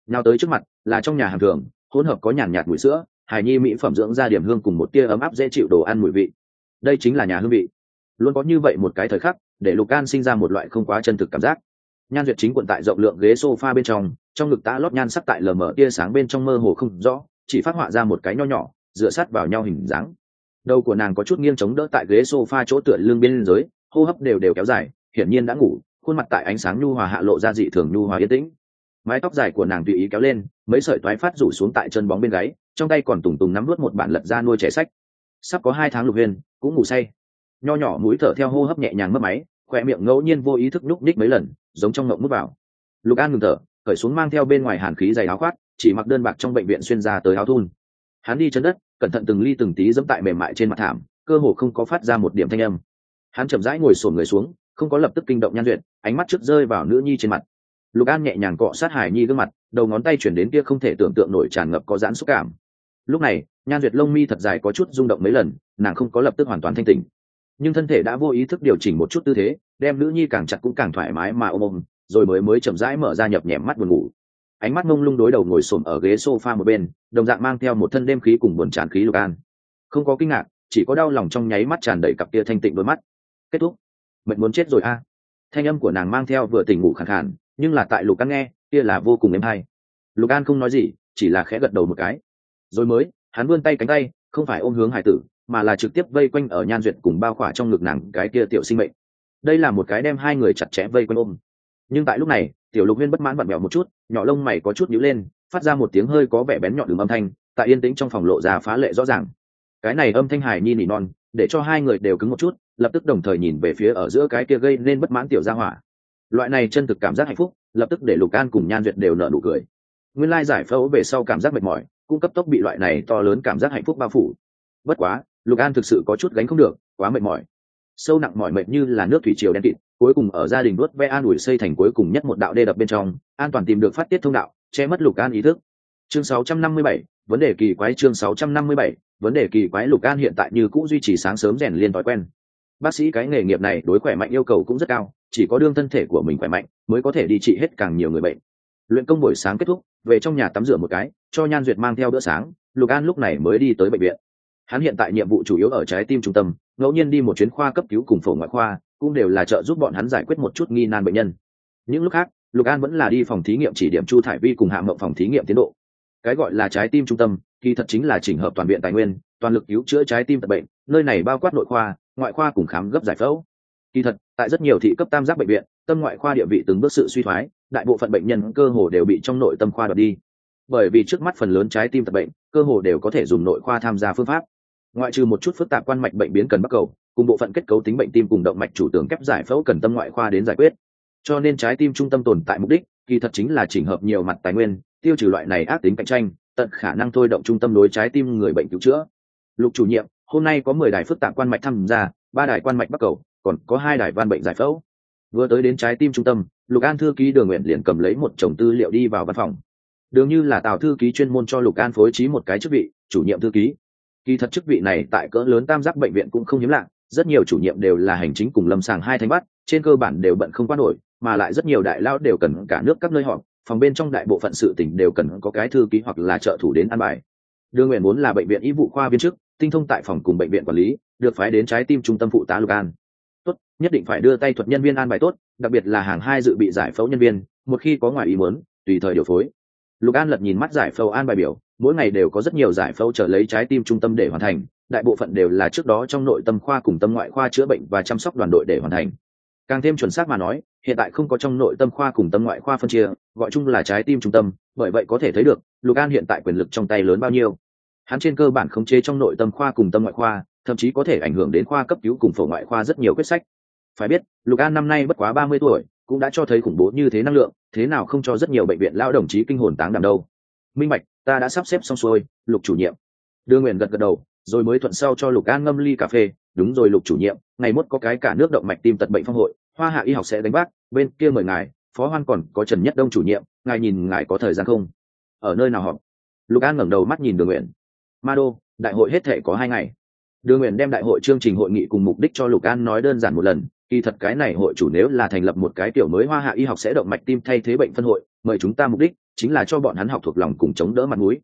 Nào tới trước mặt, là trong nhà hàng thường, hỗn hợp có nhàn nhạt mùi sữa, hài nhi mỹ phẩm dưỡng ra điểm hương cùng một tia ấm áp dễ chịu đồ ăn mùi vị. Đây chính là nhà hương vị. Luôn có như vậy một cái thời khắc, để lục an sinh ra một loại không quá chân thực cảm giác nhan duyệt chính quận tại rộng lượng ghế sofa bên trong trong ngực tã lót nhan sắc tại lờ mờ tia sáng bên trong mơ hồ không rõ, chỉ phát họa ra một cái nho nhỏ, dựa sát vào nhau hình dáng. Đầu của nàng có chút nghiêng chống đỡ tại ghế sofa chỗ tựa lưng bên dưới, hô hấp đều đều kéo dài, hiển nhiên đã ngủ, khuôn mặt tại ánh sáng nhu hòa hạ lộ ra dị thường nhu hòa yên tĩnh. Mái tóc dài của nàng tùy ý kéo lên, mấy sợi toái phát rủ xuống tại chân bóng bên gáy, trong tay còn tùng tùng nắm vớt một bản lật ra nuôi trẻ sách. Sắp có hai tháng lục huyền cũng ngủ say. Nho nhỏ mũi thở theo hô hấp nhẹ nhàng mất máy khoe miệng ngẫu nhiên vô ý thức nhúc ních mấy lần, giống trong ngộng mút vào. Lục an ngừng thở khởi xuống mang theo bên ngoài hàn khí dày áo khoác, chỉ mặc đơn bạc trong bệnh viện xuyên ra tới áo thun. Hắn đi chân đất, cẩn thận từng ly từng tí dẫm tại mềm mại trên mặt thảm, cơ hồ không có phát ra một điểm thanh âm. Hắn chậm rãi ngồi sổn người xuống, không có lập tức kinh động nhan duyệt, ánh mắt trước rơi vào nữ nhi trên mặt. Lục an nhẹ nhàng cọ sát hải nhi gương mặt, đầu ngón tay chuyển đến kia không thể tưởng tượng nổi tràn ngập có giãn xúc cảm. Lúc này, nhan duyệt lông mi thật dài có chút rung động mấy lần, nàng không có lập tức hoàn toàn thanh tỉnh nhưng thân thể đã vô ý thức điều chỉnh một chút tư thế, đem nữ nhi càng chặt cũng càng thoải mái mà ôm ôm, rồi mới mới chậm rãi mở ra nhập nhèm mắt buồn ngủ. Ánh mắt mông lung đối đầu ngồi xổm ở ghế sofa một bên, đồng dạng mang theo một thân đêm khí cùng buồn tràn khí lục an. Không có kinh ngạc, chỉ có đau lòng trong nháy mắt tràn đầy cặp kia thanh tịnh đôi mắt. Kết thúc. Mệt muốn chết rồi a. Thanh âm của nàng mang theo vừa tỉnh ngủ khẳng khản nhưng là tại lục an nghe, kia là vô cùng êm hay. Lục an không nói gì, chỉ là khẽ gật đầu một cái. Rồi mới, hắn vươn tay cánh tay, không phải ôm hướng hải tử mà là trực tiếp vây quanh ở nhan duyệt cùng bao khỏa trong ngực nàng cái kia tiểu sinh mệnh. Đây là một cái đem hai người chặt chẽ vây quanh ôm. Nhưng tại lúc này, tiểu lục huyên bất mãn vặn vẹo một chút, nhỏ lông mày có chút nhíu lên, phát ra một tiếng hơi có vẻ bén nhọn đường âm thanh, tại yên tĩnh trong phòng lộ ra phá lệ rõ ràng. Cái này âm thanh hài nhi nỉ non, để cho hai người đều cứng một chút, lập tức đồng thời nhìn về phía ở giữa cái kia gây nên bất mãn tiểu gia hỏa. Loại này chân thực cảm giác hạnh phúc, lập tức để lục an cùng nhan duyệt đều nở nụ cười. Nguyên lai giải phẫu về sau cảm giác mệt mỏi, cũng cấp tốc bị loại này to lớn cảm giác hạnh phúc bao phủ. Bất quá lục an thực sự có chút gánh không được quá mệt mỏi. Sâu nặng mỏi mệt như là nước thủy triều đen kịt cuối cùng ở gia đình đốt ve an ủi xây thành cuối cùng nhất một đạo đê đập bên trong an toàn tìm được phát tiết thông đạo che mất lục an ý thức. Chương 657, vấn đề kỳ quái chương 657, vấn đề kỳ quái lục an hiện tại như cũng duy trì sáng sớm rèn liên thói quen. Bác sĩ cái nghề nghiệp này đối khỏe mạnh yêu cầu cũng rất cao chỉ có đương thân thể của mình khỏe mạnh mới có thể đi trị hết càng nhiều người bệnh. Luyện công buổi sáng kết thúc về trong nhà tắm rửa một cái cho nhan duyệt mang theo bữa sáng lục an lúc này mới đi tới bệnh viện hắn hiện tại nhiệm vụ chủ yếu ở trái tim trung tâm, ngẫu nhiên đi một chuyến khoa cấp cứu cùng phổ ngoại khoa, cũng đều là trợ giúp bọn hắn giải quyết một chút nghi nan bệnh nhân. Những lúc khác, lục an vẫn là đi phòng thí nghiệm chỉ điểm chu thải vi cùng hạ mộng phòng thí nghiệm tiến độ. Cái gọi là trái tim trung tâm, kỳ thật chính là chỉnh hợp toàn viện tài nguyên, toàn lực cứu chữa trái tim tật bệnh, nơi này bao quát nội khoa, ngoại khoa cùng khám gấp giải phẫu. Kỳ thật, tại rất nhiều thị cấp tam giác bệnh viện, tâm ngoại khoa địa vị từng bước sự suy thoái, đại bộ phận bệnh nhân cơ hồ đều bị trong nội tâm khoa đoạt đi. Bởi vì trước mắt phần lớn trái tim tật bệnh, cơ hồ đều có thể dùng nội khoa tham gia phương pháp ngoại trừ một chút phức tạp quan mạch bệnh biến cần bắt cầu, cùng bộ phận kết cấu tính bệnh tim cùng động mạch chủ tưởng kép giải phẫu cần tâm ngoại khoa đến giải quyết. Cho nên trái tim trung tâm tồn tại mục đích, kỳ thật chính là chỉnh hợp nhiều mặt tài nguyên, tiêu trừ loại này ác tính cạnh tranh, tận khả năng thôi động trung tâm đối trái tim người bệnh cứu chữa. Lục chủ nhiệm, hôm nay có mười đài phức tạp quan mạch tham gia, ba đài quan mạch bắt cầu, còn có hai đài van bệnh giải phẫu. Vừa tới đến trái tim trung tâm, lục an thư ký đường nguyện liền cầm lấy một chồng tư liệu đi vào văn phòng. Đường như là tào thư ký chuyên môn cho lục an phối trí một cái chức vị, chủ nhiệm thư ký kỳ thật chức vị này tại cỡ lớn tam giác bệnh viện cũng không hiếm lạ, rất nhiều chủ nhiệm đều là hành chính cùng lâm sàng hai thanh bắt, trên cơ bản đều bận không qua nổi, mà lại rất nhiều đại lao đều cần cả nước các nơi họp, phòng bên trong đại bộ phận sự tỉnh đều cần có cái thư ký hoặc là trợ thủ đến an bài. Đương nguyện muốn là bệnh viện y vụ khoa viên chức, tinh thông tại phòng cùng bệnh viện quản lý, được phái đến trái tim trung tâm phụ tá lục an. Tốt, nhất định phải đưa tay thuật nhân viên an bài tốt, đặc biệt là hàng hai dự bị giải phẫu nhân viên, một khi có ngoài ý muốn, tùy thời điều phối. Lục an lật nhìn mắt giải phẫu an bài biểu mỗi ngày đều có rất nhiều giải phẫu trở lấy trái tim trung tâm để hoàn thành, đại bộ phận đều là trước đó trong nội tâm khoa cùng tâm ngoại khoa chữa bệnh và chăm sóc đoàn đội để hoàn thành. Càng thêm chuẩn xác mà nói, hiện tại không có trong nội tâm khoa cùng tâm ngoại khoa phân chia, gọi chung là trái tim trung tâm, bởi vậy có thể thấy được, lục an hiện tại quyền lực trong tay lớn bao nhiêu. Hắn trên cơ bản khống chế trong nội tâm khoa cùng tâm ngoại khoa, thậm chí có thể ảnh hưởng đến khoa cấp cứu cùng phổ ngoại khoa rất nhiều quyết sách. Phải biết, lục an năm nay bất quá ba mươi tuổi, cũng đã cho thấy khủng bố như thế năng lượng, thế nào không cho rất nhiều bệnh viện lao đồng chí kinh hồn táng đảm đâu. Minh bạch ta đã sắp xếp xong xuôi, lục chủ nhiệm. Đưa nguyện gật gật đầu, rồi mới thuận sau cho lục an ngâm ly cà phê. Đúng rồi, lục chủ nhiệm, ngày mốt có cái cả nước động mạch tim tật bệnh phong hội, hoa hạ y học sẽ đánh bác, bên kia mời ngài, phó hoan còn có trần nhất đông chủ nhiệm, ngài nhìn ngài có thời gian không? Ở nơi nào họp? Lục an ngẩng đầu mắt nhìn đường nguyện. Ma đô, đại hội hết thể có hai ngày. Đường nguyện đem đại hội chương trình hội nghị cùng mục đích cho lục an nói đơn giản một lần, kỳ thật cái này hội chủ nếu là thành lập một cái kiểu mới hoa hạ y học sẽ động mạch tim thay thế bệnh phân hội, mời chúng ta mục đích chính là cho bọn hắn học thuộc lòng cùng chống đỡ mặt mũi.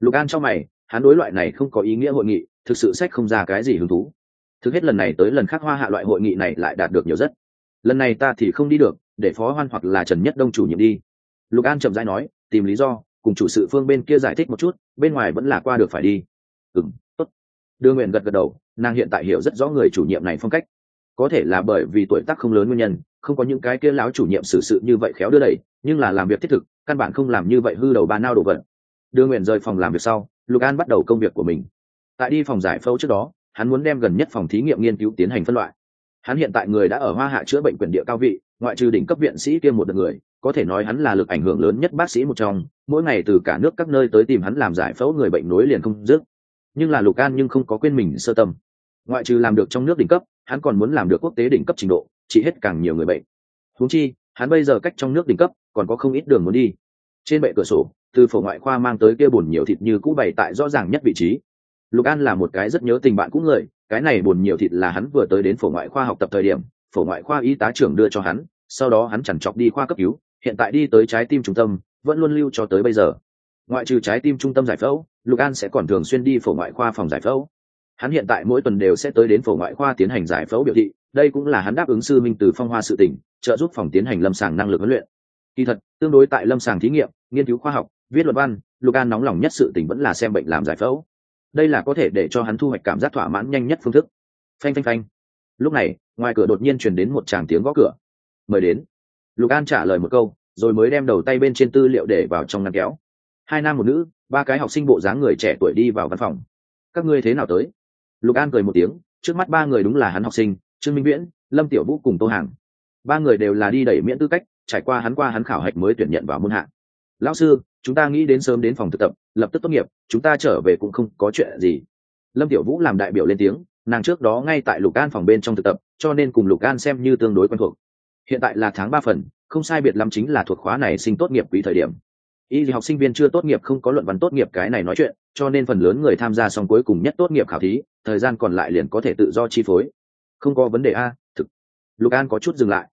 Lục an cho mày hắn đối loại này không có ý nghĩa hội nghị thực sự sách không ra cái gì hứng thú. Thực hết lần này tới lần khác hoa hạ loại hội nghị này lại đạt được nhiều rất. Lần này ta thì không đi được để phó hoan hoặc là trần nhất đông chủ nhiệm đi. Lục an chậm rãi nói tìm lý do cùng chủ sự phương bên kia giải thích một chút bên ngoài vẫn là qua được phải đi. Ừm, tốt. Đưa nguyện gật gật đầu nàng hiện tại hiểu rất rõ người chủ nhiệm này phong cách. Có thể là bởi vì tuổi tác không lớn nguyên nhân không có những cái kia láo chủ nhiệm xử sự như vậy khéo đưa đẩy, nhưng là làm việc thiết thực, căn bản không làm như vậy hư đầu ba nao đồ vật. Đưa nguyện rời phòng làm việc sau, lục an bắt đầu công việc của mình. Tại đi phòng giải phẫu trước đó, hắn muốn đem gần nhất phòng thí nghiệm nghiên cứu tiến hành phân loại. Hắn hiện tại người đã ở hoa hạ chữa bệnh quyền địa cao vị, ngoại trừ đỉnh cấp viện sĩ kia một đợt người, có thể nói hắn là lực ảnh hưởng lớn nhất bác sĩ một trong, mỗi ngày từ cả nước các nơi tới tìm hắn làm giải phẫu người bệnh nối liền không dứt. Nhưng là lục an nhưng không có quên mình sơ tâm. Ngoại trừ làm được trong nước đỉnh cấp, hắn còn muốn làm được quốc tế đỉnh cấp trình độ chỉ hết càng nhiều người bệnh. Huống chi, hắn bây giờ cách trong nước đỉnh cấp, còn có không ít đường muốn đi. Trên bệ cửa sổ, từ phổ ngoại khoa mang tới kia buồn nhiều thịt như cũ bày tại rõ ràng nhất vị trí. Lục an là một cái rất nhớ tình bạn cũ người, cái này buồn nhiều thịt là hắn vừa tới đến phổ ngoại khoa học tập thời điểm, phổ ngoại khoa y tá trưởng đưa cho hắn, sau đó hắn chẳng chọc đi khoa cấp cứu, hiện tại đi tới trái tim trung tâm, vẫn luôn lưu cho tới bây giờ. Ngoại trừ trái tim trung tâm giải phẫu, lục an sẽ còn thường xuyên đi phổ ngoại khoa phòng giải phẫu. Hắn hiện tại mỗi tuần đều sẽ tới đến phổ ngoại khoa tiến hành giải phẫu biểu thị đây cũng là hắn đáp ứng sư minh từ phong hoa sự tỉnh trợ giúp phòng tiến hành lâm sàng năng lực huấn luyện. Kỳ thật, tương đối tại lâm sàng thí nghiệm, nghiên cứu khoa học, viết luật văn, lục an nóng lòng nhất sự tỉnh vẫn là xem bệnh làm giải phẫu. Đây là có thể để cho hắn thu hoạch cảm giác thỏa mãn nhanh nhất phương thức. Phanh phanh phanh. Lúc này, ngoài cửa đột nhiên truyền đến một tràng tiếng gõ cửa. Mời đến. Lục an trả lời một câu, rồi mới đem đầu tay bên trên tư liệu để vào trong ngăn kéo. Hai nam một nữ, ba cái học sinh bộ dáng người trẻ tuổi đi vào văn phòng. Các ngươi thế nào tới? Lục an cười một tiếng, trước mắt ba người đúng là hắn học sinh trương minh viễn, lâm tiểu vũ cùng tô hàng. Ba người đều là đi đẩy miễn tư cách, trải qua hắn qua hắn khảo hạch mới tuyển nhận vào môn hạ. lão sư, chúng ta nghĩ đến sớm đến phòng thực tập, lập tức tốt nghiệp, chúng ta trở về cũng không có chuyện gì. Lâm tiểu vũ làm đại biểu lên tiếng, nàng trước đó ngay tại lục an phòng bên trong thực tập, cho nên cùng lục an xem như tương đối quen thuộc. Hiện tại là tháng ba phần, không sai biệt lắm chính là thuộc khóa này sinh tốt nghiệp quý thời điểm. Y học sinh viên chưa tốt nghiệp không có luận văn tốt nghiệp cái này nói chuyện, cho nên phần lớn người tham gia xong cuối cùng nhất tốt nghiệp khảo thí, thời gian còn lại liền có thể tự do chi phối không có vấn đề a, thực. Lục an có chút dừng lại.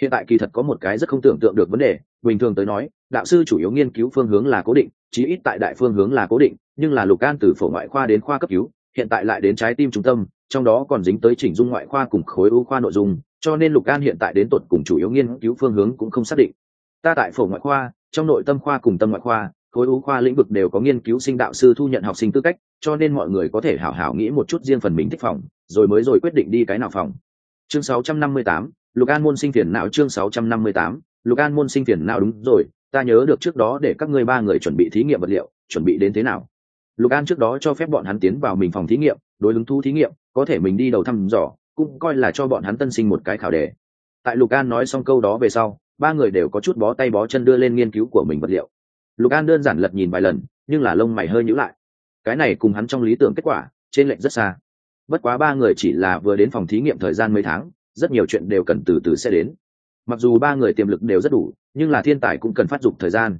Hiện tại kỳ thật có một cái rất không tưởng tượng được vấn đề, bình thường tới nói, đạo sư chủ yếu nghiên cứu phương hướng là cố định, chí ít tại đại phương hướng là cố định, nhưng là lục an từ phổ ngoại khoa đến khoa cấp cứu, hiện tại lại đến trái tim trung tâm, trong đó còn dính tới chỉnh dung ngoại khoa cùng khối ưu khoa nội dung, cho nên lục an hiện tại đến tột cùng chủ yếu nghiên cứu phương hướng cũng không xác định. Ta tại phổ ngoại khoa, trong nội tâm khoa cùng tâm ngoại khoa, khối ưu khoa lĩnh vực đều có nghiên cứu sinh đạo sư thu nhận học sinh tư cách, cho nên mọi người có thể hảo hảo nghĩ một chút riêng phần mình thích phòng rồi mới rồi quyết định đi cái nào phòng. Chương 658, lục an môn sinh phiền não chương 658, lục an môn sinh phiền não đúng rồi ta nhớ được trước đó để các ngươi ba người chuẩn bị thí nghiệm vật liệu chuẩn bị đến thế nào. Lục an trước đó cho phép bọn hắn tiến vào mình phòng thí nghiệm đối ứng thu thí nghiệm có thể mình đi đầu thăm dò cũng coi là cho bọn hắn tân sinh một cái khảo đề. Tại lục an nói xong câu đó về sau ba người đều có chút bó tay bó chân đưa lên nghiên cứu của mình vật liệu. Lục an đơn giản lật nhìn vài lần nhưng là lông mày hơi nhữ lại. Cái này cùng hắn trong lý tưởng kết quả trên lệnh rất xa bất quá ba người chỉ là vừa đến phòng thí nghiệm thời gian mấy tháng, rất nhiều chuyện đều cần từ từ sẽ đến. Mặc dù ba người tiềm lực đều rất đủ, nhưng là thiên tài cũng cần phát dục thời gian.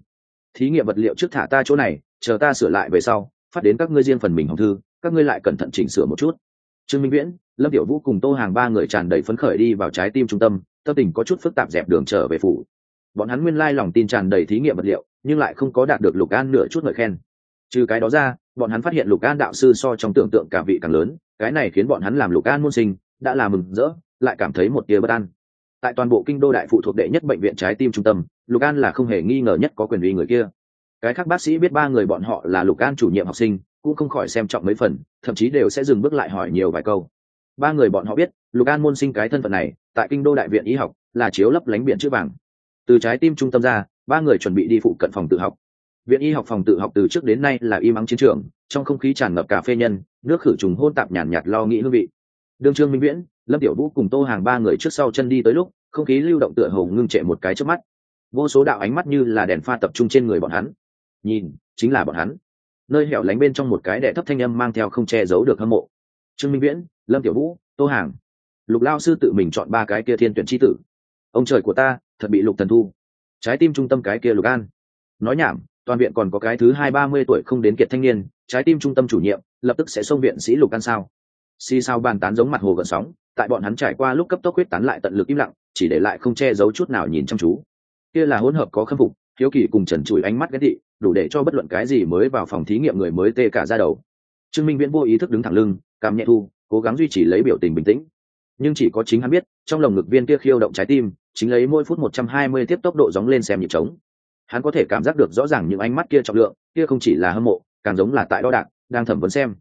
Thí nghiệm vật liệu trước thả ta chỗ này, chờ ta sửa lại về sau, phát đến các ngươi riêng phần mình hồng thư, các ngươi lại cẩn thận chỉnh sửa một chút. Trương minh viễn, lâm tiểu vũ cùng tô hàng ba người tràn đầy phấn khởi đi vào trái tim trung tâm tâm tình có chút phức tạp dẹp đường trở về phủ. Bọn hắn nguyên lai lòng tin tràn đầy thí nghiệm vật liệu, nhưng lại không có đạt được lục an nửa chút ngợi khen. Trừ cái đó ra, bọn hắn phát hiện lục an đạo sư so trong tưởng tượng cả vị càng lớn cái này khiến bọn hắn làm lục an môn sinh, đã là mừng rỡ, lại cảm thấy một tia bất an. Tại toàn bộ kinh đô đại phụ thuộc đệ nhất bệnh viện trái tim trung tâm, lục an là không hề nghi ngờ nhất có quyền uy người kia. Cái khác bác sĩ biết ba người bọn họ là lục an chủ nhiệm học sinh, cũng không khỏi xem trọng mấy phần, thậm chí đều sẽ dừng bước lại hỏi nhiều vài câu. Ba người bọn họ biết, lục an môn sinh cái thân phận này, tại kinh đô đại viện y học, là chiếu lấp lánh biển chữ vàng. Từ trái tim trung tâm ra, ba người chuẩn bị đi phụ cận phòng tự học. Viện y học phòng tự học từ trước đến nay là y mắng chiến trường trong không khí tràn ngập cà phê nhân nước khử trùng hôn tạp nhàn nhạt, nhạt lo nghĩ hương vị. Đương trương minh viễn lâm tiểu vũ cùng tô hàng ba người trước sau chân đi tới lúc không khí lưu động tựa hồ ngưng trệ một cái trước mắt. Vô số đạo ánh mắt như là đèn pha tập trung trên người bọn hắn. Nhìn chính là bọn hắn. Nơi hẻo lánh bên trong một cái đệ thấp thanh âm mang theo không che giấu được hâm mộ. Trương minh viễn lâm tiểu vũ tô hàng. Lục lao sư tự mình chọn ba cái kia thiên tuyển tri tử. Ông trời của ta thật bị lục thần thu. Trái tim trung tâm cái kia lục an. Nói nhảm toàn viện còn có cái thứ hai ba mươi tuổi không đến kiệt thanh niên trái tim trung tâm chủ nhiệm, lập tức sẽ xông viện sĩ lục an sao. Si sao bàn tán giống mặt hồ gần sóng, tại bọn hắn trải qua lúc cấp tốc huyết tán lại tận lực im lặng, chỉ để lại không che giấu chút nào nhìn chăm chú. Kia là hỗn hợp có khâm phục, hiếu kỳ cùng trần trụi ánh mắt ghét thị đủ để cho bất luận cái gì mới vào phòng thí nghiệm người mới tê cả ra đầu. Trương minh viễn vô ý thức đứng thẳng lưng, cảm nhẹ thu, cố gắng duy trì lấy biểu tình bình tĩnh. Nhưng chỉ có chính hắn biết, trong lồng ngực viên kia khiêu động trái tim, chính lấy mỗi phút một trăm hai mươi tiếp tốc độ gióng lên xem nhịp trống. Hắn có thể cảm giác được rõ ràng những ánh mắt kia trọng lượng, kia không chỉ là hâm mộ càng giống là tại đo đạc, đang thẩm vấn xem.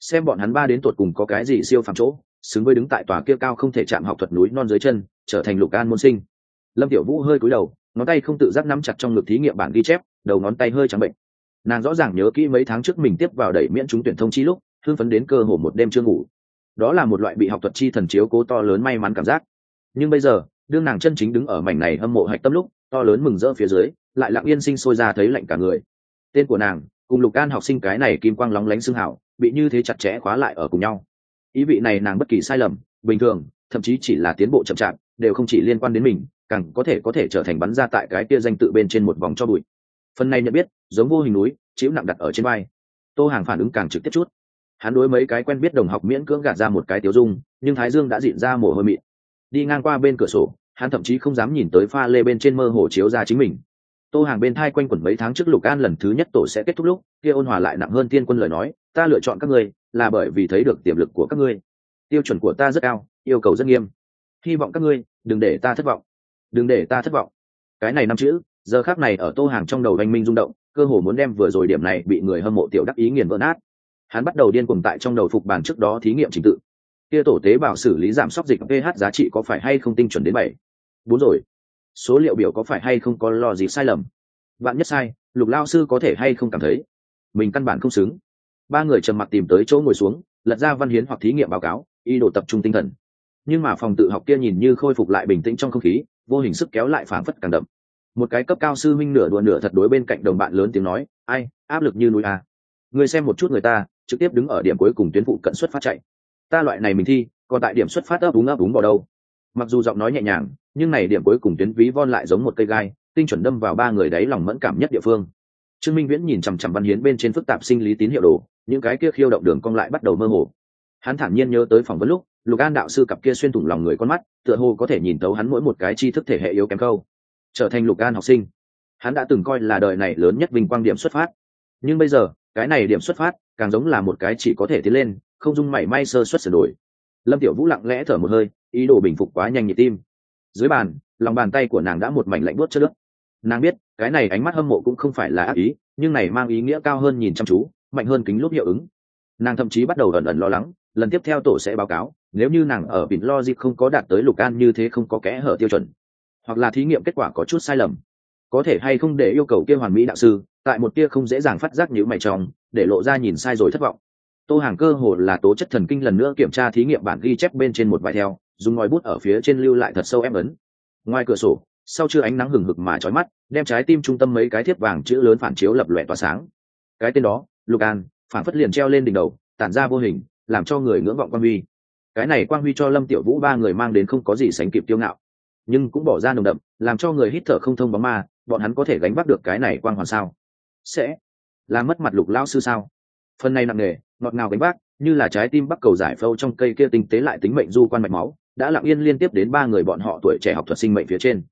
Xem bọn hắn ba đến tột cùng có cái gì siêu phàm chỗ, xứng với đứng tại tòa kia cao không thể chạm học thuật núi non dưới chân, trở thành lục an môn sinh. Lâm tiểu vũ hơi cúi đầu, ngón tay không tự giác nắm chặt trong ngực thí nghiệm bản ghi chép, đầu ngón tay hơi trắng bệnh. Nàng rõ ràng nhớ kỹ mấy tháng trước mình tiếp vào đẩy miễn trúng tuyển thông chi lúc thương phấn đến cơ hồ một đêm chưa ngủ. Đó là một loại bị học thuật chi thần chiếu cố to lớn may mắn cảm giác. Nhưng bây giờ, đương nàng chân chính đứng ở mảnh này hâm mộ hạch tâm lúc, to lớn mừng rỡ phía dưới, lại lặng yên sinh sôi ra thấy lạnh cả người. Tên của nàng cùng lục an học sinh cái này kim quang lóng lánh xương hảo, bị như thế chặt chẽ khóa lại ở cùng nhau. Ý vị này nàng bất kỳ sai lầm, bình thường, thậm chí chỉ là tiến bộ chậm chạp, đều không chỉ liên quan đến mình, càng có thể có thể trở thành bắn ra tại cái kia danh tự bên trên một vòng cho bụi. Phần này nhận biết, giống vô hình núi, chịu nặng đặt ở trên vai. Tô hàng phản ứng càng trực tiếp chút. Hắn đối mấy cái quen biết đồng học miễn cưỡng gạt ra một cái tiếu dung, nhưng thái dương đã dịn ra mồ hôi mịn. Đi ngang qua bên cửa sổ, hắn thậm chí không dám nhìn tới pha lê bên trên mơ hồ chiếu ra chính mình tô hàng bên thai quanh quẩn mấy tháng trước lục an lần thứ nhất tổ sẽ kết thúc lúc, kia ôn hòa lại nặng hơn tiên quân lời nói, ta lựa chọn các ngươi, là bởi vì thấy được tiềm lực của các ngươi. Tiêu chuẩn của ta rất cao, yêu cầu rất nghiêm. Hy vọng các ngươi, đừng để ta thất vọng. Đừng để ta thất vọng. Cái này năm chữ, giờ khác này ở tô hàng trong đầu anh minh rung động, cơ hồ muốn đem vừa rồi điểm này bị người hâm mộ tiểu đắc ý nghiền vỡ nát. Hắn bắt đầu điên cuồng tại trong đầu phục bàn trước đó thí nghiệm trình tự. Kia tổ tế bào xử lý giảm sóc dịch ph giá trị có phải hay không tinh chuẩn đến bảy? Bốn rồi số liệu biểu có phải hay không có lo gì sai lầm? Bạn nhất sai, lục lao sư có thể hay không cảm thấy? Mình căn bản không xứng. Ba người trầm mặc tìm tới chỗ ngồi xuống, lật ra văn hiến hoặc thí nghiệm báo cáo y đồ tập trung tinh thần. Nhưng mà phòng tự học kia nhìn như khôi phục lại bình tĩnh trong không khí, vô hình sức kéo lại phảng phất càng đậm. Một cái cấp cao sư minh nửa đùa nửa thật đối bên cạnh đồng bạn lớn tiếng nói, ai, áp lực như núi à. người xem một chút người ta, trực tiếp đứng ở điểm cuối cùng tuyến phụ cận xuất phát chạy. Ta loại này mình thi, còn tại điểm xuất phát ấp úng ấp úng vào đâu? Mặc dù giọng nói nhẹ nhàng nhưng này điểm cuối cùng tuyến ví von lại giống một cây gai, tinh chuẩn đâm vào ba người đáy lòng mẫn cảm nhất địa phương. Trương minh viễn nhìn chằm chằm văn hiến bên trên phức tạp sinh lý tín hiệu đồ, những cái kia khiêu động đường cong lại bắt đầu mơ hồ. Hắn thản nhiên nhớ tới phỏng vấn lúc, lục an đạo sư cặp kia xuyên thủng lòng người con mắt, tựa hồ có thể nhìn tấu hắn mỗi một cái tri thức thể hệ yếu kém câu. Trở thành lục an học sinh, hắn đã từng coi là đời này lớn nhất vinh quang điểm xuất phát. Nhưng bây giờ, cái này điểm xuất phát, càng giống là một cái chỉ có thể tiến lên, không dung mảy may sơ xuất sửa đổi. Lâm tiểu vũ lặng lẽ thở một hơi, ý đồ bình phục quá nhanh nhịp tim dưới bàn, lòng bàn tay của nàng đã một mảnh lạnh buốt chất nước nàng biết, cái này ánh mắt hâm mộ cũng không phải là ác ý, nhưng này mang ý nghĩa cao hơn nhìn chăm chú, mạnh hơn kính lúc hiệu ứng. Nàng thậm chí bắt đầu ẩn ẩn lo lắng, lần tiếp theo tổ sẽ báo cáo, nếu như nàng ở vịn logic không có đạt tới lục an như thế không có kẽ hở tiêu chuẩn, hoặc là thí nghiệm kết quả có chút sai lầm. Có thể hay không để yêu cầu kia hoàn mỹ đạo sư, tại một tia không dễ dàng phát giác như mày trong, để lộ ra nhìn sai rồi thất vọng. Tô hàng cơ hồ là tố chất thần kinh lần nữa kiểm tra thí nghiệm bản ghi chép bên trên một bài theo dùng ngòi bút ở phía trên lưu lại thật sâu em ấn. Ngoài cửa sổ, sau chưa ánh nắng hừng hực mà trói mắt, đem trái tim trung tâm mấy cái thiếp vàng chữ lớn phản chiếu lập lòe tỏa sáng. Cái tên đó, lục an, phản phất liền treo lên đỉnh đầu, tản ra vô hình, làm cho người ngưỡng vọng quan huy. Cái này quang huy cho lâm tiểu vũ ba người mang đến không có gì sánh kịp tiêu ngạo, nhưng cũng bỏ ra nồng đậm, làm cho người hít thở không thông bóng ma, bọn hắn có thể gánh vác được cái này quang hoàn sao? Sẽ làm mất mặt lục lao sư sao? Phần này nặng nề, ngọt ngào gánh vác, như là trái tim bắc cầu giải phâu trong cây kia tinh tế lại tính mệnh du quan mạch máu đã lặng yên liên tiếp đến ba người bọn họ tuổi trẻ học thuật sinh mệnh phía trên.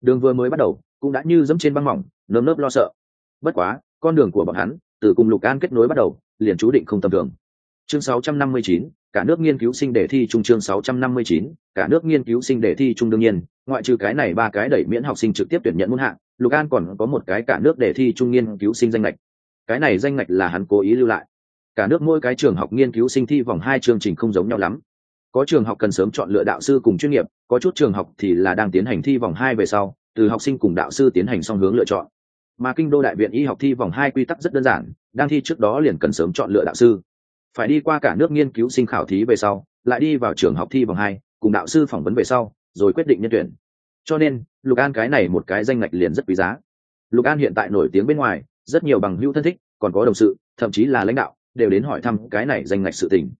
Đường vừa mới bắt đầu cũng đã như dẫm trên băng mỏng nơm nớp lo sợ. Bất quá con đường của bọn hắn từ cùng lục an kết nối bắt đầu liền chú định không tầm thường. Chương 659, cả nước nghiên cứu sinh đề thi trung chương 659, cả nước nghiên cứu sinh đề thi trung đương nhiên ngoại trừ cái này ba cái đẩy miễn học sinh trực tiếp tuyển nhận muôn hạng lục an còn có một cái cả nước đề thi trung nghiên cứu sinh danh lệch cái này danh lệch là hắn cố ý lưu lại. Cả nước mỗi cái trường học nghiên cứu sinh thi vòng hai chương trình không giống nhau lắm có trường học cần sớm chọn lựa đạo sư cùng chuyên nghiệp, có chút trường học thì là đang tiến hành thi vòng hai về sau, từ học sinh cùng đạo sư tiến hành song hướng lựa chọn. Mà kinh đô đại viện y học thi vòng hai quy tắc rất đơn giản, đang thi trước đó liền cần sớm chọn lựa đạo sư. Phải đi qua cả nước nghiên cứu sinh khảo thí về sau, lại đi vào trường học thi vòng hai, cùng đạo sư phỏng vấn về sau, rồi quyết định nhân tuyển. Cho nên, lục an cái này một cái danh ngạch liền rất quý giá. Lục an hiện tại nổi tiếng bên ngoài, rất nhiều bằng hữu thân thích, còn có đồng sự, thậm chí là lãnh đạo, đều đến hỏi thăm cái này danh ngạch sự tình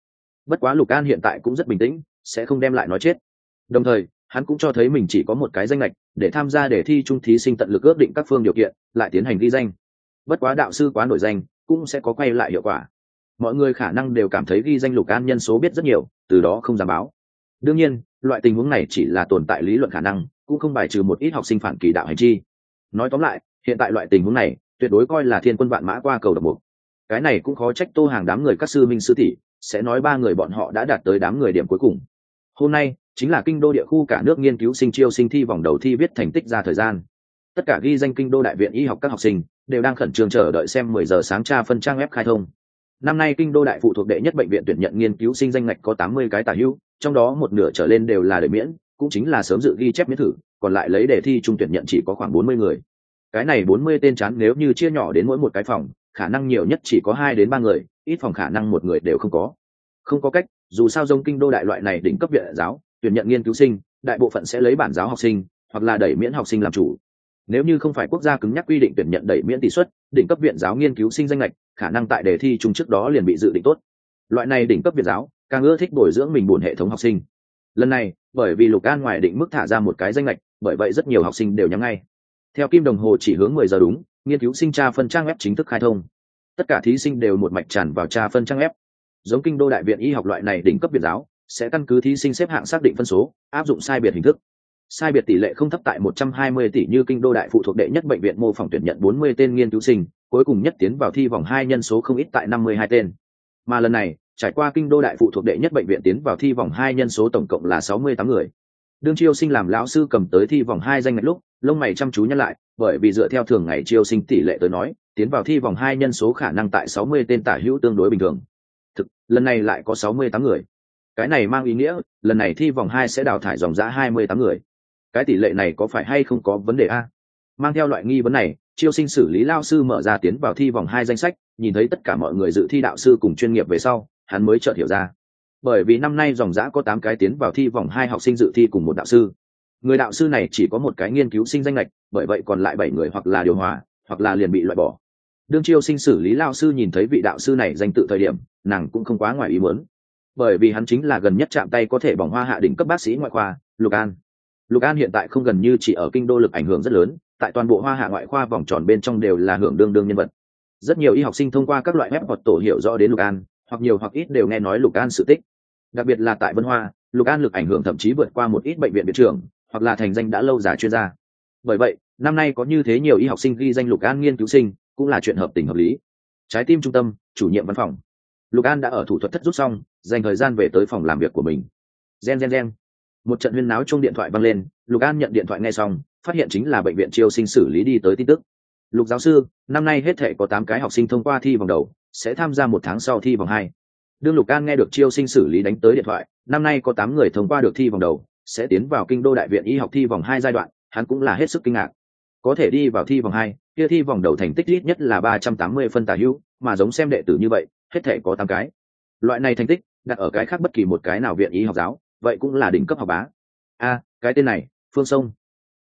bất quá lục an hiện tại cũng rất bình tĩnh, sẽ không đem lại nói chết. Đồng thời, hắn cũng cho thấy mình chỉ có một cái danh lệch để tham gia để thi trung thí sinh tận lực ước định các phương điều kiện, lại tiến hành ghi danh. Bất quá đạo sư quá nổi danh, cũng sẽ có quay lại hiệu quả. Mọi người khả năng đều cảm thấy ghi danh lục an nhân số biết rất nhiều, từ đó không dám báo. Đương nhiên, loại tình huống này chỉ là tồn tại lý luận khả năng, cũng không bài trừ một ít học sinh phản kỳ đạo hành chi. Nói tóm lại, hiện tại loại tình huống này, tuyệt đối coi là thiên quân vạn mã qua cầu độc mục. Cái này cũng khó trách tô hàng đám người các sư minh sư tỷ sẽ nói ba người bọn họ đã đạt tới đám người điểm cuối cùng. Hôm nay, chính là kinh đô địa khu cả nước nghiên cứu sinh chiêu sinh thi vòng đầu thi viết thành tích ra thời gian. Tất cả ghi danh kinh đô đại viện y học các học sinh đều đang khẩn trương chờ đợi xem 10 giờ sáng tra phân trang web khai thông. Năm nay kinh đô đại phụ thuộc đệ nhất bệnh viện tuyển nhận nghiên cứu sinh danh ngạch có 80 cái tả hữu, trong đó một nửa trở lên đều là để miễn, cũng chính là sớm dự ghi chép miễn thử, còn lại lấy đề thi trung tuyển nhận chỉ có khoảng 40 người. Cái này 40 tên chán nếu như chia nhỏ đến mỗi một cái phòng, khả năng nhiều nhất chỉ có hai đến ba người ít phòng khả năng một người đều không có. Không có cách, dù sao dông kinh đô đại loại này đỉnh cấp viện giáo, tuyển nhận nghiên cứu sinh, đại bộ phận sẽ lấy bản giáo học sinh, hoặc là đẩy miễn học sinh làm chủ. Nếu như không phải quốc gia cứng nhắc quy định tuyển nhận đẩy miễn tỷ suất, đỉnh cấp viện giáo nghiên cứu sinh danh lệch khả năng tại đề thi chung trước đó liền bị dự định tốt. Loại này đỉnh cấp viện giáo, càng ưa thích bồi dưỡng mình buồn hệ thống học sinh. Lần này, bởi vì lục an ngoài định mức thả ra một cái danh lệch bởi vậy rất nhiều học sinh đều nhắm ngay. Theo kim đồng hồ chỉ hướng mười giờ đúng, nghiên cứu sinh tra phân trang web chính thức khai thông tất cả thí sinh đều một mạch tràn vào tra phân trang ép. giống kinh đô đại viện y học loại này đỉnh cấp biệt giáo, sẽ căn cứ thí sinh xếp hạng xác định phân số, áp dụng sai biệt hình thức. Sai biệt tỷ lệ không thấp tại 120 tỷ như kinh đô đại phụ thuộc đệ nhất bệnh viện mô phỏng tuyển nhận 40 tên nghiên cứu sinh, cuối cùng nhất tiến vào thi vòng hai nhân số không ít tại 52 tên. Mà lần này, trải qua kinh đô đại phụ thuộc đệ nhất bệnh viện tiến vào thi vòng hai nhân số tổng cộng là 68 người. Đương chiêu sinh làm lão sư cầm tới thi vòng hai danh ngạch lúc, lông mày chăm chú nhắc lại bởi vì dựa theo thường ngày chiêu sinh tỷ lệ tới nói, tiến vào thi vòng hai nhân số khả năng tại 60 tên tả hữu tương đối bình thường. Thực, lần này lại có 68 người. Cái này mang ý nghĩa, lần này thi vòng hai sẽ đào thải dòng giã 28 người. Cái tỷ lệ này có phải hay không có vấn đề a? Mang theo loại nghi vấn này, chiêu sinh xử lý lao sư mở ra tiến vào thi vòng hai danh sách, nhìn thấy tất cả mọi người dự thi đạo sư cùng chuyên nghiệp về sau, hắn mới chợt hiểu ra. Bởi vì năm nay dòng giã có tám cái tiến vào thi vòng hai học sinh dự thi cùng một đạo sư người đạo sư này chỉ có một cái nghiên cứu sinh danh lệch, bởi vậy còn lại bảy người hoặc là điều hòa, hoặc là liền bị loại bỏ. Đương chiêu sinh xử lý lao sư nhìn thấy vị đạo sư này danh tự thời điểm, nàng cũng không quá ngoài ý muốn. Bởi vì hắn chính là gần nhất chạm tay có thể bỏng hoa hạ đỉnh cấp bác sĩ ngoại khoa, lục an. Lục an hiện tại không gần như chỉ ở kinh đô lực ảnh hưởng rất lớn, tại toàn bộ hoa hạ ngoại khoa vòng tròn bên trong đều là hưởng đương đương nhân vật. Rất nhiều y học sinh thông qua các loại web hoặc tổ hiểu rõ đến lục an, hoặc nhiều hoặc ít đều nghe nói lục an sự tích. Đặc biệt là tại vân hoa, lục an lực ảnh hưởng thậm chí vượt qua một ít bệnh viện viện trưởng hoặc là thành danh đã lâu dài chuyên gia. Bởi vậy, năm nay có như thế nhiều y học sinh ghi danh lục an nghiên cứu sinh, cũng là chuyện hợp tình hợp lý. Trái tim trung tâm, chủ nhiệm văn phòng. Lục an đã ở thủ thuật thất rút xong, dành thời gian về tới phòng làm việc của mình. Gen gen gen. Một trận huyên náo chung điện thoại vang lên, lục an nhận điện thoại nghe xong, phát hiện chính là bệnh viện triều sinh xử lý đi tới tin tức. Lục giáo sư, năm nay hết thể có tám cái học sinh thông qua thi vòng đầu, sẽ tham gia một tháng sau thi vòng hai. Đương lục an nghe được chiêu sinh xử lý đánh tới điện thoại, năm nay có tám người thông qua được thi vòng đầu sẽ tiến vào kinh đô đại viện y học thi vòng hai giai đoạn, hắn cũng là hết sức kinh ngạc. Có thể đi vào thi vòng hai, kia thi vòng đầu thành tích ít nhất là ba trăm tám mươi phân tả hữu, mà giống xem đệ tử như vậy, hết thể có tám cái. Loại này thành tích, đặt ở cái khác bất kỳ một cái nào viện y học giáo, vậy cũng là đỉnh cấp học bá. A, cái tên này, phương sông.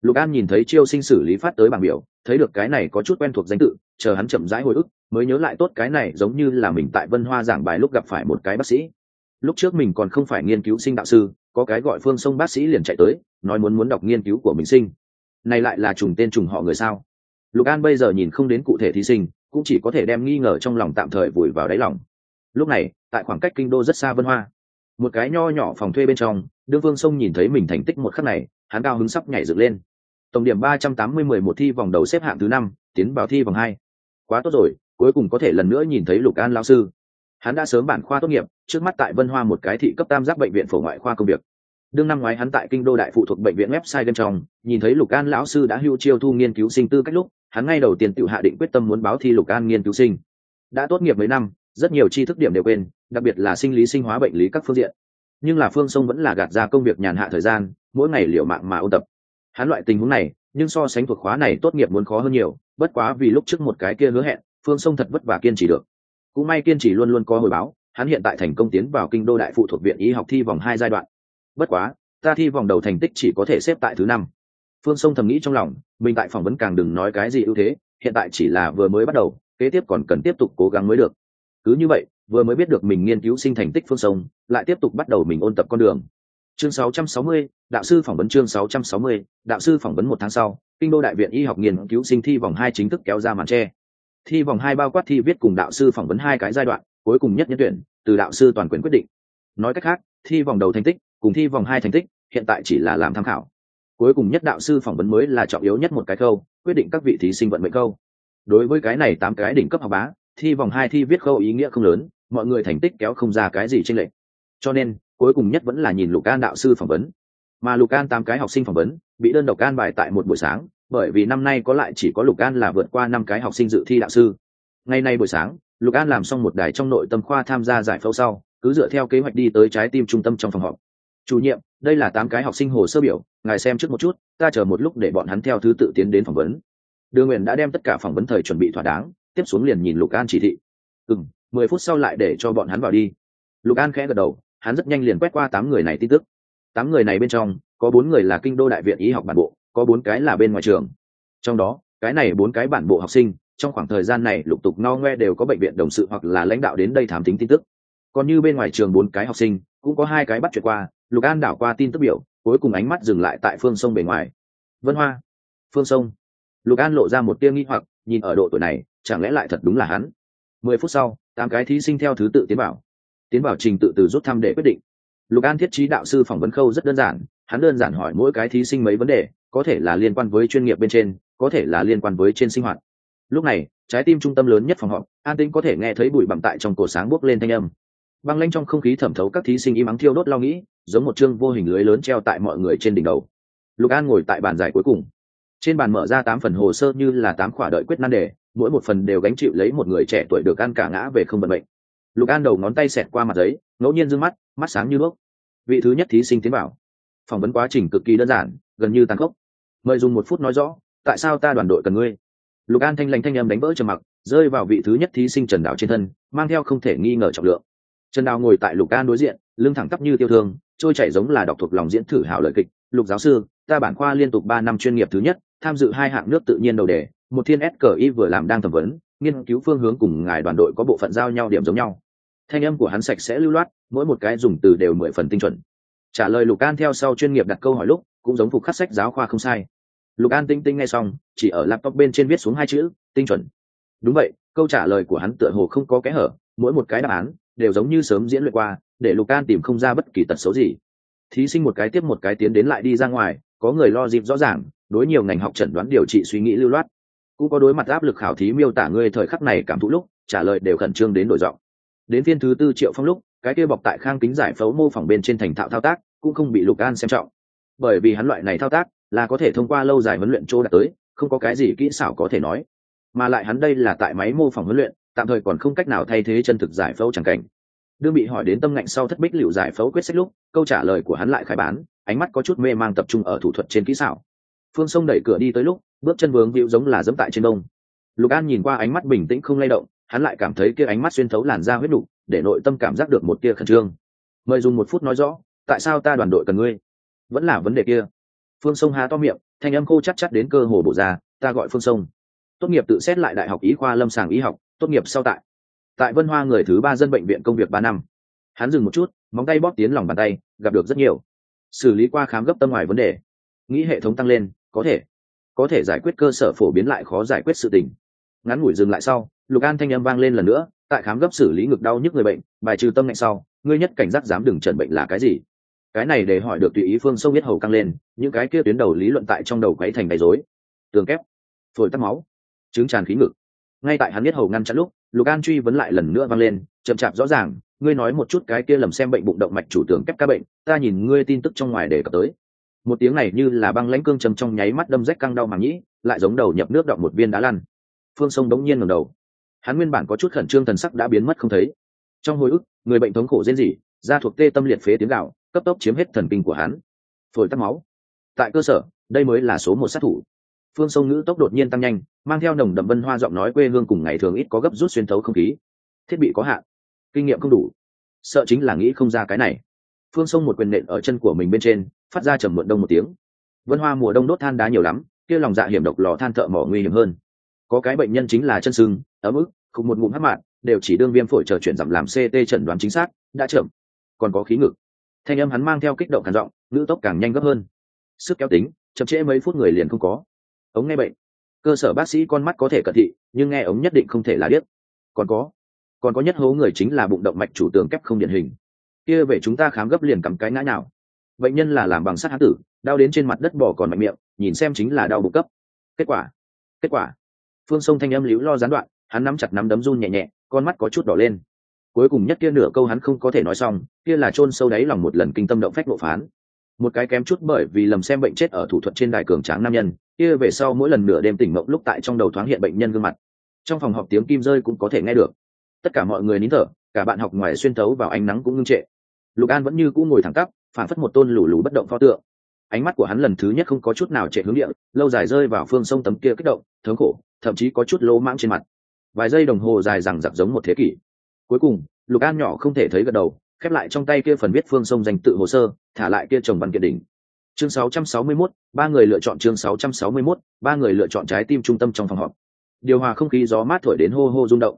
Lục an nhìn thấy chiêu sinh xử lý phát tới bảng biểu, thấy được cái này có chút quen thuộc danh tự, chờ hắn chậm rãi hồi ức, mới nhớ lại tốt cái này giống như là mình tại vân hoa giảng bài lúc gặp phải một cái bác sĩ. Lúc trước mình còn không phải nghiên cứu sinh đạo sư có cái gọi phương sông bác sĩ liền chạy tới, nói muốn muốn đọc nghiên cứu của mình sinh. Này lại là trùng tên trùng họ người sao? Lục an bây giờ nhìn không đến cụ thể thí sinh, cũng chỉ có thể đem nghi ngờ trong lòng tạm thời vùi vào đáy lòng. Lúc này, tại khoảng cách kinh đô rất xa vân hoa, một cái nho nhỏ phòng thuê bên trong, đương vương sông nhìn thấy mình thành tích một khắc này, hắn cao hứng sắp nhảy dựng lên. Tổng điểm ba trăm tám mươi mười một thi vòng đầu xếp hạng thứ năm, tiến vào thi vòng hai. Quá tốt rồi, cuối cùng có thể lần nữa nhìn thấy lục an lao sư hắn đã sớm bản khoa tốt nghiệp, trước mắt tại vân hoa một cái thị cấp tam giác bệnh viện phổ ngoại khoa công việc. Đương năm ngoái hắn tại kinh đô đại phụ thuộc bệnh viện website bên trong, nhìn thấy lục an lão sư đã hưu chiêu thu nghiên cứu sinh tư cách lúc, hắn ngay đầu tiên tự hạ định quyết tâm muốn báo thi lục an nghiên cứu sinh. Đã tốt nghiệp mấy năm, rất nhiều tri thức điểm đều quên, đặc biệt là sinh lý sinh hóa bệnh lý các phương diện. Nhưng là phương sông vẫn là gạt ra công việc nhàn hạ thời gian, mỗi ngày liệu mạng mà ôn tập. Hắn loại tình huống này, nhưng so sánh thuộc khóa này tốt nghiệp muốn khó hơn nhiều, bất quá vì lúc trước một cái kia hứa hẹn, phương sông thật vất vả kiên trì được cũng may kiên trì luôn luôn có hồi báo hắn hiện tại thành công tiến vào kinh đô đại phụ thuộc viện y học thi vòng hai giai đoạn. Bất quá ta thi vòng đầu thành tích chỉ có thể xếp tại thứ năm. Phương sông thầm nghĩ trong lòng mình tại phỏng vấn càng đừng nói cái gì ưu thế hiện tại chỉ là vừa mới bắt đầu kế tiếp còn cần tiếp tục cố gắng mới được. Cứ như vậy vừa mới biết được mình nghiên cứu sinh thành tích phương sông lại tiếp tục bắt đầu mình ôn tập con đường. Chương 660, đạo sư phỏng vấn chương 660, đạo sư phỏng vấn một tháng sau kinh đô đại viện y học nghiên cứu sinh thi vòng hai chính thức kéo ra màn tre thi vòng hai bao quát thi viết cùng đạo sư phỏng vấn hai cái giai đoạn, cuối cùng nhất nhân tuyển, từ đạo sư toàn quyền quyết định. Nói cách khác, thi vòng đầu thành tích cùng thi vòng hai thành tích hiện tại chỉ là làm tham khảo. Cuối cùng nhất đạo sư phỏng vấn mới là trọng yếu nhất một cái câu quyết định các vị thí sinh vận mệnh câu đối với cái này tám cái đỉnh cấp học bá, thi vòng hai thi viết câu ý nghĩa không lớn, mọi người thành tích kéo không ra cái gì trên lệ cho nên, cuối cùng nhất vẫn là nhìn lục an đạo sư phỏng vấn. Mà lục an tám cái học sinh phỏng vấn bị đơn độc an bài tại một buổi sáng bởi vì năm nay có lại chỉ có lục an là vượt qua năm cái học sinh dự thi đạo sư. Ngày nay buổi sáng, lục an làm xong một đài trong nội tâm khoa tham gia giải phẫu sau, cứ dựa theo kế hoạch đi tới trái tim trung tâm trong phòng họp. Chủ nhiệm, đây là tám cái học sinh hồ sơ biểu, ngài xem trước một chút, ta chờ một lúc để bọn hắn theo thứ tự tiến đến phỏng vấn. Đường nguyện đã đem tất cả phỏng vấn thời chuẩn bị thỏa đáng, tiếp xuống liền nhìn lục an chỉ thị. Ừ m mười phút sau lại để cho bọn hắn vào đi. Lục an khẽ gật đầu, hắn rất nhanh liền quét qua tám người này tin tức. Tám người này bên trong, có bốn người là kinh đô đại viện y học bản bộ có bốn cái là bên ngoài trường. Trong đó, cái này bốn cái bản bộ học sinh, trong khoảng thời gian này lục tục no ngoe đều có bệnh viện đồng sự hoặc là lãnh đạo đến đây thám tính tin tức. Còn như bên ngoài trường bốn cái học sinh, cũng có hai cái bắt chuyện qua, lục an đảo qua tin tức biểu, cuối cùng ánh mắt dừng lại tại phương sông bề ngoài. Vân hoa, phương sông. Lục an lộ ra một tia nghi hoặc, nhìn ở độ tuổi này, chẳng lẽ lại thật đúng là hắn? Mười phút sau, tám cái thí sinh theo thứ tự tiến bảo tiến bảo trình tự từ rút thăm để quyết định. Lục an thiết trí đạo sư phỏng vấn khâu rất đơn giản, hắn đơn giản hỏi mỗi cái thí sinh mấy vấn đề có thể là liên quan với chuyên nghiệp bên trên, có thể là liên quan với trên sinh hoạt. Lúc này, trái tim trung tâm lớn nhất phòng họp, an tĩnh có thể nghe thấy bụi bặm tại trong cổ sáng bốc lên thanh âm. Băng lanh trong không khí thẩm thấu các thí sinh im ắng thiêu đốt lo nghĩ, giống một chương vô hình lưới lớn treo tại mọi người trên đỉnh đầu. Lục an ngồi tại bàn giải cuối cùng. Trên bàn mở ra tám phần hồ sơ như là tám khỏa đợi quyết nan đề, mỗi một phần đều gánh chịu lấy một người trẻ tuổi được ăn cả ngã về không bận bệnh lục an đầu ngón tay xẹt qua mặt giấy, ngẫu nhiên d ư ơ n g mắt mắt sáng như đuốc. Vị thứ nhất thí sinh tiến bảo phỏng vấn quá trình cực kỳ đơn giản, gần như tàn khốc mời dùng một phút nói rõ, tại sao ta đoàn đội cần ngươi? Lục an thanh lành thanh âm đánh vỡ trầm mặc, rơi vào vị thứ nhất thí sinh trần đào trên thân, mang theo không thể nghi ngờ trọng lượng. Trần đào ngồi tại lục an đối diện, lưng thẳng tắp như tiêu thương, trôi chảy giống là đọc thuộc lòng diễn thử hảo lợi kịch. Lục giáo sư, ta bản khoa liên tục ba năm chuyên nghiệp thứ nhất, tham dự hai hạng nước tự nhiên đầu đề, một thiên s cờ y vừa làm đang thẩm vấn, nghiên cứu phương hướng cùng ngài đoàn đội có bộ phận giao nhau điểm giống nhau. Thanh âm của hắn sạch sẽ lưu loát, mỗi một cái dùng từ đều mười phần tinh chuẩn. Trả lời lục an theo sau chuyên nghiệp đặt câu hỏi lúc cũng giống phục khắc sách giáo khoa không sai. Lục an tinh tinh nghe xong, chỉ ở laptop bên trên viết xuống hai chữ, tinh chuẩn. Đúng vậy, câu trả lời của hắn tựa hồ không có kẽ hở, mỗi một cái đáp án đều giống như sớm diễn luyện qua, để lục an tìm không ra bất kỳ tật xấu gì. Thí sinh một cái tiếp một cái tiến đến lại đi ra ngoài, có người lo dịp rõ ràng, đối nhiều ngành học chẩn đoán điều trị suy nghĩ lưu loát. Cũng có đối mặt áp lực khảo thí miêu tả ngươi thời khắc này cảm thụ lúc, trả lời đều khẩn trương đến đổi giọng. Đến phiên thứ tư triệu phong lúc, cái kia bọc tại khang kính giải phẫu mô phỏng bên trên thành thạo thao tác, cũng không bị lục an xem trọng bởi vì hắn loại này thao tác là có thể thông qua lâu dài huấn luyện chỗ đạt tới, không có cái gì kỹ xảo có thể nói. Mà lại hắn đây là tại máy mô phỏng huấn luyện, tạm thời còn không cách nào thay thế chân thực giải phẫu chẳng cảnh. Đương bị hỏi đến tâm ngạnh sau thất bích liệu giải phẫu quyết sách lúc, câu trả lời của hắn lại khai bán, ánh mắt có chút mê mang tập trung ở thủ thuật trên kỹ xảo. Phương sông đẩy cửa đi tới lúc, bước chân vướng víu giống là dẫm tại trên đông lục an nhìn qua ánh mắt bình tĩnh không lay động, hắn lại cảm thấy kia ánh mắt xuyên thấu làn da huyết đục để nội tâm cảm giác được một tia khẩn trương. Mời dùng một phút nói rõ, tại sao ta đoàn đội cần ngươi? Vẫn là vấn đề kia. Phương sông há to miệng, thanh âm khô chắc chắc đến cơ hồ bộ ra, ta gọi phương sông. Tốt nghiệp tự xét lại đại học y khoa lâm sàng y học, tốt nghiệp sau tại tại vân hoa người thứ ba dân bệnh viện công việc ba năm. Hắn dừng một chút, móng tay bóp tiến lòng bàn tay, gặp được rất nhiều. Xử lý qua khám gấp tâm ngoài vấn đề. Nghĩ hệ thống tăng lên, có thể có thể giải quyết cơ sở phổ biến lại khó giải quyết sự tình. Ngắn ngủi dừng lại sau, lục an thanh âm vang lên lần nữa, tại khám gấp xử lý ngực đau nhức người bệnh, bài trừ tâm lạnh sau, ngươi nhất cảnh giác dám đừng trần bệnh là cái gì? Cái này để hỏi được tùy ý phương sông biết hầu căng lên, những cái kia tuyến đầu lý luận tại trong đầu quấy thành đầy rối. Tường kép, phổi tắc máu trứng tràn khí ngực. Ngay tại hắn biết hầu ngăn chặn lúc, lục an truy vấn lại lần nữa vang lên, chậm chạp rõ ràng, ngươi nói một chút cái kia lầm xem bệnh bụng động mạch chủ tưởng kép ca bệnh, ta nhìn ngươi tin tức trong ngoài để cập tới. Một tiếng này như là băng lãnh cương trầm trong nháy mắt đâm rách căng đau màng nhĩ, lại giống đầu nhập nước động một viên đá lăn. Phương sông đống nhiên ngẩng đầu. Hắn nguyên bản có chút khẩn trương thần sắc đã biến mất không thấy. Trong hồi ức, người bệnh thống khổ rên rỉ, da thuộc tê tâm liệt phế tiếng gạo cấp tốc chiếm hết thần kinh của hắn. Phổi tắc máu. Tại cơ sở, đây mới là số một sát thủ. Phương sông ngữ tốc đột nhiên tăng nhanh, mang theo nồng đậm vân hoa giọng nói quê hương cùng ngày thường ít có gấp rút xuyên thấu không khí. Thiết bị có hạn. Kinh nghiệm không đủ. Sợ chính là nghĩ không ra cái này. Phương sông một quyền nện ở chân của mình bên trên, phát ra trầm muộn đông một tiếng. Vân hoa mùa đông đốt than đá nhiều lắm, kia lòng dạ hiểm độc lò than thợ mỏ nguy hiểm hơn. Có cái bệnh nhân chính là chân sưng, ấm ức không một ngụm hắc mạn, đều chỉ đương viêm phổi chờ chuyển giảm làm ct chẩn đoán chính xác, đã chậm. Còn có khí ngực thanh âm hắn mang theo kích động khản giọng ngữ tốc càng nhanh gấp hơn. Sức kéo tính, chậm trễ mấy phút người liền không có. Ống nghe bệnh. Cơ sở bác sĩ con mắt có thể cận thị, nhưng nghe ống nhất định không thể là điếc. Còn có còn có nhất hố người chính là bụng động mạch chủ tường kép không điển hình. Kia về chúng ta khám gấp liền cầm cái ngã nào bệnh nhân là làm bằng sắt hán tử, đau đến trên mặt đất bỏ còn mạnh miệng, nhìn xem chính là đau bụng cấp. Kết quả kết quả. Phương sông thanh âm liễu lo gián đoạn, hắn nắm chặt nắm đấm run nhẹ nhẹ, con mắt có chút đỏ lên cuối cùng nhất kia nửa câu hắn không có thể nói xong, kia là chôn sâu đáy lòng một lần kinh tâm động phách bộ phán. Một cái kém chút bởi vì lầm xem bệnh chết ở thủ thuật trên đài cường tráng nam nhân, kia về sau mỗi lần nửa đêm tỉnh mộng lúc tại trong đầu thoáng hiện bệnh nhân gương mặt. Trong phòng họp tiếng kim rơi cũng có thể nghe được. Tất cả mọi người nín thở, cả bạn học ngoài xuyên thấu vào ánh nắng cũng ngưng trệ. Lục an vẫn như cũ ngồi thẳng tắp phản phất một tôn lù lù bất động pho tượng. Ánh mắt của hắn lần thứ nhất không có chút nào trệ hướng địa, lâu dài rơi vào phương sông tấm kia kích động, thống khổ, thậm chí có chút lỗ mãng trên mặt. Vài giây đồng hồ dài rằng giặc giống một thế kỷ cuối cùng lục an nhỏ không thể thấy gật đầu khép lại trong tay kia phần viết phương sông danh tự hồ sơ thả lại kia chồng văn kiện đỉnh. Chương 661, ba người lựa chọn chương 661, ba người lựa chọn trái tim trung tâm trong phòng họp. Điều hòa không khí gió mát thổi đến hô hô rung động.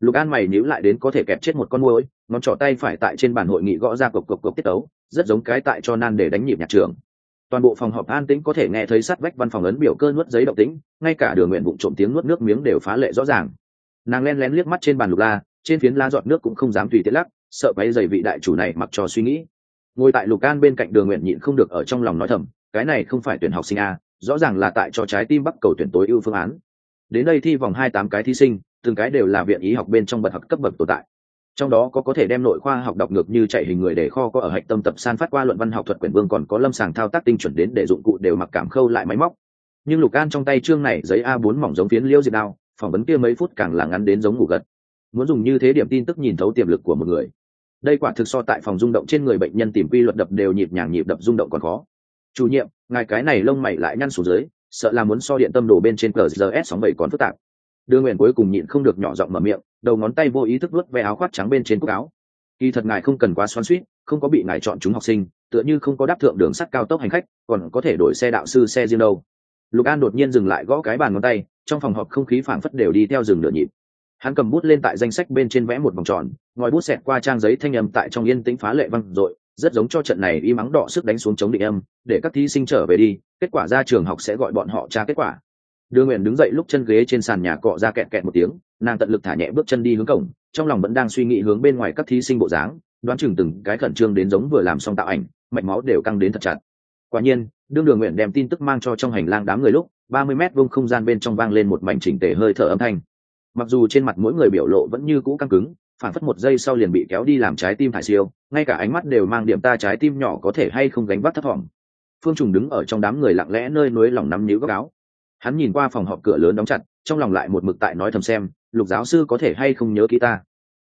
Lục an mày níu lại đến có thể kẹp chết một con môi ngón trỏ tay phải tại trên bàn hội nghị gõ ra cộc cộc cộc tiết tấu rất giống cái tại cho nan để đánh nhịp nhạc trường. Toàn bộ phòng họp an tĩnh có thể nghe thấy sát vách văn phòng ấn biểu cơ nuốt giấy động tĩnh ngay cả đường nguyện bụng trộm tiếng nuốt nước miếng đều phá lệ rõ ràng. Nàng len lén liếc mắt trên bàn lục la trên phiến la giọt nước cũng không dám tùy tiện lắc, sợ quấy dày vị đại chủ này mặc cho suy nghĩ. Ngồi tại lục an bên cạnh đường nguyện nhịn không được ở trong lòng nói thầm, cái này không phải tuyển học sinh a, rõ ràng là tại cho trái tim bắc cầu tuyển tối ưu phương án. Đến đây thi vòng hai tám cái thí sinh, từng cái đều là viện ý học bên trong bậc học cấp bậc tồn tại. Trong đó có có thể đem nội khoa học đọc ngược như chạy hình người để kho có ở hạch tâm tập san phát qua luận văn học thuật quyển vương còn có lâm sàng thao tác tinh chuẩn đến để dụng cụ đều mặc cảm khâu lại máy móc. Nhưng lục an trong tay chương này giấy a 4 mỏng giống phiến liêu diệt đao, phỏng vấn kia mấy phút càng là ngắn đến giống ngủ gật muốn dùng như thế điểm tin tức nhìn thấu tiềm lực của một người. Đây quả thực so tại phòng rung động trên người bệnh nhân tìm quy luật đập đều nhịp nhàng nhịp đập rung động còn khó. Chủ nhiệm, ngài cái này lông mày lại nhăn xuống dưới, sợ là muốn so điện tâm đổ bên trên cờ gs sóng bảy còn phức tạp. Đưa nguyện cuối cùng nhịn không được nhỏ giọng mở miệng, đầu ngón tay vô ý thức vớt ve áo khoác trắng bên trên cúc áo. Kỳ thật ngài không cần quá xoắn suýt không có bị ngài chọn chúng học sinh, tựa như không có đáp thượng đường sắt cao tốc hành khách, còn có thể đổi xe đạo sư xe riêng đâu. Lục an đột nhiên dừng lại gõ cái bàn ngón tay, trong phòng họp không khí phảng phất đều đi theo rừng nửa nhịp hắn cầm bút lên tại danh sách bên trên vẽ một vòng tròn, ngòi bút xẹt qua trang giấy thanh âm tại trong yên tĩnh phá lệ văng dội, rất giống cho trận này y mắng đỏ sức đánh xuống chống định âm, để các thí sinh trở về đi, kết quả ra trường học sẽ gọi bọn họ tra kết quả. Đưa nguyện đứng dậy lúc chân ghế trên sàn nhà cọ ra kẹt kẹt một tiếng, nàng tận lực thả nhẹ bước chân đi hướng cổng, trong lòng vẫn đang suy nghĩ hướng bên ngoài các thí sinh bộ dáng, đoán chừng từng cái khẩn trương đến giống vừa làm xong tạo ảnh, mạch máu đều căng đến thật chặt. Quả nhiên, đương đường nguyện đem tin tức mang cho trong hành lang đám người lúc, ba mươi mét vuông không gian bên trong vang lên một mảnh chỉnh tề hơi thở âm thanh mặc dù trên mặt mỗi người biểu lộ vẫn như cũ căng cứng phản phất một giây sau liền bị kéo đi làm trái tim thải siêu, ngay cả ánh mắt đều mang điểm ta trái tim nhỏ có thể hay không gánh vác thất vọng phương trùng đứng ở trong đám người lặng lẽ nơi núi lòng nắm níu góc áo. Hắn nhìn qua phòng họp cửa lớn đóng chặt, trong lòng lại một mực tại nói thầm xem, lục giáo sư có thể hay không nhớ kỹ ta?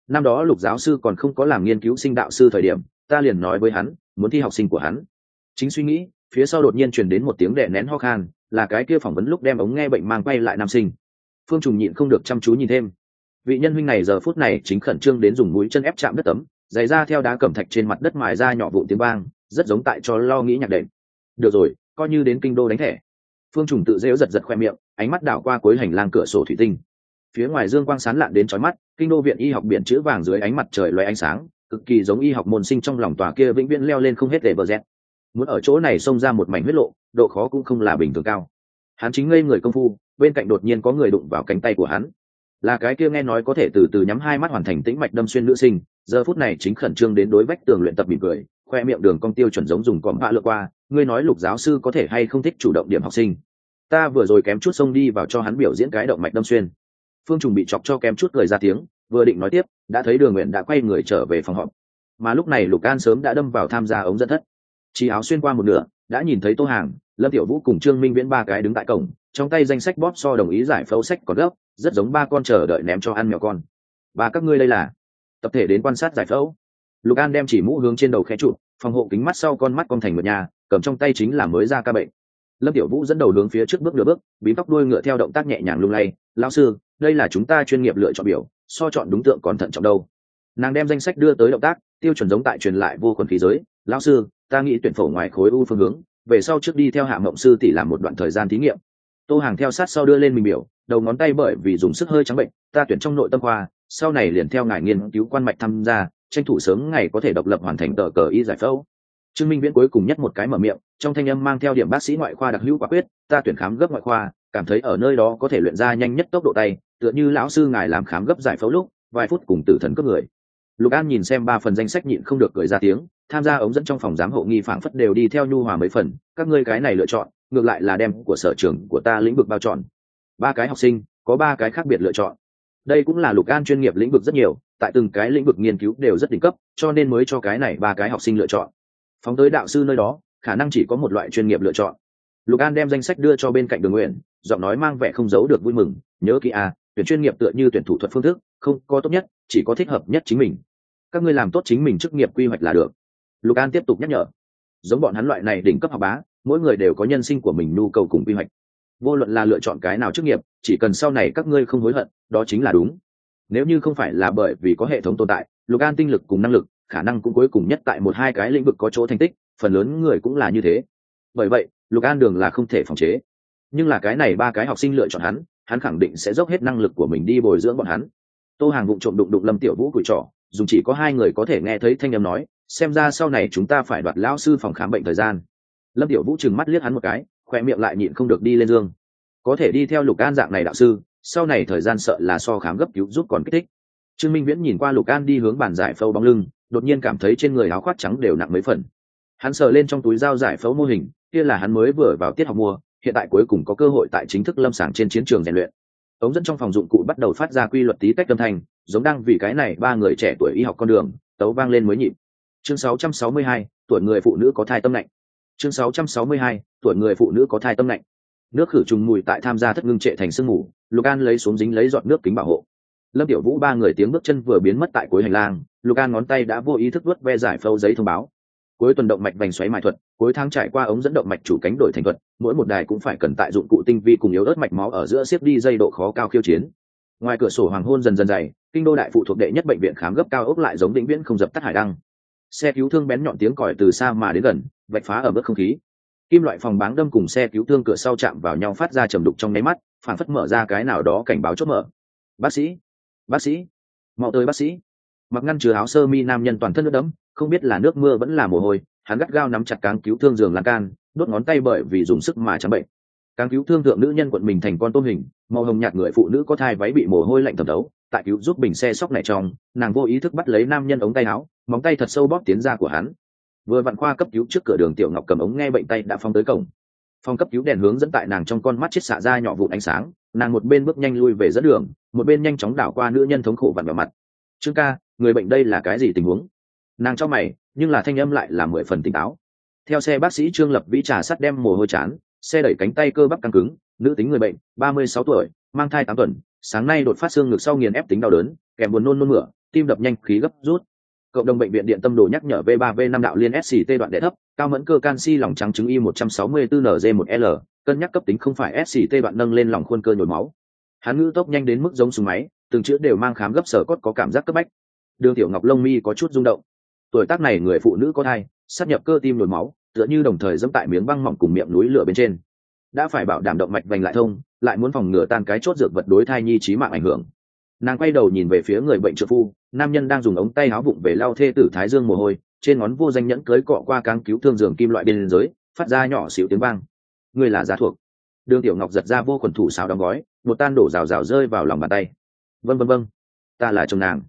Năm đó lục giáo sư còn không có làm nghiên cứu sinh đạo sư thời điểm, ta liền nói với hắn, muốn thi học sinh của hắn. Chính suy nghĩ, phía sau đột nhiên truyền đến một tiếng đệ nén ho khan, là cái kia phỏng vấn lúc đem ống nghe bệnh mang quay lại nam sinh phương trùng nhịn không được chăm chú nhìn thêm. Vị nhân huynh này giờ phút này chính khẩn trương đến dùng mũi chân ép chạm đất tấm, giày ra theo đá cẩm thạch trên mặt đất mài ra nhỏ vụ tiếng vang, rất giống tại cho lo nghĩ nhạc đệm. Được rồi, coi như đến kinh đô đánh thẻ. Phương trùng tự dễu giật giật khoe miệng, ánh mắt đảo qua cuối hành lang cửa sổ thủy tinh. Phía ngoài dương quang sán lạn đến trói mắt, kinh đô viện y học biển chữ vàng dưới ánh mặt trời loay ánh sáng, cực kỳ giống y học môn sinh trong lòng tòa kia vĩnh viễn leo lên không hết để bờ rét muốn ở chỗ này xông ra một mảnh huyết lộ, độ khó cũng không là bình thường cao hắn chính ngây người công phu, bên cạnh đột nhiên có người đụng vào cánh tay của hắn. Là cái kia nghe nói có thể từ từ nhắm hai mắt hoàn thành tĩnh mạch đâm xuyên nữ sinh, giờ phút này chính khẩn trương đến đối vách tường luyện tập mỉm cười, khoe miệng đường cong tiêu chuẩn giống dùng cọm bạ lượt qua, ngươi nói lục giáo sư có thể hay không thích chủ động điểm học sinh? Ta vừa rồi kém chút xông đi vào cho hắn biểu diễn cái động mạch đâm xuyên. Phương trùng bị chọc cho kém chút cười ra tiếng, vừa định nói tiếp, đã thấy đường nguyện đã quay người trở về phòng họp. Mà lúc này lục an sớm đã đâm vào tham gia ống dẫn thất. Chỉ áo xuyên qua một nửa, đã nhìn thấy tô hàng lâm tiểu vũ cùng trương minh viễn ba cái đứng tại cổng, trong tay danh sách bóp so đồng ý giải phẫu sách còn gấp, rất giống ba con chờ đợi ném cho ăn mèo con. Ba các ngươi đây là? Tập thể đến quan sát giải phẫu. Lục an đem chỉ mũ hướng trên đầu khẽ trụ, phòng hộ kính mắt sau con mắt con thành một nhà, cầm trong tay chính là mới ra ca bệnh. Lâm tiểu vũ dẫn đầu hướng phía trước bước nửa bước bí tóc đuôi ngựa theo động tác nhẹ nhàng lung lay, lão sư, đây là chúng ta chuyên nghiệp lựa chọn biểu, so chọn đúng tượng còn thận trọng đâu. Nàng đem danh sách đưa tới động tác, tiêu chuẩn giống tại truyền lại vô khuẩn khí giới, lão sư, ta nghĩ tuyển phổ ngoài khối u phương hướng về sau trước đi theo hạ mộng sư tỷ làm một đoạn thời gian thí nghiệm. Tô hàng theo sát sau đưa lên mình biểu, đầu ngón tay bởi vì dùng sức hơi trắng bệnh, ta tuyển trong nội tâm khoa, sau này liền theo ngài nghiên cứu quan mạch tham gia, tranh thủ sớm ngày có thể độc lập hoàn thành tờ cờ y giải phẫu. Trương minh viễn cuối cùng nhất một cái mở miệng, trong thanh âm mang theo điểm bác sĩ ngoại khoa đặc hữu quả quyết, ta tuyển khám gấp ngoại khoa, cảm thấy ở nơi đó có thể luyện ra nhanh nhất tốc độ tay, tựa như lão sư ngài làm khám gấp giải phẫu lúc, vài phút cùng tử thần cấp người lục an nhìn xem ba phần danh sách nhịn không được cười ra tiếng, tham gia ống dẫn trong phòng giám hộ nghi phảng phất đều đi theo nhu hòa mấy phần, các ngươi cái này lựa chọn, ngược lại là đem của sở trường của ta lĩnh vực bao chọn ba cái học sinh, có ba cái khác biệt lựa chọn. Đây cũng là lục an chuyên nghiệp lĩnh vực rất nhiều, tại từng cái lĩnh vực nghiên cứu đều rất đỉnh cấp, cho nên mới cho cái này ba cái học sinh lựa chọn. Phóng tới đạo sư nơi đó, khả năng chỉ có một loại chuyên nghiệp lựa chọn. Lục an đem danh sách đưa cho bên cạnh đường nguyện, giọng nói mang vẻ không giấu được vui mừng, nhớ kỹ à tuyển chuyên nghiệp tựa như tuyển thủ thuật phương thức, không có tốt nhất, chỉ có thích hợp nhất chính mình các ngươi làm tốt chính mình chức nghiệp quy hoạch là được. Lục an tiếp tục nhắc nhở. Giống bọn hắn loại này đỉnh cấp học bá, mỗi người đều có nhân sinh của mình nhu cầu cùng quy hoạch. Vô luận là lựa chọn cái nào chức nghiệp, chỉ cần sau này các ngươi không hối hận, đó chính là đúng. Nếu như không phải là bởi vì có hệ thống tồn tại, lục an tinh lực cùng năng lực, khả năng cũng cuối cùng nhất tại một hai cái lĩnh vực có chỗ thành tích, phần lớn người cũng là như thế. Bởi vậy, lục an đường là không thể phòng chế. Nhưng là cái này ba cái học sinh lựa chọn hắn hắn khẳng định sẽ dốc hết năng lực của mình đi bồi dưỡng bọn hắn. Tô hàng vụ trộm đụng đụng lâm tiểu vũ cùi trỏ dùng chỉ có hai người có thể nghe thấy thanh âm nói, xem ra sau này chúng ta phải đoạt lão sư phòng khám bệnh thời gian. Lâm tiểu vũ trừng mắt liếc hắn một cái, khoe miệng lại nhịn không được đi lên dương. Có thể đi theo lục an dạng này đạo sư, sau này thời gian sợ là so khám gấp cứu giúp còn kích thích. Trương minh viễn nhìn qua lục an đi hướng bàn giải phẫu bóng lưng, đột nhiên cảm thấy trên người áo khoác trắng đều nặng mấy phần. Hắn sờ lên trong túi dao giải phẫu mô hình, kia là hắn mới vừa vào tiết học mua hiện tại cuối cùng có cơ hội tại chính thức lâm sàng trên chiến trường rèn luyện. Ống dẫn trong phòng dụng cụ bắt đầu phát ra quy luật tí tách âm thanh giống đang vì cái này ba người trẻ tuổi y học con đường tấu vang lên mới nhịp. Chương 662, tuổi người phụ nữ có thai tâm lạnh chương 662, tuổi người phụ nữ có thai tâm lạnh nước khử trùng mùi tại tham gia thất ngưng trệ thành sương mù lục an lấy xuống dính lấy giọt nước kính bảo hộ. Lâm tiểu vũ ba người tiếng bước chân vừa biến mất tại cuối hành lang lục an ngón tay đã vô ý thức vớt ve giải phâu giấy thông báo. Cuối tuần động mạch vành xoáy mại thuật cuối tháng trải qua ống dẫn động mạch chủ cánh đổi thành thuật mỗi một đài cũng phải cần tại dụng cụ tinh vi cùng yếu ớt mạch máu ở giữa xếp đi dây độ khó cao khiêu chiến ngoài cửa sổ hoàng hôn dần dần dày, kinh đô đại phụ thuộc đệ nhất bệnh viện khám gấp cao ốc lại giống định viễn không dập tắt hải đăng. Xe cứu thương bén nhọn tiếng còi từ xa mà đến gần, vạch phá ở mức không khí. Kim loại phòng báng đâm cùng xe cứu thương cửa sau chạm vào nhau phát ra trầm đục trong nháy mắt, phản phất mở ra cái nào đó cảnh báo chốt mở. Bác sĩ bác sĩ, mau tới bác sĩ. Mặc ngăn chứa áo sơ mi nam nhân toàn thân nước đẫm, không biết là nước mưa vẫn là mồ hôi, hắn gắt gao nắm chặt cáng cứu thương giường lan can, đốt ngón tay bởi vì dùng sức mà chấm bệnh cáng cứu thương thượng nữ nhân quận mình thành con tôm hình, màu hồng nhạt người phụ nữ có thai váy bị mồ hôi lạnh thẩm đấu tại cứu giúp bình xe sóc này trong, nàng vô ý thức bắt lấy nam nhân ống tay áo, móng tay thật sâu bóp tiến ra của hắn. Vừa vặn khoa cấp cứu trước cửa đường tiểu ngọc cầm ống nghe bệnh tay đã phong tới cổng. Phòng cấp cứu đèn hướng dẫn tại nàng trong con mắt chết xạ ra nhỏ vụn ánh sáng, nàng một bên bước nhanh lui về dẫn đường, một bên nhanh chóng đảo qua nữ nhân thống khổ vặn vào mặt. Trương ca, người bệnh đây là cái gì tình huống? Nàng cho mày, nhưng là thanh âm lại là mười phần tỉnh táo. Theo xe bác sĩ trương lập vĩ trà sắt đem mồ hôi chán xe đẩy cánh tay cơ bắp căng cứng, nữ tính người bệnh, ba mươi sáu tuổi, mang thai tám tuần, sáng nay đột phát xương ngực sau nghiền ép tính đau đớn, kèm buồn nôn nôn mửa, tim đập nhanh, khí gấp rút. Cộng đồng bệnh viện điện tâm đồ nhắc nhở v 3 v 5 đạo liên sct đoạn đệ thấp, cao mẫn cơ canxi lòng trắng trứng y 164 nz 1 l, cân nhắc cấp tính không phải sct đoạn nâng lên lòng khuôn cơ nhồi máu. Hắn ngữ tốc nhanh đến mức giống súng máy, từng chữ đều mang khám gấp sở cốt có cảm giác cấp bách. Đường tiểu ngọc lông mi có chút rung động. Tuổi tác này người phụ nữ có thai sát nhập cơ tim nhồi máu tựa như đồng thời dẫm tại miếng băng mỏng cùng miệng núi lửa bên trên. Đã phải bảo đảm động mạch vành lại thông, lại muốn phòng ngừa tan cái chốt dược vật đối thai nhi trí mạng ảnh hưởng. Nàng quay đầu nhìn về phía người bệnh trợ phu, nam nhân đang dùng ống tay áo bụng về lau thê tử thái dương mồ hôi, trên ngón vô danh nhẫn cưới cọ qua cáng cứu thương giường kim loại bên dưới, phát ra nhỏ xíu tiếng vang. Người là giá thuộc. Đường tiểu ngọc giật ra vô khuẩn thủ xào đóng gói, một tan đổ rào rào rơi vào lòng bàn tay. Vân vân vân ta là chồng nàng.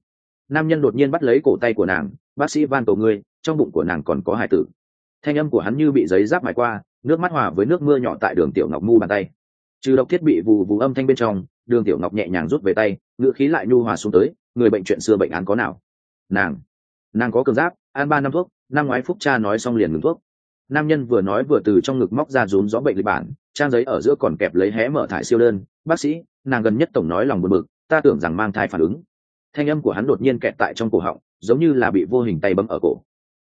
Nam nhân đột nhiên bắt lấy cổ tay của nàng. Bác sĩ van cầu ngươi, trong bụng của nàng còn có hải tử thanh âm của hắn như bị giấy giáp mài qua, nước mắt hòa với nước mưa nhỏ tại đường tiểu ngọc mu bàn tay. Trừ độc thiết bị vù vù âm thanh bên trong, đường tiểu ngọc nhẹ nhàng rút về tay ngựa khí lại nhu hòa xuống tới, người bệnh chuyện xưa bệnh án có nào? Nàng nàng có cường giáp, ăn ba năm thuốc, năm ngoái phúc cha nói xong liền ngừng thuốc. Nam nhân vừa nói vừa từ trong ngực móc ra rốn rõ bệnh lịch bản, trang giấy ở giữa còn kẹp lấy hé mở thải siêu đơn. Bác sĩ, nàng gần nhất tổng nói lòng buồn bực, ta tưởng rằng mang thai phản ứng. Thanh âm của hắn đột nhiên kẹt tại trong cổ họng, giống như là bị vô hình tay bấm ở cổ.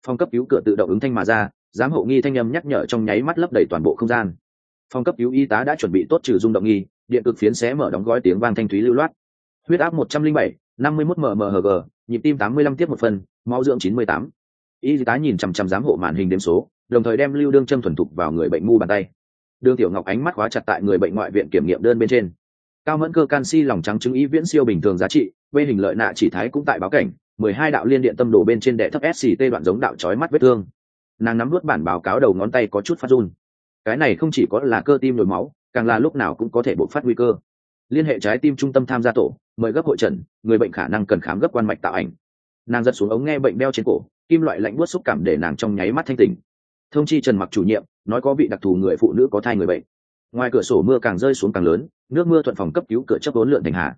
Phòng cấp cứu cửa tự động ứng thanh mà ra giám hộ nghi thanh âm nhắc nhở trong nháy mắt lấp đầy toàn bộ không gian. Phòng cấp cứu y tá đã chuẩn bị tốt trừ rung động nghi, điện cực phiến xé mở đóng gói tiếng vang thanh thúy lưu loát. Huyết áp một trăm linh bảy, năm mươi mốt mmhg nhịp tim tám mươi lăm tiếp một phần, máu dưỡng chín mươi tám. Y tá nhìn chằm chằm giám hộ màn hình đếm số, đồng thời đem lưu đương châm thuần thục vào người bệnh ngu bàn tay. Đường tiểu ngọc ánh mắt khóa chặt tại người bệnh ngoại viện kiểm nghiệm đơn bên trên. Cao mẫn cơ canxi lòng trắng chứng ý viễn siêu bình thường giá trị vê hình lợi nạ chỉ thái cũng tại báo cảnh, mười hai đạo liên điện tâm đồ bên trên đệ thấp sct đoạn giống đạo chói mắt vết thương nàng nắm vút bản báo cáo đầu ngón tay có chút phát run. Cái này không chỉ có là cơ tim nhồi máu, càng là lúc nào cũng có thể bộc phát nguy cơ. Liên hệ trái tim trung tâm tham gia tổ, mời gấp hội trần, người bệnh khả năng cần khám gấp quan mạch tạo ảnh. Nàng giật xuống ống nghe bệnh đeo trên cổ, kim loại lạnh buốt xúc cảm để nàng trong nháy mắt thanh tỉnh. Thông chi trần mặc chủ nhiệm, nói có vị đặc thù người phụ nữ có thai người bệnh. Ngoài cửa sổ mưa càng rơi xuống càng lớn, nước mưa thuận phòng cấp cứu cửa chấp vốn lượn thành hạ.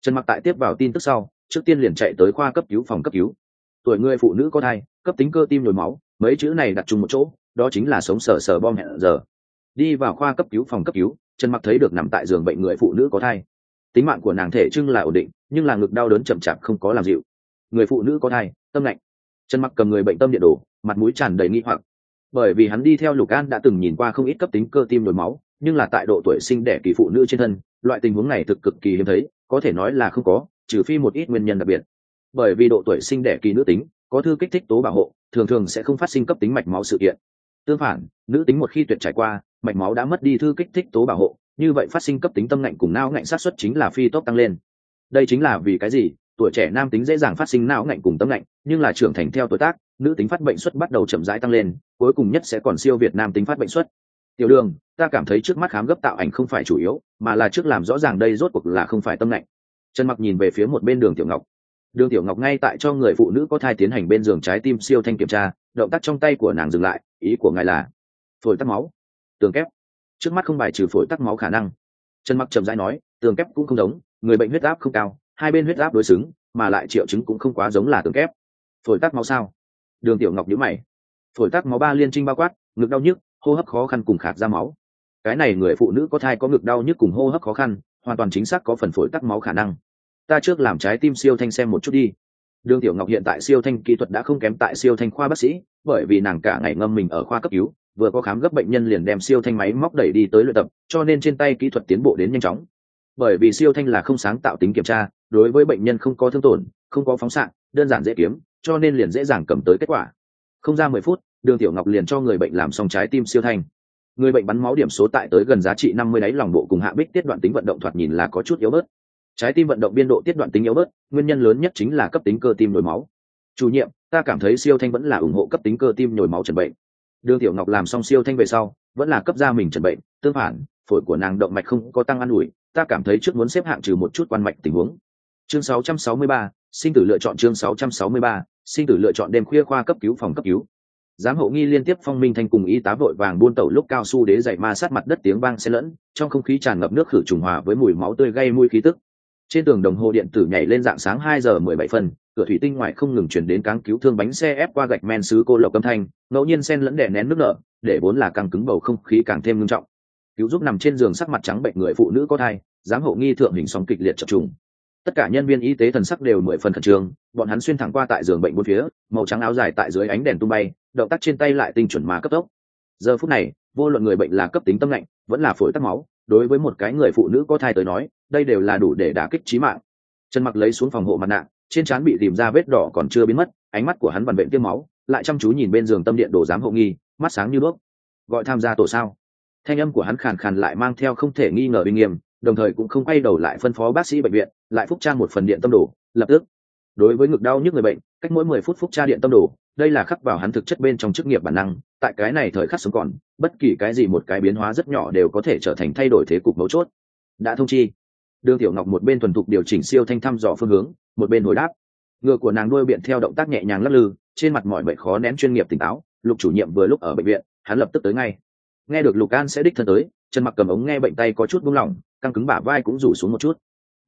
Trần mặc tại tiếp vào tin tức sau, trước tiên liền chạy tới khoa cấp cứu phòng cấp cứu. Tuổi người phụ nữ có thai, cấp tính cơ tim nhồi máu mấy chữ này đặt chung một chỗ, đó chính là sống sờ sờ bom hẹn giờ. Đi vào khoa cấp cứu, phòng cấp cứu, trần mặc thấy được nằm tại giường bệnh người phụ nữ có thai. Tính mạng của nàng thể trưng là ổn định, nhưng là ngực đau đớn chậm chạp không có làm dịu. Người phụ nữ có thai, tâm lạnh. Trần mặc cầm người bệnh tâm điện đổ, mặt mũi tràn đầy nghi hoặc. Bởi vì hắn đi theo lục an đã từng nhìn qua không ít cấp tính cơ tim nhồi máu, nhưng là tại độ tuổi sinh đẻ kỳ phụ nữ trên thân, loại tình huống này thực cực kỳ hiếm thấy, có thể nói là không có, trừ phi một ít nguyên nhân đặc biệt. Bởi vì độ tuổi sinh đẻ kỳ nữ tính có thư kích thích tố bảo hộ, thường thường sẽ không phát sinh cấp tính mạch máu sự kiện. Tương phản, nữ tính một khi tuyệt trải qua, mạch máu đã mất đi thư kích thích tố bảo hộ, như vậy phát sinh cấp tính tâm ngạnh cùng não ngạnh sát xuất chính là phi tốc tăng lên. Đây chính là vì cái gì? Tuổi trẻ nam tính dễ dàng phát sinh não ngạnh cùng tâm ngạnh, nhưng là trưởng thành theo tuổi tác, nữ tính phát bệnh suất bắt đầu chậm rãi tăng lên, cuối cùng nhất sẽ còn siêu việt nam tính phát bệnh suất. Tiểu đường, ta cảm thấy trước mắt khám gấp tạo ảnh không phải chủ yếu, mà là trước làm rõ ràng đây rốt cuộc là không phải tâm ngạnh. Trần mặc nhìn về phía một bên đường tiểu ngọc đường tiểu ngọc ngay tại cho người phụ nữ có thai tiến hành bên giường trái tim siêu thanh kiểm tra, động tác trong tay của nàng dừng lại, ý của ngài là phổi tắc máu, tường kép. Trước mắt không bài trừ phổi tắc máu khả năng. Trần mặc trầm rãi nói, tường kép cũng không giống, người bệnh huyết áp không cao, hai bên huyết áp đối xứng, mà lại triệu chứng cũng không quá giống là tường kép. Phổi tắc máu sao? Đường tiểu ngọc nhíu mày. Phổi tắc máu ba liên trinh bao quát, ngực đau nhức, hô hấp khó khăn cùng khạc ra máu. Cái này người phụ nữ có thai có ngực đau nhức cùng hô hấp khó khăn, hoàn toàn chính xác có phần phổi tắc máu khả năng ta trước làm trái tim siêu thanh xem một chút đi. Đường tiểu ngọc hiện tại siêu thanh kỹ thuật đã không kém tại siêu thanh khoa bác sĩ, bởi vì nàng cả ngày ngâm mình ở khoa cấp cứu, vừa có khám gấp bệnh nhân liền đem siêu thanh máy móc đẩy đi tới luyện tập, cho nên trên tay kỹ thuật tiến bộ đến nhanh chóng. Bởi vì siêu thanh là không sáng tạo tính kiểm tra, đối với bệnh nhân không có thương tổn, không có phóng xạ, đơn giản dễ kiếm, cho nên liền dễ dàng cầm tới kết quả. Không ra mười phút, đường tiểu ngọc liền cho người bệnh làm xong trái tim siêu thanh. Người bệnh bắn máu điểm số tại tới gần giá trị năm mươi đáy lòng bộ cùng hạ bích tiết đoạn tính vận động thoạt nhìn là có chút yếu bớt trái tim vận động biên độ tiết đoạn tính yếu bớt nguyên nhân lớn nhất chính là cấp tính cơ tim nhồi máu. Chủ nhiệm ta cảm thấy siêu thanh vẫn là ủng hộ cấp tính cơ tim nhồi máu trần bệnh. Đường tiểu ngọc làm xong siêu thanh về sau vẫn là cấp ra mình trần bệnh tương phản phổi của nàng động mạch không có tăng ăn ủi ta cảm thấy trước muốn xếp hạng trừ một chút quan mạch tình huống. Chương 663, sinh tử lựa chọn chương 663, sinh tử lựa chọn đêm khuya khoa cấp cứu phòng cấp cứu. Giám hộ nghi liên tiếp phong minh thanh cùng y tá vội vàng buôn tẩu lúc cao su đế dày ma sát mặt đất tiếng vang xen lẫn trong không khí tràn ngập nước khử trùng hòa với mùi máu tươi gây mùi khí tức trên tường đồng hồ điện tử nhảy lên dạng sáng hai giờ mười bảy phân cửa thủy tinh ngoài không ngừng chuyển đến cáng cứu thương bánh xe ép qua gạch men sứ cô lộc âm thanh, ngẫu nhiên sen lẫn đè nén nước nở, để vốn là càng cứng bầu không khí càng thêm ngưng trọng. Cứu giúp nằm trên giường sắc mặt trắng bệnh người phụ nữ có thai, giám hộ nghi thượng hình sóng kịch liệt chập trùng. Tất cả nhân viên y tế thần sắc đều mười phần khẩn trương, bọn hắn xuyên thẳng qua tại giường bệnh bốn phía, màu trắng áo dài tại dưới ánh đèn tung bay, động tác trên tay lại tinh chuẩn mà cấp tốc. Giờ phút này, vô luận người bệnh là cấp tính tâm lạnh vẫn là phổi tắc máu, đối với một cái người phụ nữ có thai tới nói đây đều là đủ để đả kích trí mạng. Trần mặc lấy xuống phòng hộ mặt nạ, trên trán bị tìm ra vết đỏ còn chưa biến mất, ánh mắt của hắn vằn vện tiêm máu, lại chăm chú nhìn bên giường tâm điện đồ giám hộ nghi, mắt sáng như đuốc. Gọi tham gia tổ sao? Thanh âm của hắn khàn khàn lại mang theo không thể nghi ngờ uy nghiêm, đồng thời cũng không quay đầu lại phân phó bác sĩ bệnh viện, lại phúc tra một phần điện tâm đồ, lập tức. Đối với ngực đau nhức người bệnh, cách mỗi mười phút phúc tra điện tâm đồ, đây là khắc vào hắn thực chất bên trong chức nghiệp bản năng, tại cái này thời khắc sống còn, bất kỳ cái gì một cái biến hóa rất nhỏ đều có thể trở thành thay đổi thế cục mấu chốt. Đã thông chi đường tiểu ngọc một bên thuần thục điều chỉnh siêu thanh thăm dò phương hướng, một bên hồi đáp. Ngựa của nàng đuôi biện theo động tác nhẹ nhàng lắc lư, trên mặt mọi bệnh khó nén chuyên nghiệp tỉnh táo, lục chủ nhiệm vừa lúc ở bệnh viện, hắn lập tức tới ngay. Nghe được lục an sẽ đích thân tới Trần mặc cầm ống nghe bệnh tay có chút buông lỏng, căng cứng bả vai cũng rủ xuống một chút.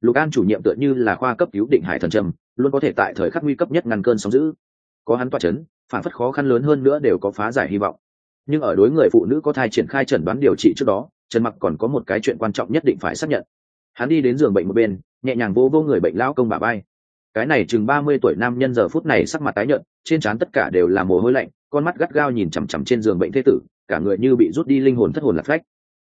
Lục an chủ nhiệm tựa như là khoa cấp cứu định hải thần trầm, luôn có thể tại thời khắc nguy cấp nhất ngăn cơn sóng giữ có hắn toa chấn, phản phất khó khăn lớn hơn nữa đều có phá giải hy vọng. Nhưng ở đối người phụ nữ có thai triển khai chẩn đoán điều trị trước đó trần mặc còn có một cái chuyện quan trọng nhất định phải xác nhận hắn đi đến giường bệnh một bên, nhẹ nhàng vô vô người bệnh lão công bà bay cái này chừng ba mươi tuổi nam nhân giờ phút này sắc mặt tái nhợt, trên trán tất cả đều là mồ hôi lạnh, con mắt gắt gao nhìn chằm chằm trên giường bệnh thế tử, cả người như bị rút đi linh hồn thất hồn lạc phách.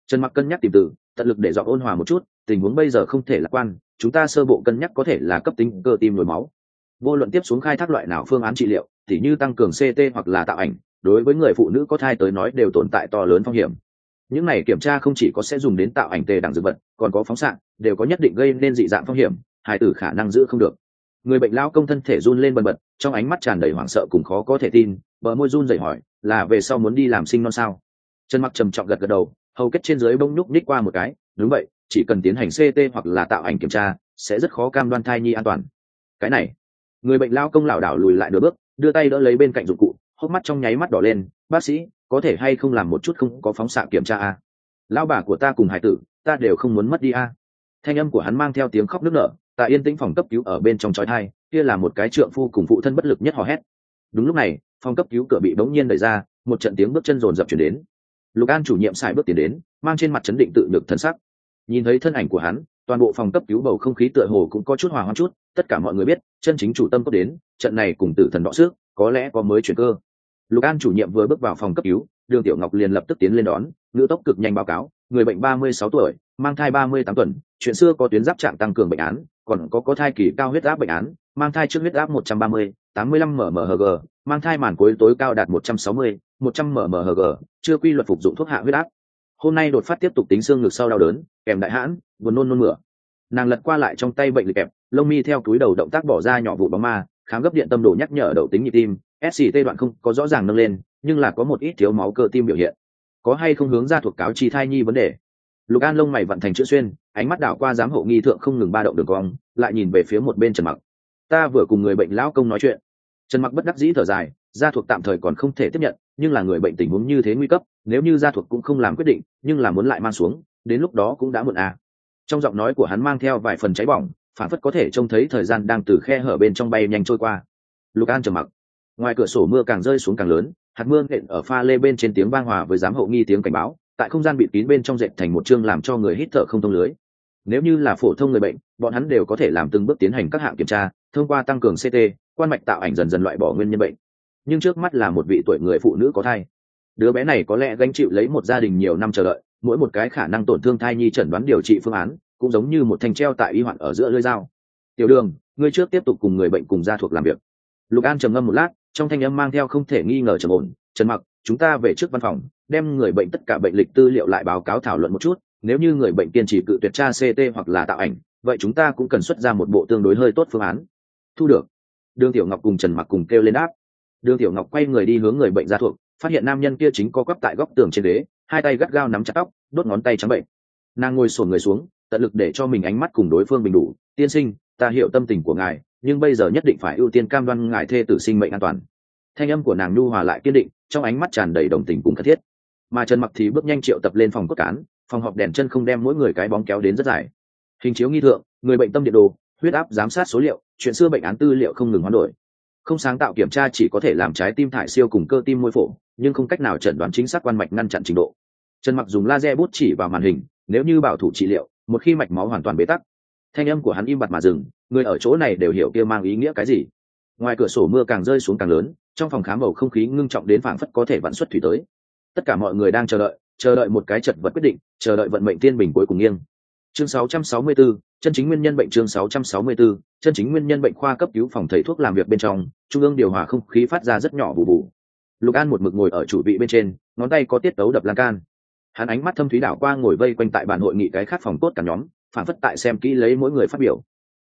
Trần mặc cân nhắc tìm từ, tận lực để dọn ôn hòa một chút, tình huống bây giờ không thể lạc quan, chúng ta sơ bộ cân nhắc có thể là cấp tính cơ tim nhồi máu. Vô luận tiếp xuống khai thác loại nào phương án trị liệu thì như tăng cường ct hoặc là tạo ảnh, đối với người phụ nữ có thai tới nói đều tồn tại to lớn phong hiểm những này kiểm tra không chỉ có sẽ dùng đến tạo ảnh tề đẳng dược vật, còn có phóng xạ, đều có nhất định gây nên dị dạng phong hiểm, hài tử khả năng giữ không được. Người bệnh lao công thân thể run lên bần bật, trong ánh mắt tràn đầy hoảng sợ cùng khó có thể tin, bờ môi run dậy hỏi, là về sau muốn đi làm sinh non sao? Trần mặc trầm trọng gật gật đầu, hầu kết trên dưới bông nhúc ních qua một cái, đúng vậy, chỉ cần tiến hành ct hoặc là tạo ảnh kiểm tra, sẽ rất khó cam đoan thai nhi an toàn. Cái này, người bệnh lao công lảo đảo lùi lại nửa bước, đưa tay đỡ lấy bên cạnh dụng cụ, hốc mắt trong nháy mắt đỏ lên, bác sĩ có thể hay không làm một chút không có phóng xạ kiểm tra a? À? lão bà của ta cùng hải tử, ta đều không muốn mất đi a. Thanh âm của hắn mang theo tiếng khóc nức nở, tại yên tĩnh phòng cấp cứu ở bên trong trói thai kia là một cái trượng phu cùng phụ thân bất lực nhất hò hét. Đúng lúc này, phòng cấp cứu cửa bị bỗng nhiên đẩy ra, một trận tiếng bước chân rồn rập chuyển đến. Lục an chủ nhiệm xài bước tiến đến, mang trên mặt chấn định tự được thân sắc. Nhìn thấy thân ảnh của hắn, toàn bộ phòng cấp cứu bầu không khí tựa hồ cũng có chút hòa hoãn chút, tất cả mọi người biết, chân chính chủ tâm có đến, trận này cùng tử thần đọ xước, có lẽ có mới chuyển cơ lục an chủ nhiệm vừa bước vào phòng cấp cứu, đường tiểu ngọc liền lập tức tiến lên đón, ngữ tốc cực nhanh báo cáo, người bệnh ba mươi sáu tuổi, mang thai ba mươi tám tuần, chuyện xưa có tuyến giáp trạng tăng cường bệnh án, còn có có thai kỳ cao huyết áp bệnh án, mang thai trước huyết áp một trăm ba mươi, tám mươi lăm mmhg mang thai màn cuối tối cao đạt một trăm sáu mươi, một trăm mmhg chưa quy luật phục dụng thuốc hạ huyết áp. Hôm nay đột phát tiếp tục tính xương ngực sau đau đớn, kèm đại hãn, buồn nôn nôn mửa. Nàng lật qua lại trong tay bệnh lịch kẹp, lông mi theo túi đầu động tác bỏ ra nhỏ vụ bóng ma khám gấp điện tâm đồ nhắc nhở đầu tính nhịp tim sct đoạn không có rõ ràng nâng lên, nhưng là có một ít thiếu máu cơ tim biểu hiện. Có hay không hướng ra thuộc cáo chi thai nhi vấn đề? Lục an lông mày vận thành chữ xuyên, ánh mắt đảo qua giám hộ nghi thượng không ngừng ba động đường cong, lại nhìn về phía một bên trần mặc. Ta vừa cùng người bệnh lão công nói chuyện. Trần mặc bất đắc dĩ thở dài, gia thuộc tạm thời còn không thể tiếp nhận, nhưng là người bệnh tình huống như thế nguy cấp, nếu như gia thuộc cũng không làm quyết định, nhưng là muốn lại mang xuống, đến lúc đó cũng đã muộn à. trong giọng nói của hắn mang theo vài phần cháy bỏng, phản phất có thể trông thấy thời gian đang từ khe hở bên trong bay nhanh trôi qua. Lục an trầm mặc ngoài cửa sổ mưa càng rơi xuống càng lớn, hạt mưa nện ở pha lê bên trên tiếng vang hòa với giám hậu nghi tiếng cảnh báo, tại không gian bị kín bên trong dệt thành một chương làm cho người hít thở không thông lưới. Nếu như là phổ thông người bệnh, bọn hắn đều có thể làm từng bước tiến hành các hạng kiểm tra, thông qua tăng cường ct quan mạch tạo ảnh dần dần loại bỏ nguyên nhân bệnh. Nhưng trước mắt là một vị tuổi người phụ nữ có thai. Đứa bé này có lẽ gánh chịu lấy một gia đình nhiều năm chờ đợi, mỗi một cái khả năng tổn thương thai nhi chẩn đoán điều trị phương án, cũng giống như một thanh treo tại y hoạn ở giữa lưỡi dao. Tiểu đường, ngươi trước tiếp tục cùng người bệnh cùng gia thuộc làm việc. Lục an trầm ngâm một lát trong thanh âm mang theo không thể nghi ngờ trầm ổn, trần mặc, chúng ta về trước văn phòng, đem người bệnh tất cả bệnh lịch tư liệu lại báo cáo thảo luận một chút, nếu như người bệnh kiên trì cự tuyệt tra ct hoặc là tạo ảnh, vậy chúng ta cũng cần xuất ra một bộ tương đối hơi tốt phương án. Thu được. Đương tiểu ngọc cùng trần mặc cùng kêu lên đáp. Đương tiểu ngọc quay người đi hướng người bệnh ra thuộc, phát hiện nam nhân kia chính co quắp tại góc tường trên đế hai tay gắt gao nắm chặt tóc, đốt ngón tay trắng bệnh. Nàng ngồi sổn người xuống, tận lực để cho mình ánh mắt cùng đối phương bình đủ. Tiên sinh, ta hiểu tâm tình của ngài nhưng bây giờ nhất định phải ưu tiên cam đoan ngài thê tử sinh mệnh an toàn. Thanh âm của nàng nhu hòa lại kiên định, trong ánh mắt tràn đầy đồng tình cùng cần thiết. Mà trần mặc thì bước nhanh triệu tập lên phòng cốt cán, phòng họp đèn chân không đem mỗi người cái bóng kéo đến rất dài. Hình chiếu nghi thượng, người bệnh tâm điện đồ, huyết áp giám sát số liệu, chuyện xưa bệnh án tư liệu không ngừng hoán đổi. Không sáng tạo kiểm tra chỉ có thể làm trái tim thải siêu cùng cơ tim môi phổ nhưng không cách nào chẩn đoán chính xác quan mạch ngăn chặn trình độ. Trần mặc dùng laser bút chỉ vào màn hình, nếu như bảo thủ trị liệu, một khi mạch máu hoàn toàn bế tắc thanh âm của hắn im bặt mà dừng người ở chỗ này đều hiểu kia mang ý nghĩa cái gì. Ngoài cửa sổ mưa càng rơi xuống càng lớn trong phòng khám bầu không khí ngưng trọng đến phảng phất có thể vạn xuất thủy tới. Tất cả mọi người đang chờ đợi chờ đợi một cái chật vật quyết định chờ đợi vận mệnh tiên bình cuối cùng nghiêng. Chương 664, chân chính nguyên nhân bệnh chương 664, chân chính nguyên nhân bệnh khoa cấp cứu phòng thầy thuốc làm việc bên trong trung ương điều hòa không khí phát ra rất nhỏ bù bù. Lục an một mực ngồi ở chủ vị bên trên ngón tay có tiết tấu đập lan can. Hắn ánh mắt thâm thúy đảo qua ngồi vây quanh tại bàn hội nghị cái khác phòng tốt cả nhóm phản phất tại xem kỹ lấy mỗi người phát biểu.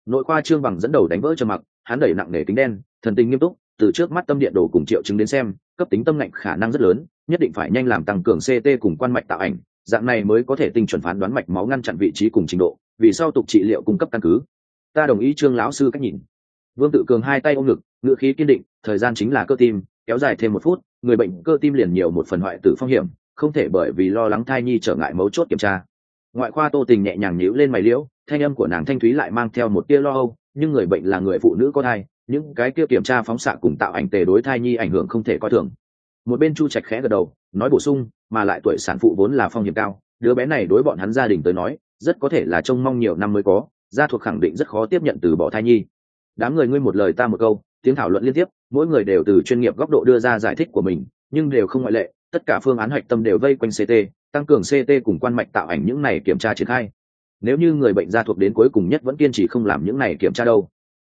Nội khoa trương bằng dẫn đầu đánh vỡ cho mặc, hắn đẩy nặng nề tính đen, thần tình nghiêm túc, từ trước mắt tâm điện đồ cùng triệu chứng đến xem, cấp tính tâm lạnh khả năng rất lớn, nhất định phải nhanh làm tăng cường ct cùng quan mạch tạo ảnh, dạng này mới có thể tinh chuẩn phán đoán mạch máu ngăn chặn vị trí cùng trình độ, vì sau tục trị liệu cung cấp căn cứ. Ta đồng ý trương lão sư cách nhìn. Vương tự cường hai tay ôm ngực ngự khí kiên định, thời gian chính là cơ tim, kéo dài thêm một phút, người bệnh cơ tim liền nhiều một phần hoại tử phong hiểm, không thể bởi vì lo lắng thai nhi trở ngại mấu chốt kiểm tra ngoại khoa tô tình nhẹ nhàng nhíu lên mày liễu, thanh âm của nàng thanh thúy lại mang theo một tia lo âu, nhưng người bệnh là người phụ nữ có thai, những cái kia kiểm tra phóng xạ cùng tạo ảnh tề đối thai nhi ảnh hưởng không thể coi thường. Một bên chu trạch khẽ gật đầu, nói bổ sung, mà lại tuổi sản phụ vốn là phong hiểm cao, đứa bé này đối bọn hắn gia đình tới nói, rất có thể là trông mong nhiều năm mới có, gia thuộc khẳng định rất khó tiếp nhận từ bỏ thai nhi. Đám người ngươi một lời ta một câu, tiếng thảo luận liên tiếp, mỗi người đều từ chuyên nghiệp góc độ đưa ra giải thích của mình, nhưng đều không ngoại lệ, tất cả phương án hoạch tâm đều vây quanh ct tăng cường ct cùng quan mạch tạo ảnh những này kiểm tra triển khai. Nếu như người bệnh gia thuộc đến cuối cùng nhất vẫn kiên trì không làm những này kiểm tra đâu.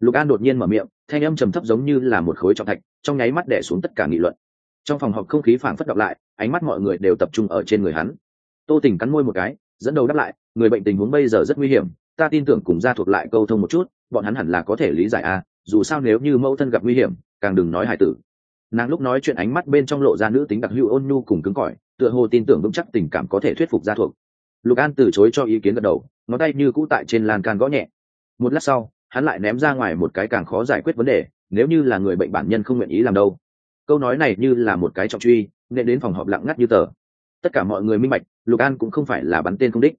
Lục an đột nhiên mở miệng, thanh âm trầm thấp giống như là một khối trọng thạch, trong nháy mắt đẻ xuống tất cả nghị luận. Trong phòng họp không khí phảng phất đọc lại, ánh mắt mọi người đều tập trung ở trên người hắn. Tô tình cắn môi một cái, dẫn đầu đáp lại, người bệnh tình huống bây giờ rất nguy hiểm, ta tin tưởng cùng gia thuộc lại câu thông một chút, bọn hắn hẳn là có thể lý giải a dù sao nếu như mẫu thân gặp nguy hiểm, càng đừng nói hài tử nàng lúc nói chuyện ánh mắt bên trong lộ ra nữ tính đặc hữu ôn nhu cùng cứng cỏi, tựa hồ tin tưởng vững chắc tình cảm có thể thuyết phục gia thuộc. Lục an từ chối cho ý kiến gật đầu, ngón tay như cũ tại trên lan can gõ nhẹ. Một lát sau, hắn lại ném ra ngoài một cái càng khó giải quyết vấn đề, nếu như là người bệnh bản nhân không nguyện ý làm đâu. Câu nói này như là một cái trọng truy, nên đến phòng họp lặng ngắt như tờ. Tất cả mọi người minh bạch, lục an cũng không phải là bắn tên không đích.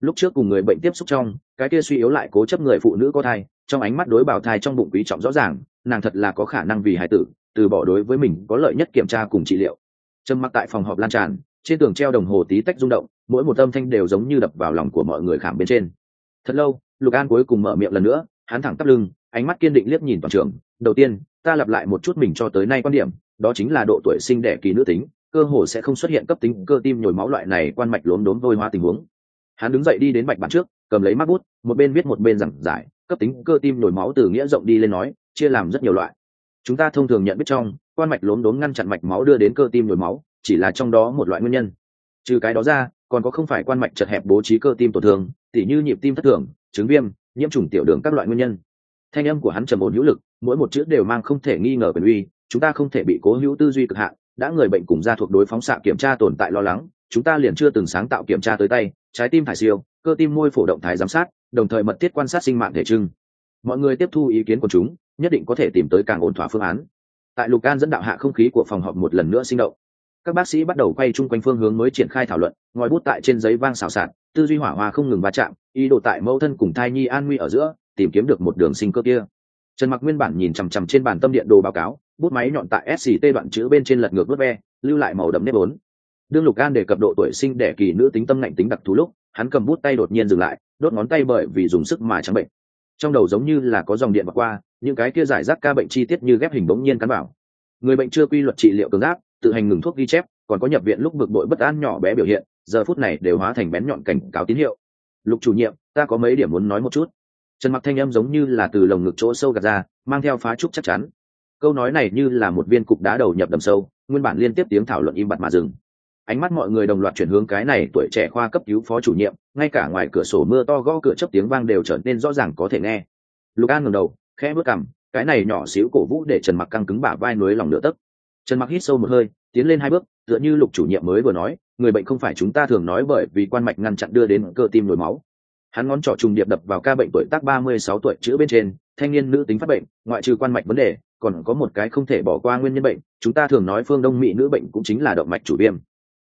Lúc trước cùng người bệnh tiếp xúc trong, cái kia suy yếu lại cố chấp người phụ nữ có thai, trong ánh mắt đối bảo thai trong bụng quý trọng rõ ràng, nàng thật là có khả năng vì hài tử từ bỏ đối với mình có lợi nhất kiểm tra cùng trị liệu. Trầm mặc tại phòng họp lan tràn, trên tường treo đồng hồ tí tách rung động, mỗi một âm thanh đều giống như đập vào lòng của mọi người khảm bên trên. Thật lâu, lục an cuối cùng mở miệng lần nữa, hắn thẳng tắp lưng, ánh mắt kiên định liếc nhìn toàn trường. Đầu tiên, ta lặp lại một chút mình cho tới nay quan điểm, đó chính là độ tuổi sinh đẻ kỳ nữ tính, cơ hồ sẽ không xuất hiện cấp tính, cơ tim nhồi máu loại này quan mạch lốm đốm vôi hóa tình huống. Hắn đứng dậy đi đến bạch bản trước, cầm lấy mắt bút một bên viết một bên giảng giải, cấp tính, cơ tim nhồi máu từ nghĩa rộng đi lên nói, chia làm rất nhiều loại chúng ta thông thường nhận biết trong, quan mạch lốm đốm ngăn chặn mạch máu đưa đến cơ tim nhồi máu, chỉ là trong đó một loại nguyên nhân. Trừ cái đó ra, còn có không phải quan mạch chật hẹp bố trí cơ tim tổn thương, tỉ như nhịp tim thất thường, chứng viêm, nhiễm trùng tiểu đường các loại nguyên nhân. Thanh âm của hắn trầm ổn hữu lực, mỗi một chữ đều mang không thể nghi ngờ quyền uy, chúng ta không thể bị cố hữu tư duy cực hạn, đã người bệnh cùng ra thuộc đối phóng xạ kiểm tra tồn tại lo lắng, chúng ta liền chưa từng sáng tạo kiểm tra tới tay, trái tim thải siêu, cơ tim môi phổ động thái giám sát, đồng thời mật thiết quan sát sinh mạng thể trưng. Mọi người tiếp thu ý kiến của chúng nhất định có thể tìm tới càng ổn thỏa phương án. Tại lục can dẫn đạo hạ không khí của phòng họp một lần nữa sinh động. Các bác sĩ bắt đầu quay chung quanh phương hướng mới triển khai thảo luận, ngòi bút tại trên giấy vang xào xạc, tư duy hỏa hoa không ngừng va chạm, ý đồ tại mẫu thân cùng thai nhi an nguy ở giữa, tìm kiếm được một đường sinh cơ kia. Trần mặc nguyên bản nhìn chằm chằm trên bàn tâm điện đồ báo cáo, bút máy nhọn tại sct đoạn chữ bên trên lật ngược vớt ve, lưu lại màu đậm nếp bốn đương lục an đề cập độ tuổi sinh đẻ kỳ nữ tính tâm lạnh tính đặc thù lúc, hắn cầm bút tay đột nhiên dừng lại, đốt ngón tay bởi vì dùng sức mà trắng bệnh. Trong đầu giống như là có dòng điện bạc qua những cái kia giải rác ca bệnh chi tiết như ghép hình bỗng nhiên cắn bảo người bệnh chưa quy luật trị liệu cường áp, tự hành ngừng thuốc ghi chép, còn có nhập viện lúc bực bội bất an nhỏ bé biểu hiện, giờ phút này đều hóa thành bén nhọn cảnh cáo tín hiệu. Lục chủ nhiệm, ta có mấy điểm muốn nói một chút. Trần mặc thanh âm giống như là từ lồng ngực chỗ sâu gạt ra, mang theo phá trúc chắc chắn. Câu nói này như là một viên cục đá đầu nhập đầm sâu, nguyên bản liên tiếp tiếng thảo luận im bặt mà dừng. Ánh mắt mọi người đồng loạt chuyển hướng cái này tuổi trẻ khoa cấp cứu phó chủ nhiệm, ngay cả ngoài cửa sổ mưa to gõ cửa chấp tiếng vang đều trở nên rõ ràng có thể nghe. Lục an ngẩng đầu khẽ bước cằm, cái này nhỏ xíu cổ vũ để trần mặc căng cứng bả vai núi lòng nửa tấc. Trần mặc hít sâu một hơi, tiến lên hai bước, tựa như lục chủ nhiệm mới vừa nói, người bệnh không phải chúng ta thường nói bởi vì quan mạch ngăn chặn đưa đến cơ tim nổi máu. Hắn ngón trỏ trùng điệp đập vào ca bệnh tuổi tác ba mươi sáu tuổi chữ bên trên, thanh niên nữ tính phát bệnh, ngoại trừ quan mạch vấn đề, còn có một cái không thể bỏ qua nguyên nhân bệnh, chúng ta thường nói phương đông mỹ nữ bệnh cũng chính là động mạch chủ viêm.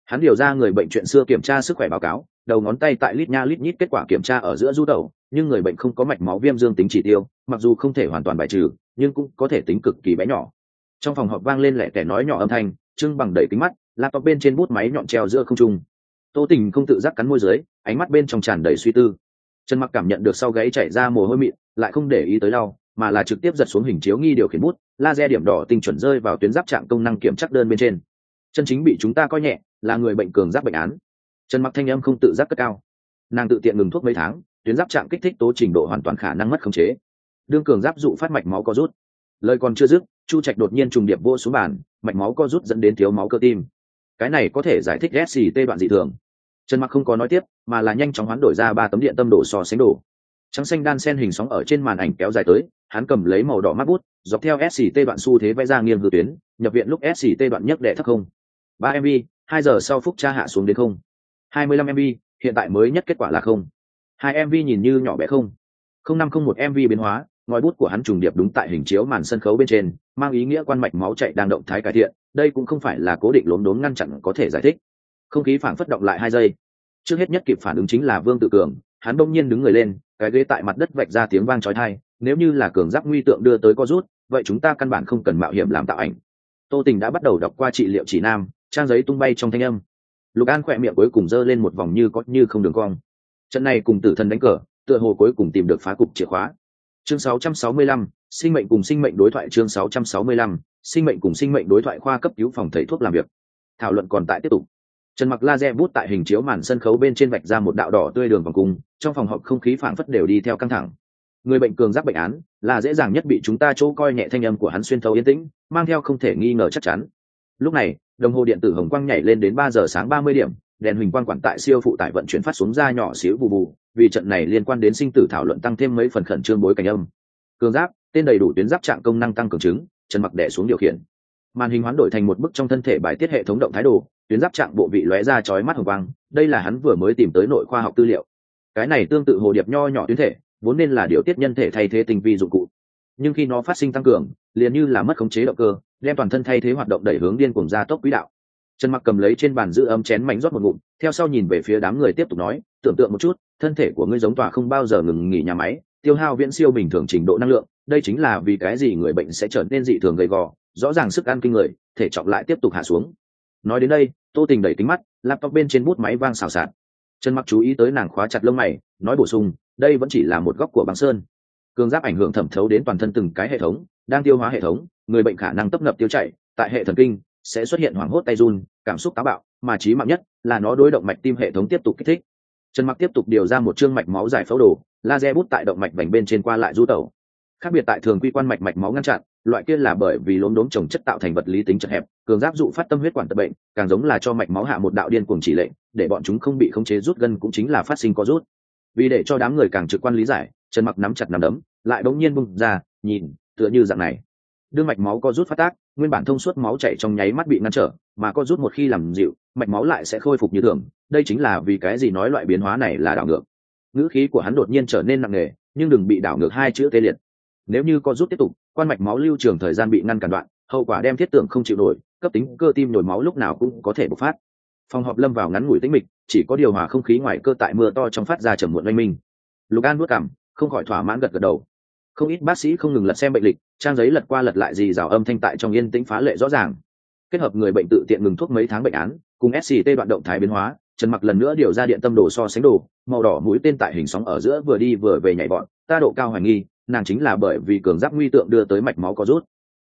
Hắn điều ra người bệnh chuyện xưa kiểm tra sức khỏe báo cáo, đầu ngón tay tại lít nha lít nhít kết quả kiểm tra ở giữa du đầu nhưng người bệnh không có mạch máu viêm dương tính chỉ tiêu, mặc dù không thể hoàn toàn bài trừ, nhưng cũng có thể tính cực kỳ bé nhỏ. Trong phòng họp vang lên lẻ tẻ nói nhỏ âm thanh trưng bằng đẩy kính mắt, laptop bên trên bút máy nhọn treo giữa không trung. Tô tình không tự giác cắn môi dưới, ánh mắt bên trong tràn đầy suy tư. Trần mặc cảm nhận được sau gáy chảy ra mồ hôi mịn, lại không để ý tới đau mà là trực tiếp giật xuống hình chiếu nghi điều khiển bút, laser điểm đỏ tinh chuẩn rơi vào tuyến giáp trạm công năng kiểm chắc đơn bên trên. Chân chính bị chúng ta coi nhẹ, là người bệnh cường giáp bệnh án. Trần mặc thanh âm không tự giác cất cao. Nàng tự tiện ngừng thuốc mấy tháng tuyến giáp trạng kích thích tố trình độ hoàn toàn khả năng mất khống chế. Đương cường giáp dụ phát mạch máu co rút. Lời còn chưa dứt, chu trạch đột nhiên trùng điệp vô xuống bàn, mạch máu co rút dẫn đến thiếu máu cơ tim. Cái này có thể giải thích sct đoạn dị thường. Trần mặc không có nói tiếp, mà là nhanh chóng hoán đổi ra ba tấm điện tâm đổ so sánh đổ trắng xanh đan sen hình sóng ở trên màn ảnh kéo dài tới, hắn cầm lấy màu đỏ mắt bút, dọc theo sct đoạn xu thế vẽ ra nghiêng hư tuyến, nhập viện lúc sct đoạn nhất đệ thấp không. Ba mb hai giờ sau phúc tra hạ xuống đến không. Hai mươi lăm mb hiện tại mới nhất kết quả là không hai mv nhìn như nhỏ bé không? Không năm không một mv biến hóa, ngòi bút của hắn trùng điệp đúng tại hình chiếu màn sân khấu bên trên, mang ý nghĩa quan mạch máu chạy đang động thái cải thiện, đây cũng không phải là cố định lốm đốm ngăn chặn có thể giải thích. Không khí phản phất động lại hai giây. Trước hết nhất kịp phản ứng chính là vương tự cường, hắn bỗng nhiên đứng người lên, cái ghế tại mặt đất vạch ra tiếng vang trói thai nếu như là cường giác nguy tượng đưa tới co rút, vậy chúng ta căn bản không cần mạo hiểm làm tạo ảnh. Tô tình đã bắt đầu đọc qua trị liệu chỉ nam, trang giấy tung bay trong thanh âm. Lục an khỏe miệng cuối cùng giơ lên một vòng như có như không đường cong trận này cùng tử thần đánh cờ tựa hồ cuối cùng tìm được phá cục chìa khóa. Chương 665, sinh mệnh cùng sinh mệnh đối thoại chương 665, sinh mệnh cùng sinh mệnh đối thoại khoa cấp cứu phòng thầy thuốc làm việc. Thảo luận còn tại tiếp tục. Trần mặc laser bút tại hình chiếu màn sân khấu bên trên vạch ra một đạo đỏ tươi đường vòng cung trong phòng họp không khí phảng phất đều đi theo căng thẳng. Người bệnh cường giác bệnh án là dễ dàng nhất bị chúng ta chỗ coi nhẹ thanh âm của hắn xuyên thấu yên tĩnh mang theo không thể nghi ngờ chắc chắn. Lúc này đồng hồ điện tử hồng quang nhảy lên đến ba giờ sáng ba mươi điểm đèn huỳnh quang quản tại siêu phụ tải vận chuyển phát xuống ra nhỏ xíu bù bù, vì trận này liên quan đến sinh tử thảo luận tăng thêm mấy phần khẩn trương bối cảnh âm. Cường giáp, tên đầy đủ tuyến giáp trạng công năng tăng cường chứng, chân mặc đẻ xuống điều khiển. Màn hình hoán đổi thành một bức trong thân thể bài tiết hệ thống động thái đồ, tuyến giáp trạng bộ vị lóe ra chói mắt hồng quang, đây là hắn vừa mới tìm tới nội khoa học tư liệu. Cái này tương tự hồ điệp nho nhỏ tuyến thể, vốn nên là điều tiết nhân thể thay thế tinh vi dụng cụ. Nhưng khi nó phát sinh tăng cường, liền như là mất khống chế động cơ, đem toàn thân thay thế hoạt động đẩy hướng điên cùng gia tốc quỹ đạo trần mặc cầm lấy trên bàn giữ ấm chén mảnh rót một ngụm, theo sau nhìn về phía đám người tiếp tục nói, tưởng tượng một chút, thân thể của ngươi giống tòa không bao giờ ngừng nghỉ nhà máy, tiêu hao viễn siêu bình thường trình độ năng lượng, đây chính là vì cái gì người bệnh sẽ trở nên dị thường gầy gò, rõ ràng sức ăn kinh người, thể trọng lại tiếp tục hạ xuống. Nói đến đây, tô tình đẩy kính mắt, laptop bên trên bút máy vang xào xạc. Trần mặc chú ý tới nàng khóa chặt lông mày, nói bổ sung, đây vẫn chỉ là một góc của băng sơn. Cường giáp ảnh hưởng thẩm thấu đến toàn thân từng cái hệ thống, đang tiêu hóa hệ thống, người bệnh khả năng tấp nập tiêu chảy, tại hệ thần kinh sẽ xuất hiện hoảng hốt tay run, cảm xúc táo bạo, mà trí mạng nhất là nó đối động mạch tim hệ thống tiếp tục kích thích. Trần mặc tiếp tục điều ra một chương mạch máu giải phẫu đồ, laser bút tại động mạch vành bên trên qua lại du tẩu. Khác biệt tại thường quy quan mạch mạch máu ngăn chặn, loại kia là bởi vì lốm đốm trồng chất tạo thành vật lý tính chật hẹp, cường giáp dụ phát tâm huyết quản tập bệnh, càng giống là cho mạch máu hạ một đạo điên cuồng chỉ lệnh, để bọn chúng không bị khống chế rút gân cũng chính là phát sinh có rút. Vì để cho đám người càng trực quan lý giải, trần mặc nắm chặt nắm đấm, lại bỗng nhiên bung ra, nhìn, tựa như dạng này đương mạch máu có rút phát tác, nguyên bản thông suốt máu chảy trong nháy mắt bị ngăn trở, mà có rút một khi làm dịu, mạch máu lại sẽ khôi phục như thường. Đây chính là vì cái gì nói loại biến hóa này là đảo ngược. Ngữ khí của hắn đột nhiên trở nên nặng nề, nhưng đừng bị đảo ngược hai chữ tê liệt. Nếu như có rút tiếp tục, quan mạch máu lưu trường thời gian bị ngăn cản đoạn, hậu quả đem thiết tưởng không chịu nổi, cấp tính cơ tim nhồi máu lúc nào cũng có thể bộc phát. Phòng họp lâm vào ngắn ngủi tĩnh mịch, chỉ có điều hòa không khí ngoài cơ tại mưa to trong phát ra trầm muộn oanh minh. Lục an nuốt cảm, không khỏi thỏa mãn gật gật đầu không ít bác sĩ không ngừng lật xem bệnh lịch, trang giấy lật qua lật lại gì rào âm thanh tại trong yên tĩnh phá lệ rõ ràng. Kết hợp người bệnh tự tiện ngừng thuốc mấy tháng bệnh án, cùng sct đoạn động thái biến hóa, trần mặc lần nữa điều ra điện tâm đồ so sánh đồ, màu đỏ mũi tên tại hình sóng ở giữa vừa đi vừa về nhảy bọn, ta độ cao hoài nghi, nàng chính là bởi vì cường giáp nguy tượng đưa tới mạch máu có rút.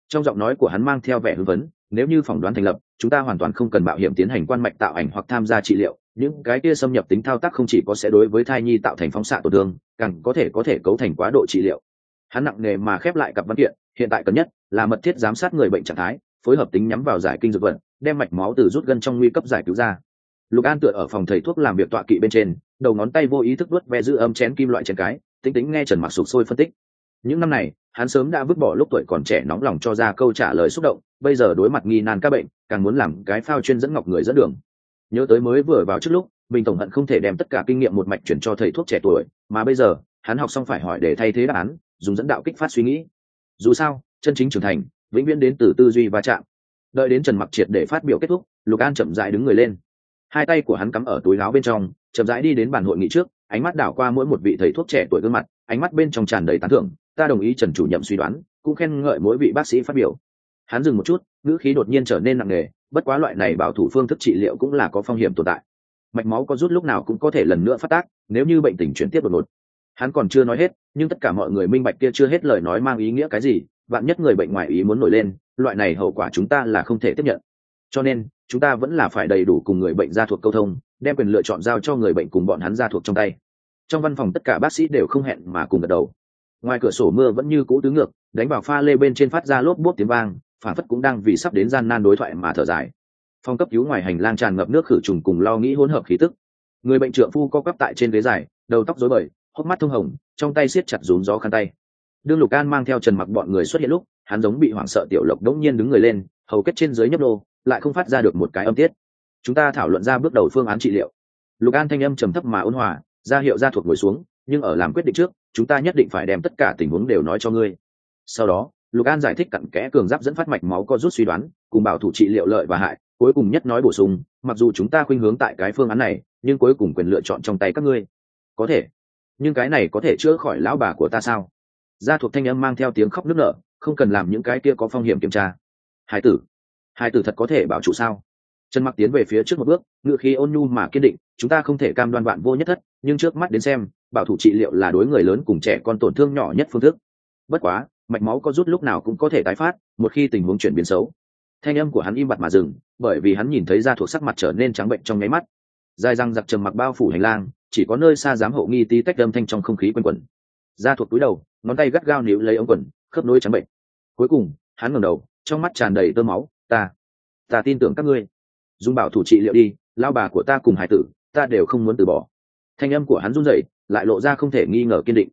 Trong giọng nói của hắn mang theo vẻ hưng vấn nếu như phỏng đoán thành lập, chúng ta hoàn toàn không cần mạo hiểm tiến hành quan mạch tạo ảnh hoặc tham gia trị liệu, những cái kia xâm nhập tính thao tác không chỉ có sẽ đối với thai nhi tạo thành phóng xạ tổn thương, càng có thể có thể cấu thành quá độ trị liệu hắn nặng nề mà khép lại cặp văn kiện, hiện tại cần nhất là mật thiết giám sát người bệnh trạng thái, phối hợp tính nhắm vào giải kinh dược vận đem mạch máu từ rút gân trong nguy cấp giải cứu ra. Lục an tựa ở phòng thầy thuốc làm việc tọa kỵ bên trên, đầu ngón tay vô ý thức đuốt ve giữ âm chén kim loại chén cái, tính tính nghe trần mặc sụp sôi phân tích. Những năm này, hắn sớm đã vứt bỏ lúc tuổi còn trẻ nóng lòng cho ra câu trả lời xúc động, bây giờ đối mặt nghi nan các bệnh, càng muốn làm cái phao chuyên dẫn ngọc người dẫn đường. Nhớ tới mới vừa vào trước lúc, mình tổng hận không thể đem tất cả kinh nghiệm một mạch chuyển cho thầy thuốc trẻ tuổi, mà bây giờ, hắn học xong phải hỏi để thay thế đáp án dùng dẫn đạo kích phát suy nghĩ. Dù sao, chân chính trưởng thành, vĩnh viễn đến từ tư duy va chạm. Đợi đến trần mặc triệt để phát biểu kết thúc, lục an chậm dại đứng người lên. Hai tay của hắn cắm ở túi áo bên trong, chậm rãi đi đến bàn hội nghị trước, ánh mắt đảo qua mỗi một vị thầy thuốc trẻ tuổi gương mặt, ánh mắt bên trong tràn đầy tán thưởng, ta đồng ý trần chủ nhậm suy đoán, cũng khen ngợi mỗi vị bác sĩ phát biểu. Hắn dừng một chút, ngữ khí đột nhiên trở nên nặng nề, bất quá loại này bảo thủ phương thức trị liệu cũng là có phong hiểm tồn tại. Mạch máu có rút lúc nào cũng có thể lần nữa phát tác, nếu như bệnh tình chuyển tiếp đột ngột hắn còn chưa nói hết, nhưng tất cả mọi người minh bạch kia chưa hết lời nói mang ý nghĩa cái gì bạn nhất người bệnh ngoài ý muốn nổi lên, loại này hậu quả chúng ta là không thể tiếp nhận. Cho nên, chúng ta vẫn là phải đầy đủ cùng người bệnh ra thuộc câu thông, đem quyền lựa chọn giao cho người bệnh cùng bọn hắn ra thuộc trong tay. Trong văn phòng tất cả bác sĩ đều không hẹn mà cùng gật đầu. Ngoài cửa sổ mưa vẫn như cũ tứ ngược, đánh vào pha lê bên trên phát ra lốp bốt tiếng vang, phản phất cũng đang vì sắp đến gian nan đối thoại mà thở dài. Phòng cấp cứu ngoài hành lang tràn ngập nước khử trùng cùng lo nghĩ hỗn hợp khí tức. Người bệnh trượng phu co quắp tại trên ghế dài, đầu tóc rối bời hốc mắt thông hồng, trong tay siết chặt rún gió khăn tay. Đương lục an mang theo trần mặc bọn người xuất hiện lúc, hắn giống bị hoảng sợ tiểu lộc đống nhiên đứng người lên, hầu kết trên dưới nhấp đô lại không phát ra được một cái âm tiết. Chúng ta thảo luận ra bước đầu phương án trị liệu. Lục an thanh âm trầm thấp mà ôn hòa, ra hiệu ra thuộc ngồi xuống, nhưng ở làm quyết định trước, chúng ta nhất định phải đem tất cả tình huống đều nói cho ngươi. Sau đó, lục an giải thích cặn kẽ cường giáp dẫn phát mạch máu có rút suy đoán, cùng bảo thủ trị liệu lợi và hại, cuối cùng nhất nói bổ sung, mặc dù chúng ta khuynh hướng tại cái phương án này, nhưng cuối cùng quyền lựa chọn trong tay các ngươi. Có thể nhưng cái này có thể chữa khỏi lão bà của ta sao? Gia thuộc thanh âm mang theo tiếng khóc nức nở, không cần làm những cái kia có phong hiểm kiểm tra. Hải tử hải tử thật có thể bảo chủ sao? Trần mặc tiến về phía trước một bước ngự khí ôn nhu mà kiên định, chúng ta không thể cam đoan bạn vô nhất thất, nhưng trước mắt đến xem, bảo thủ trị liệu là đối người lớn cùng trẻ con tổn thương nhỏ nhất phương thức. Bất quá, mạch máu có rút lúc nào cũng có thể tái phát, một khi tình huống chuyển biến xấu. Thanh âm của hắn im bặt mà dừng, bởi vì hắn nhìn thấy da thuộc sắc mặt trở nên trắng bệnh trong nháy mắt. Dài răng giặc trầm mặc bao phủ hành lang chỉ có nơi xa dám hậu nghi tí tách âm thanh trong không khí quanh quẩn. Da thuộc túi đầu, ngón tay gắt gao níu lấy ống quần, khớp nối trắng bệnh. Cuối cùng, hắn ngẩng đầu, trong mắt tràn đầy tơ máu, ta ta tin tưởng các ngươi. Dùng bảo thủ trị liệu đi, lao bà của ta cùng hải tử, ta đều không muốn từ bỏ. Thanh âm của hắn run rẩy, lại lộ ra không thể nghi ngờ kiên định.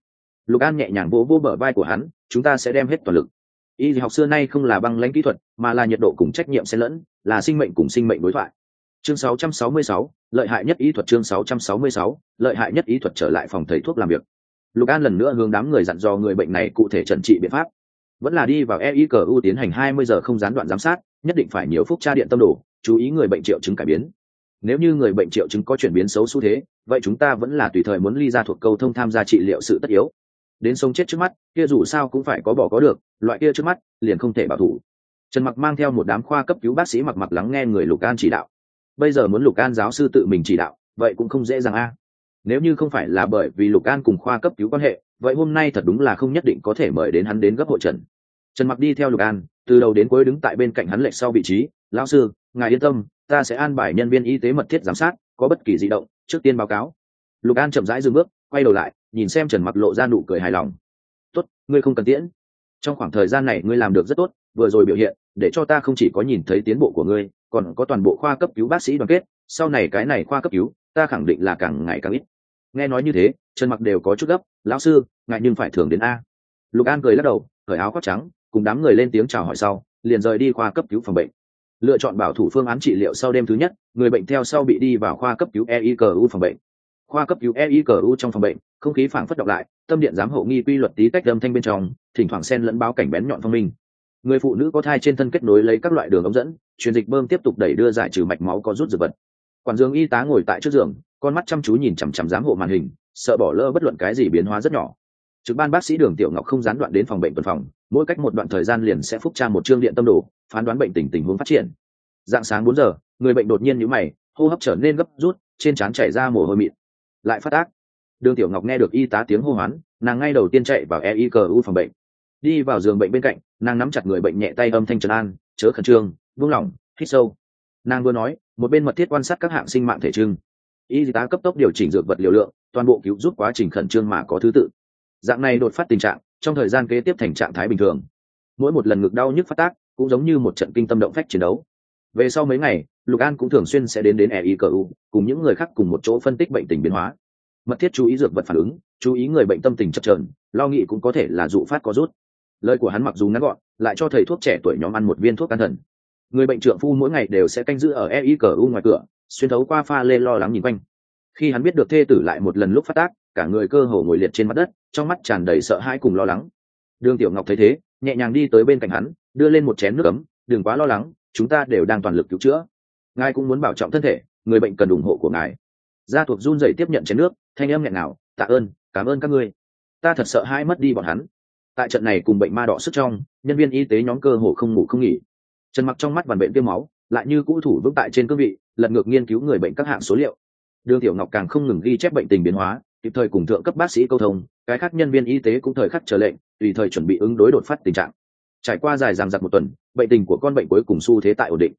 Lục an nhẹ nhàng vỗ vỗ bờ vai của hắn, chúng ta sẽ đem hết toàn lực. Y học xưa nay không là băng lãnh kỹ thuật, mà là nhiệt độ cùng trách nhiệm xen lẫn, là sinh mệnh cùng sinh mệnh đối thoại chương 666, lợi hại nhất y thuật chương 666, lợi hại nhất y thuật trở lại phòng thầy thuốc làm việc. Lục an lần nữa hướng đám người dặn dò người bệnh này cụ thể trần trị biện pháp. Vẫn là đi vào eicu tiến hành 20 giờ không gián đoạn giám sát nhất định phải nhiều phút tra điện tâm đồ chú ý người bệnh triệu chứng cải biến. Nếu như người bệnh triệu chứng có chuyển biến xấu xu thế vậy chúng ta vẫn là tùy thời muốn ly ra thuộc câu thông tham gia trị liệu sự tất yếu. Đến sống chết trước mắt kia dù sao cũng phải có bỏ có được loại kia trước mắt liền không thể bảo thủ. Trần mặc mang theo một đám khoa cấp cứu bác sĩ mặc mặc lắng nghe người lục an chỉ đạo bây giờ muốn lục an giáo sư tự mình chỉ đạo, vậy cũng không dễ dàng a. Nếu như không phải là bởi vì lục an cùng khoa cấp cứu quan hệ, vậy hôm nay thật đúng là không nhất định có thể mời đến hắn đến gấp hội trần trần mặc đi theo lục an, từ đầu đến cuối đứng tại bên cạnh hắn lệch sau vị trí, lão sư, ngài yên tâm, ta sẽ an bài nhân viên y tế mật thiết giám sát, có bất kỳ di động, trước tiên báo cáo. Lục an chậm rãi dừng bước, quay đầu lại, nhìn xem trần mặc lộ ra nụ cười hài lòng. Tốt, ngươi không cần tiễn. Trong khoảng thời gian này ngươi làm được rất tốt, vừa rồi biểu hiện, để cho ta không chỉ có nhìn thấy tiến bộ của ngươi còn có toàn bộ khoa cấp cứu bác sĩ đoàn kết, sau này cái này khoa cấp cứu, ta khẳng định là càng ngày càng ít. Nghe nói như thế, trần mặc đều có chút gấp, lão sư ngại nhưng phải thường đến a. Lục an cười lắc đầu, cởi áo khoác trắng, cùng đám người lên tiếng chào hỏi sau, liền rời đi khoa cấp cứu phòng bệnh. Lựa chọn bảo thủ phương án trị liệu sau đêm thứ nhất, người bệnh theo sau bị đi vào khoa cấp cứu eicu phòng bệnh. Khoa cấp cứu eicu trong phòng bệnh, không khí phảng phất động lại, tâm điện giám hộ nghi quy luật tí cách âm thanh bên trong, thỉnh thoảng xen lẫn báo cảnh bén nhọn phong minh người phụ nữ có thai trên thân kết nối lấy các loại đường ống dẫn, truyền dịch bơm tiếp tục đẩy đưa giải trừ mạch máu có rút dược vật. Quản dương y tá ngồi tại trước giường, con mắt chăm chú nhìn chằm chằm giám hộ màn hình, sợ bỏ lỡ bất luận cái gì biến hóa rất nhỏ. Trực ban bác sĩ đường tiểu ngọc không gián đoạn đến phòng bệnh tuần phòng, mỗi cách một đoạn thời gian liền sẽ phúc tra một chương điện tâm đồ, phán đoán bệnh tình tình huống phát triển. Dạng sáng bốn giờ, người bệnh đột nhiên nhíu mày, hô hấp trở nên gấp rút, trên trán chảy ra mồ hôi mịn. Lại phát ác. đường tiểu ngọc nghe được y tá tiếng hô hoán, nàng ngay đầu tiên chạy vào eicu phòng bệnh đi vào giường bệnh bên cạnh, nàng nắm chặt người bệnh nhẹ tay âm thanh trần an, chớ khẩn trương vung lỏng, hít sâu. Nàng vừa nói, một bên mật thiết quan sát các hạng sinh mạng thể trưng. Y tá cấp tốc điều chỉnh dược vật liều lượng, toàn bộ cứu giúp quá trình khẩn trương mà có thứ tự. Dạng này đột phát tình trạng, trong thời gian kế tiếp thành trạng thái bình thường. Mỗi một lần ngực đau nhức phát tác, cũng giống như một trận kinh tâm động phách chiến đấu. Về sau mấy ngày, lục an cũng thường xuyên sẽ đến đến eicu cùng những người khác cùng một chỗ phân tích bệnh tình biến hóa. Mật thiết chú ý dược vật phản ứng, chú ý người bệnh tâm tình chập trờn lo nghĩ cũng có thể là dụ phát có rút lời của hắn mặc dù ngắn gọn, lại cho thầy thuốc trẻ tuổi nhóm ăn một viên thuốc an thần. Người bệnh trượng phu mỗi ngày đều sẽ canh giữ ở eicu ngoài cửa, xuyên thấu qua pha lê lo lắng nhìn quanh. Khi hắn biết được thê tử lại một lần lúc phát tác, cả người cơ hồ ngồi liệt trên mặt đất, trong mắt tràn đầy sợ hãi cùng lo lắng. Đường tiểu ngọc thấy thế, nhẹ nhàng đi tới bên cạnh hắn, đưa lên một chén nước ấm, đừng quá lo lắng, chúng ta đều đang toàn lực cứu chữa. Ngài cũng muốn bảo trọng thân thể, người bệnh cần ủng hộ của ngài. Gia thuộc run rẩy tiếp nhận chén nước, thanh âm nghẹn nào tạ ơn, cảm ơn các ngươi. Ta thật sợ hãi mất đi bọn hắn tại trận này cùng bệnh ma đỏ sức trong, nhân viên y tế nhóm cơ hồ không ngủ không nghỉ. Trần mặc trong mắt bàn bệnh tiêm máu, lại như cũ thủ vững tại trên cương vị, lật ngược nghiên cứu người bệnh các hạng số liệu. Đường tiểu ngọc càng không ngừng ghi chép bệnh tình biến hóa, kịp thời cùng thượng cấp bác sĩ câu thông, cái khác nhân viên y tế cũng thời khắc chờ lệnh, tùy thời chuẩn bị ứng đối đột phát tình trạng. Trải qua dài dằng dặc một tuần, bệnh tình của con bệnh cuối cùng xu thế tại ổn định.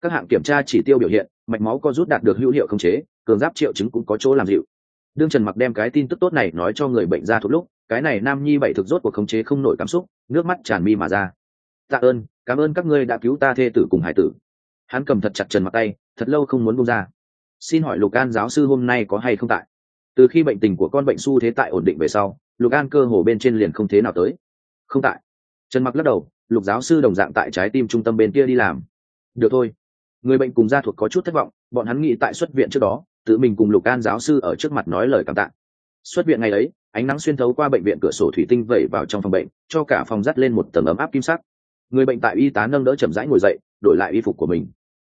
Các hạng kiểm tra chỉ tiêu biểu hiện, mạch máu có rút đạt được hữu hiệu không chế, cường giáp triệu chứng cũng có chỗ làm dịu. Đương trần mặc đem cái tin tức tốt này nói cho người bệnh ra thuộc lúc cái này nam nhi bảy thực rốt cuộc khống chế không nổi cảm xúc, nước mắt tràn mi mà ra. Tạ ơn, cảm ơn các ngươi đã cứu ta thê tử cùng hải tử. Hắn cầm thật chặt trần mặt tay, thật lâu không muốn buông ra. Xin hỏi lục an giáo sư hôm nay có hay không tại? Từ khi bệnh tình của con bệnh xu thế tại ổn định về sau, lục an cơ hồ bên trên liền không thế nào tới. Không tại. Trần mặc lắc đầu, lục giáo sư đồng dạng tại trái tim trung tâm bên kia đi làm. Được thôi. Người bệnh cùng gia thuộc có chút thất vọng, bọn hắn nghĩ tại xuất viện trước đó, tự mình cùng lục an giáo sư ở trước mặt nói lời cảm tạ. Xuất viện ngày ấy ánh nắng xuyên thấu qua bệnh viện cửa sổ thủy tinh vẩy vào trong phòng bệnh, cho cả phòng dắt lên một tầng ấm áp kim sắc. Người bệnh tại y tá nâng đỡ chậm rãi ngồi dậy, đổi lại y phục của mình.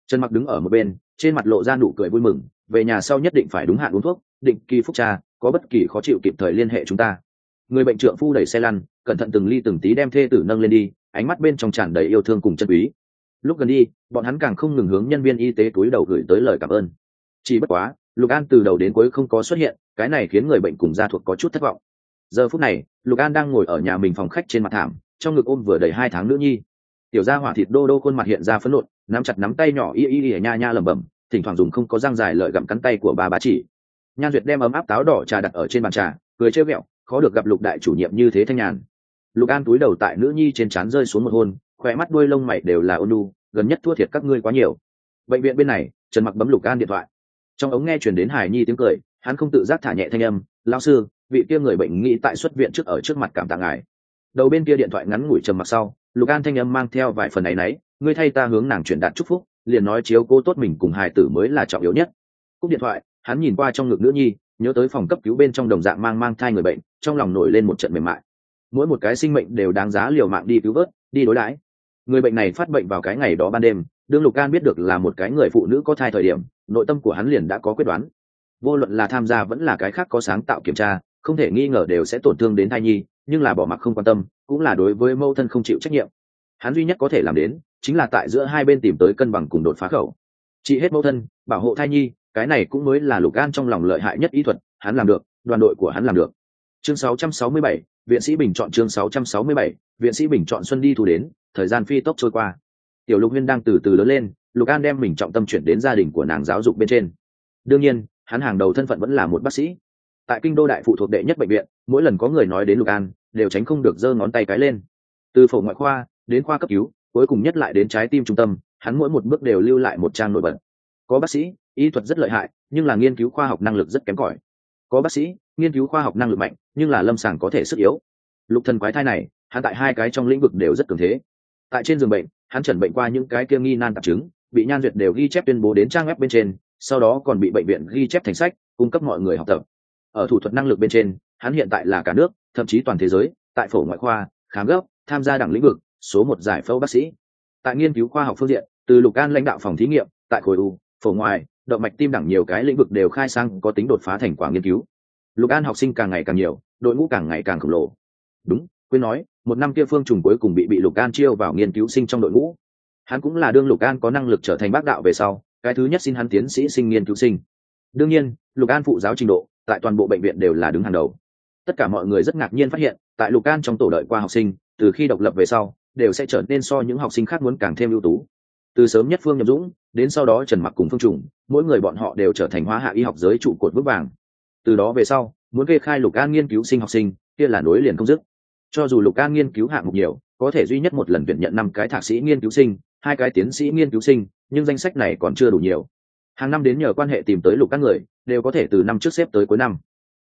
Trần mặc đứng ở một bên, trên mặt lộ ra nụ cười vui mừng, về nhà sau nhất định phải đúng hạn uống thuốc, định kỳ phúc tra có bất kỳ khó chịu kịp thời liên hệ chúng ta. Người bệnh trượng phu đẩy xe lăn, cẩn thận từng ly từng tí đem thê tử nâng lên đi, ánh mắt bên trong tràn đầy yêu thương cùng chân quý. Lúc gần đi, bọn hắn càng không ngừng hướng nhân viên y tế túi đầu gửi tới lời cảm ơn. Chỉ bất quá lục an từ đầu đến cuối không có xuất hiện, cái này khiến người bệnh cùng gia thuộc có chút thất vọng. Giờ phút này, lục an đang ngồi ở nhà mình phòng khách trên mặt thảm, trong ngực ôm vừa đầy hai tháng nữ nhi. Tiểu gia hỏa thịt đô đô khuôn mặt hiện ra phấn nộn, nắm chặt nắm tay nhỏ y y y nha nha lẩm bẩm, thỉnh thoảng dùng không có răng dài lợi gặm cắn tay của bà bá chỉ. Nhan duyệt đem ấm áp táo đỏ trà đặt ở trên bàn trà, cười chơi vẹo khó được gặp lục đại chủ nhiệm như thế thanh nhàn. Lục an túi đầu tại nữ nhi trên trán rơi xuống một hôn khỏe mắt đuôi lông mày đều là ôn lu gần nhất thua thiệt các ngươi quá nhiều. Bệnh viện bên này, trần mặc bấm lục an điện thoại trong ống nghe chuyển đến hải nhi tiếng cười, hắn không tự giác thả nhẹ thanh âm lao sư, vị kia người bệnh nghĩ tại xuất viện trước ở trước mặt cảm tạ ngài. Đầu bên kia điện thoại ngắn ngủi trầm mặc sau, lục an thanh âm mang theo vài phần ấ y n ấ y ngươi thay ta hướng nàng truyền đạt chúc phúc, liền nói chiếu cô tốt mình cùng hài tử mới là trọng yếu nhất. Cúp điện thoại, hắn nhìn qua trong ngực nữ nhi, nhớ tới phòng cấp cứu bên trong đồng dạng mang mang thai người bệnh, trong lòng nổi lên một trận mềm mại. Mỗi một cái sinh mệnh đều đáng giá liều mạng đi cứu vớt, đi đối đãi người bệnh này phát bệnh vào cái ngày đó ban đêm đương lục an biết được là một cái người phụ nữ có thai thời điểm nội tâm của hắn liền đã có quyết đoán. Vô luận là tham gia vẫn là cái khác có sáng tạo kiểm tra không thể nghi ngờ đều sẽ tổn thương đến thai nhi nhưng là bỏ mặc không quan tâm cũng là đối với mâu thân không chịu trách nhiệm. Hắn duy nhất có thể làm đến chính là tại giữa hai bên tìm tới cân bằng cùng đột phá khẩu. Trị hết mâu thân bảo hộ thai nhi cái này cũng mới là lục an trong lòng lợi hại nhất ý thuật hắn làm được đoàn đội của hắn làm được. Chương 667, viện sĩ bình chọn chương 667, viện sĩ bình chọn xuân đi thu đến thời gian phi tốc trôi qua. Tiểu lục huyên đang từ từ lớn lên, lục an đem mình trọng tâm chuyển đến gia đình của nàng giáo dục bên trên. Đương nhiên, hắn hàng đầu thân phận vẫn là một bác sĩ. Tại kinh đô đại phụ thuộc đệ nhất bệnh viện, mỗi lần có người nói đến lục an, đều tránh không được giơ ngón tay cái lên. Từ phổ ngoại khoa, đến khoa cấp cứu, cuối cùng nhất lại đến trái tim trung tâm, hắn mỗi một bước đều lưu lại một trang nổi bật. Có bác sĩ, y thuật rất lợi hại, nhưng là nghiên cứu khoa học năng lực rất kém cỏi. Có bác sĩ, nghiên cứu khoa học năng lực mạnh, nhưng là lâm sàng có thể sức yếu. Lục thần quái thai này, hắn tại hai cái trong lĩnh vực đều rất cường thế tại trên giường bệnh, hắn chẩn bệnh qua những cái kia nghi nan tạp chứng, bị nhan duyệt đều ghi chép tuyên bố đến trang web bên trên, sau đó còn bị bệnh viện ghi chép thành sách, cung cấp mọi người học tập. Ở thủ thuật năng lực bên trên, hắn hiện tại là cả nước, thậm chí toàn thế giới, tại phổ ngoại khoa, khám gấp, tham gia đẳng lĩnh vực, số một giải phẫu bác sĩ. Tại nghiên cứu khoa học phương diện, từ lục an lãnh đạo phòng thí nghiệm, tại khối u, phổ ngoài động mạch tim đẳng nhiều cái lĩnh vực đều khai sang có tính đột phá thành quả nghiên cứu. Lục an học sinh càng ngày càng nhiều, đội ngũ càng ngày càng khổng lồ. Đúng quên nói, một năm kia phương trùng cuối cùng bị bị lục an chiêu vào nghiên cứu sinh trong đội ngũ. Hắn cũng là đương lục an có năng lực trở thành bác đạo về sau, cái thứ nhất xin hắn tiến sĩ sinh nghiên cứu sinh. Đương nhiên, lục an phụ giáo trình độ, tại toàn bộ bệnh viện đều là đứng hàng đầu. Tất cả mọi người rất ngạc nhiên phát hiện, tại lục an trong tổ đợi qua học sinh, từ khi độc lập về sau, đều sẽ trở nên so những học sinh khác muốn càng thêm ưu tú. Từ sớm nhất phương nhậm dũng, đến sau đó trần mặc cùng phương trùng, mỗi người bọn họ đều trở thành hóa hạ y học giới trụ cột vững vàng. Từ đó về sau, muốn kê khai lục an nghiên cứu sinh học sinh, kia là nối liền không dứt cho dù lục an nghiên cứu hạng mục nhiều, có thể duy nhất một lần tuyển nhận năm cái thạc sĩ nghiên cứu sinh, hai cái tiến sĩ nghiên cứu sinh, nhưng danh sách này còn chưa đủ nhiều. Hàng năm đến nhờ quan hệ tìm tới lục các người, đều có thể từ năm trước xếp tới cuối năm.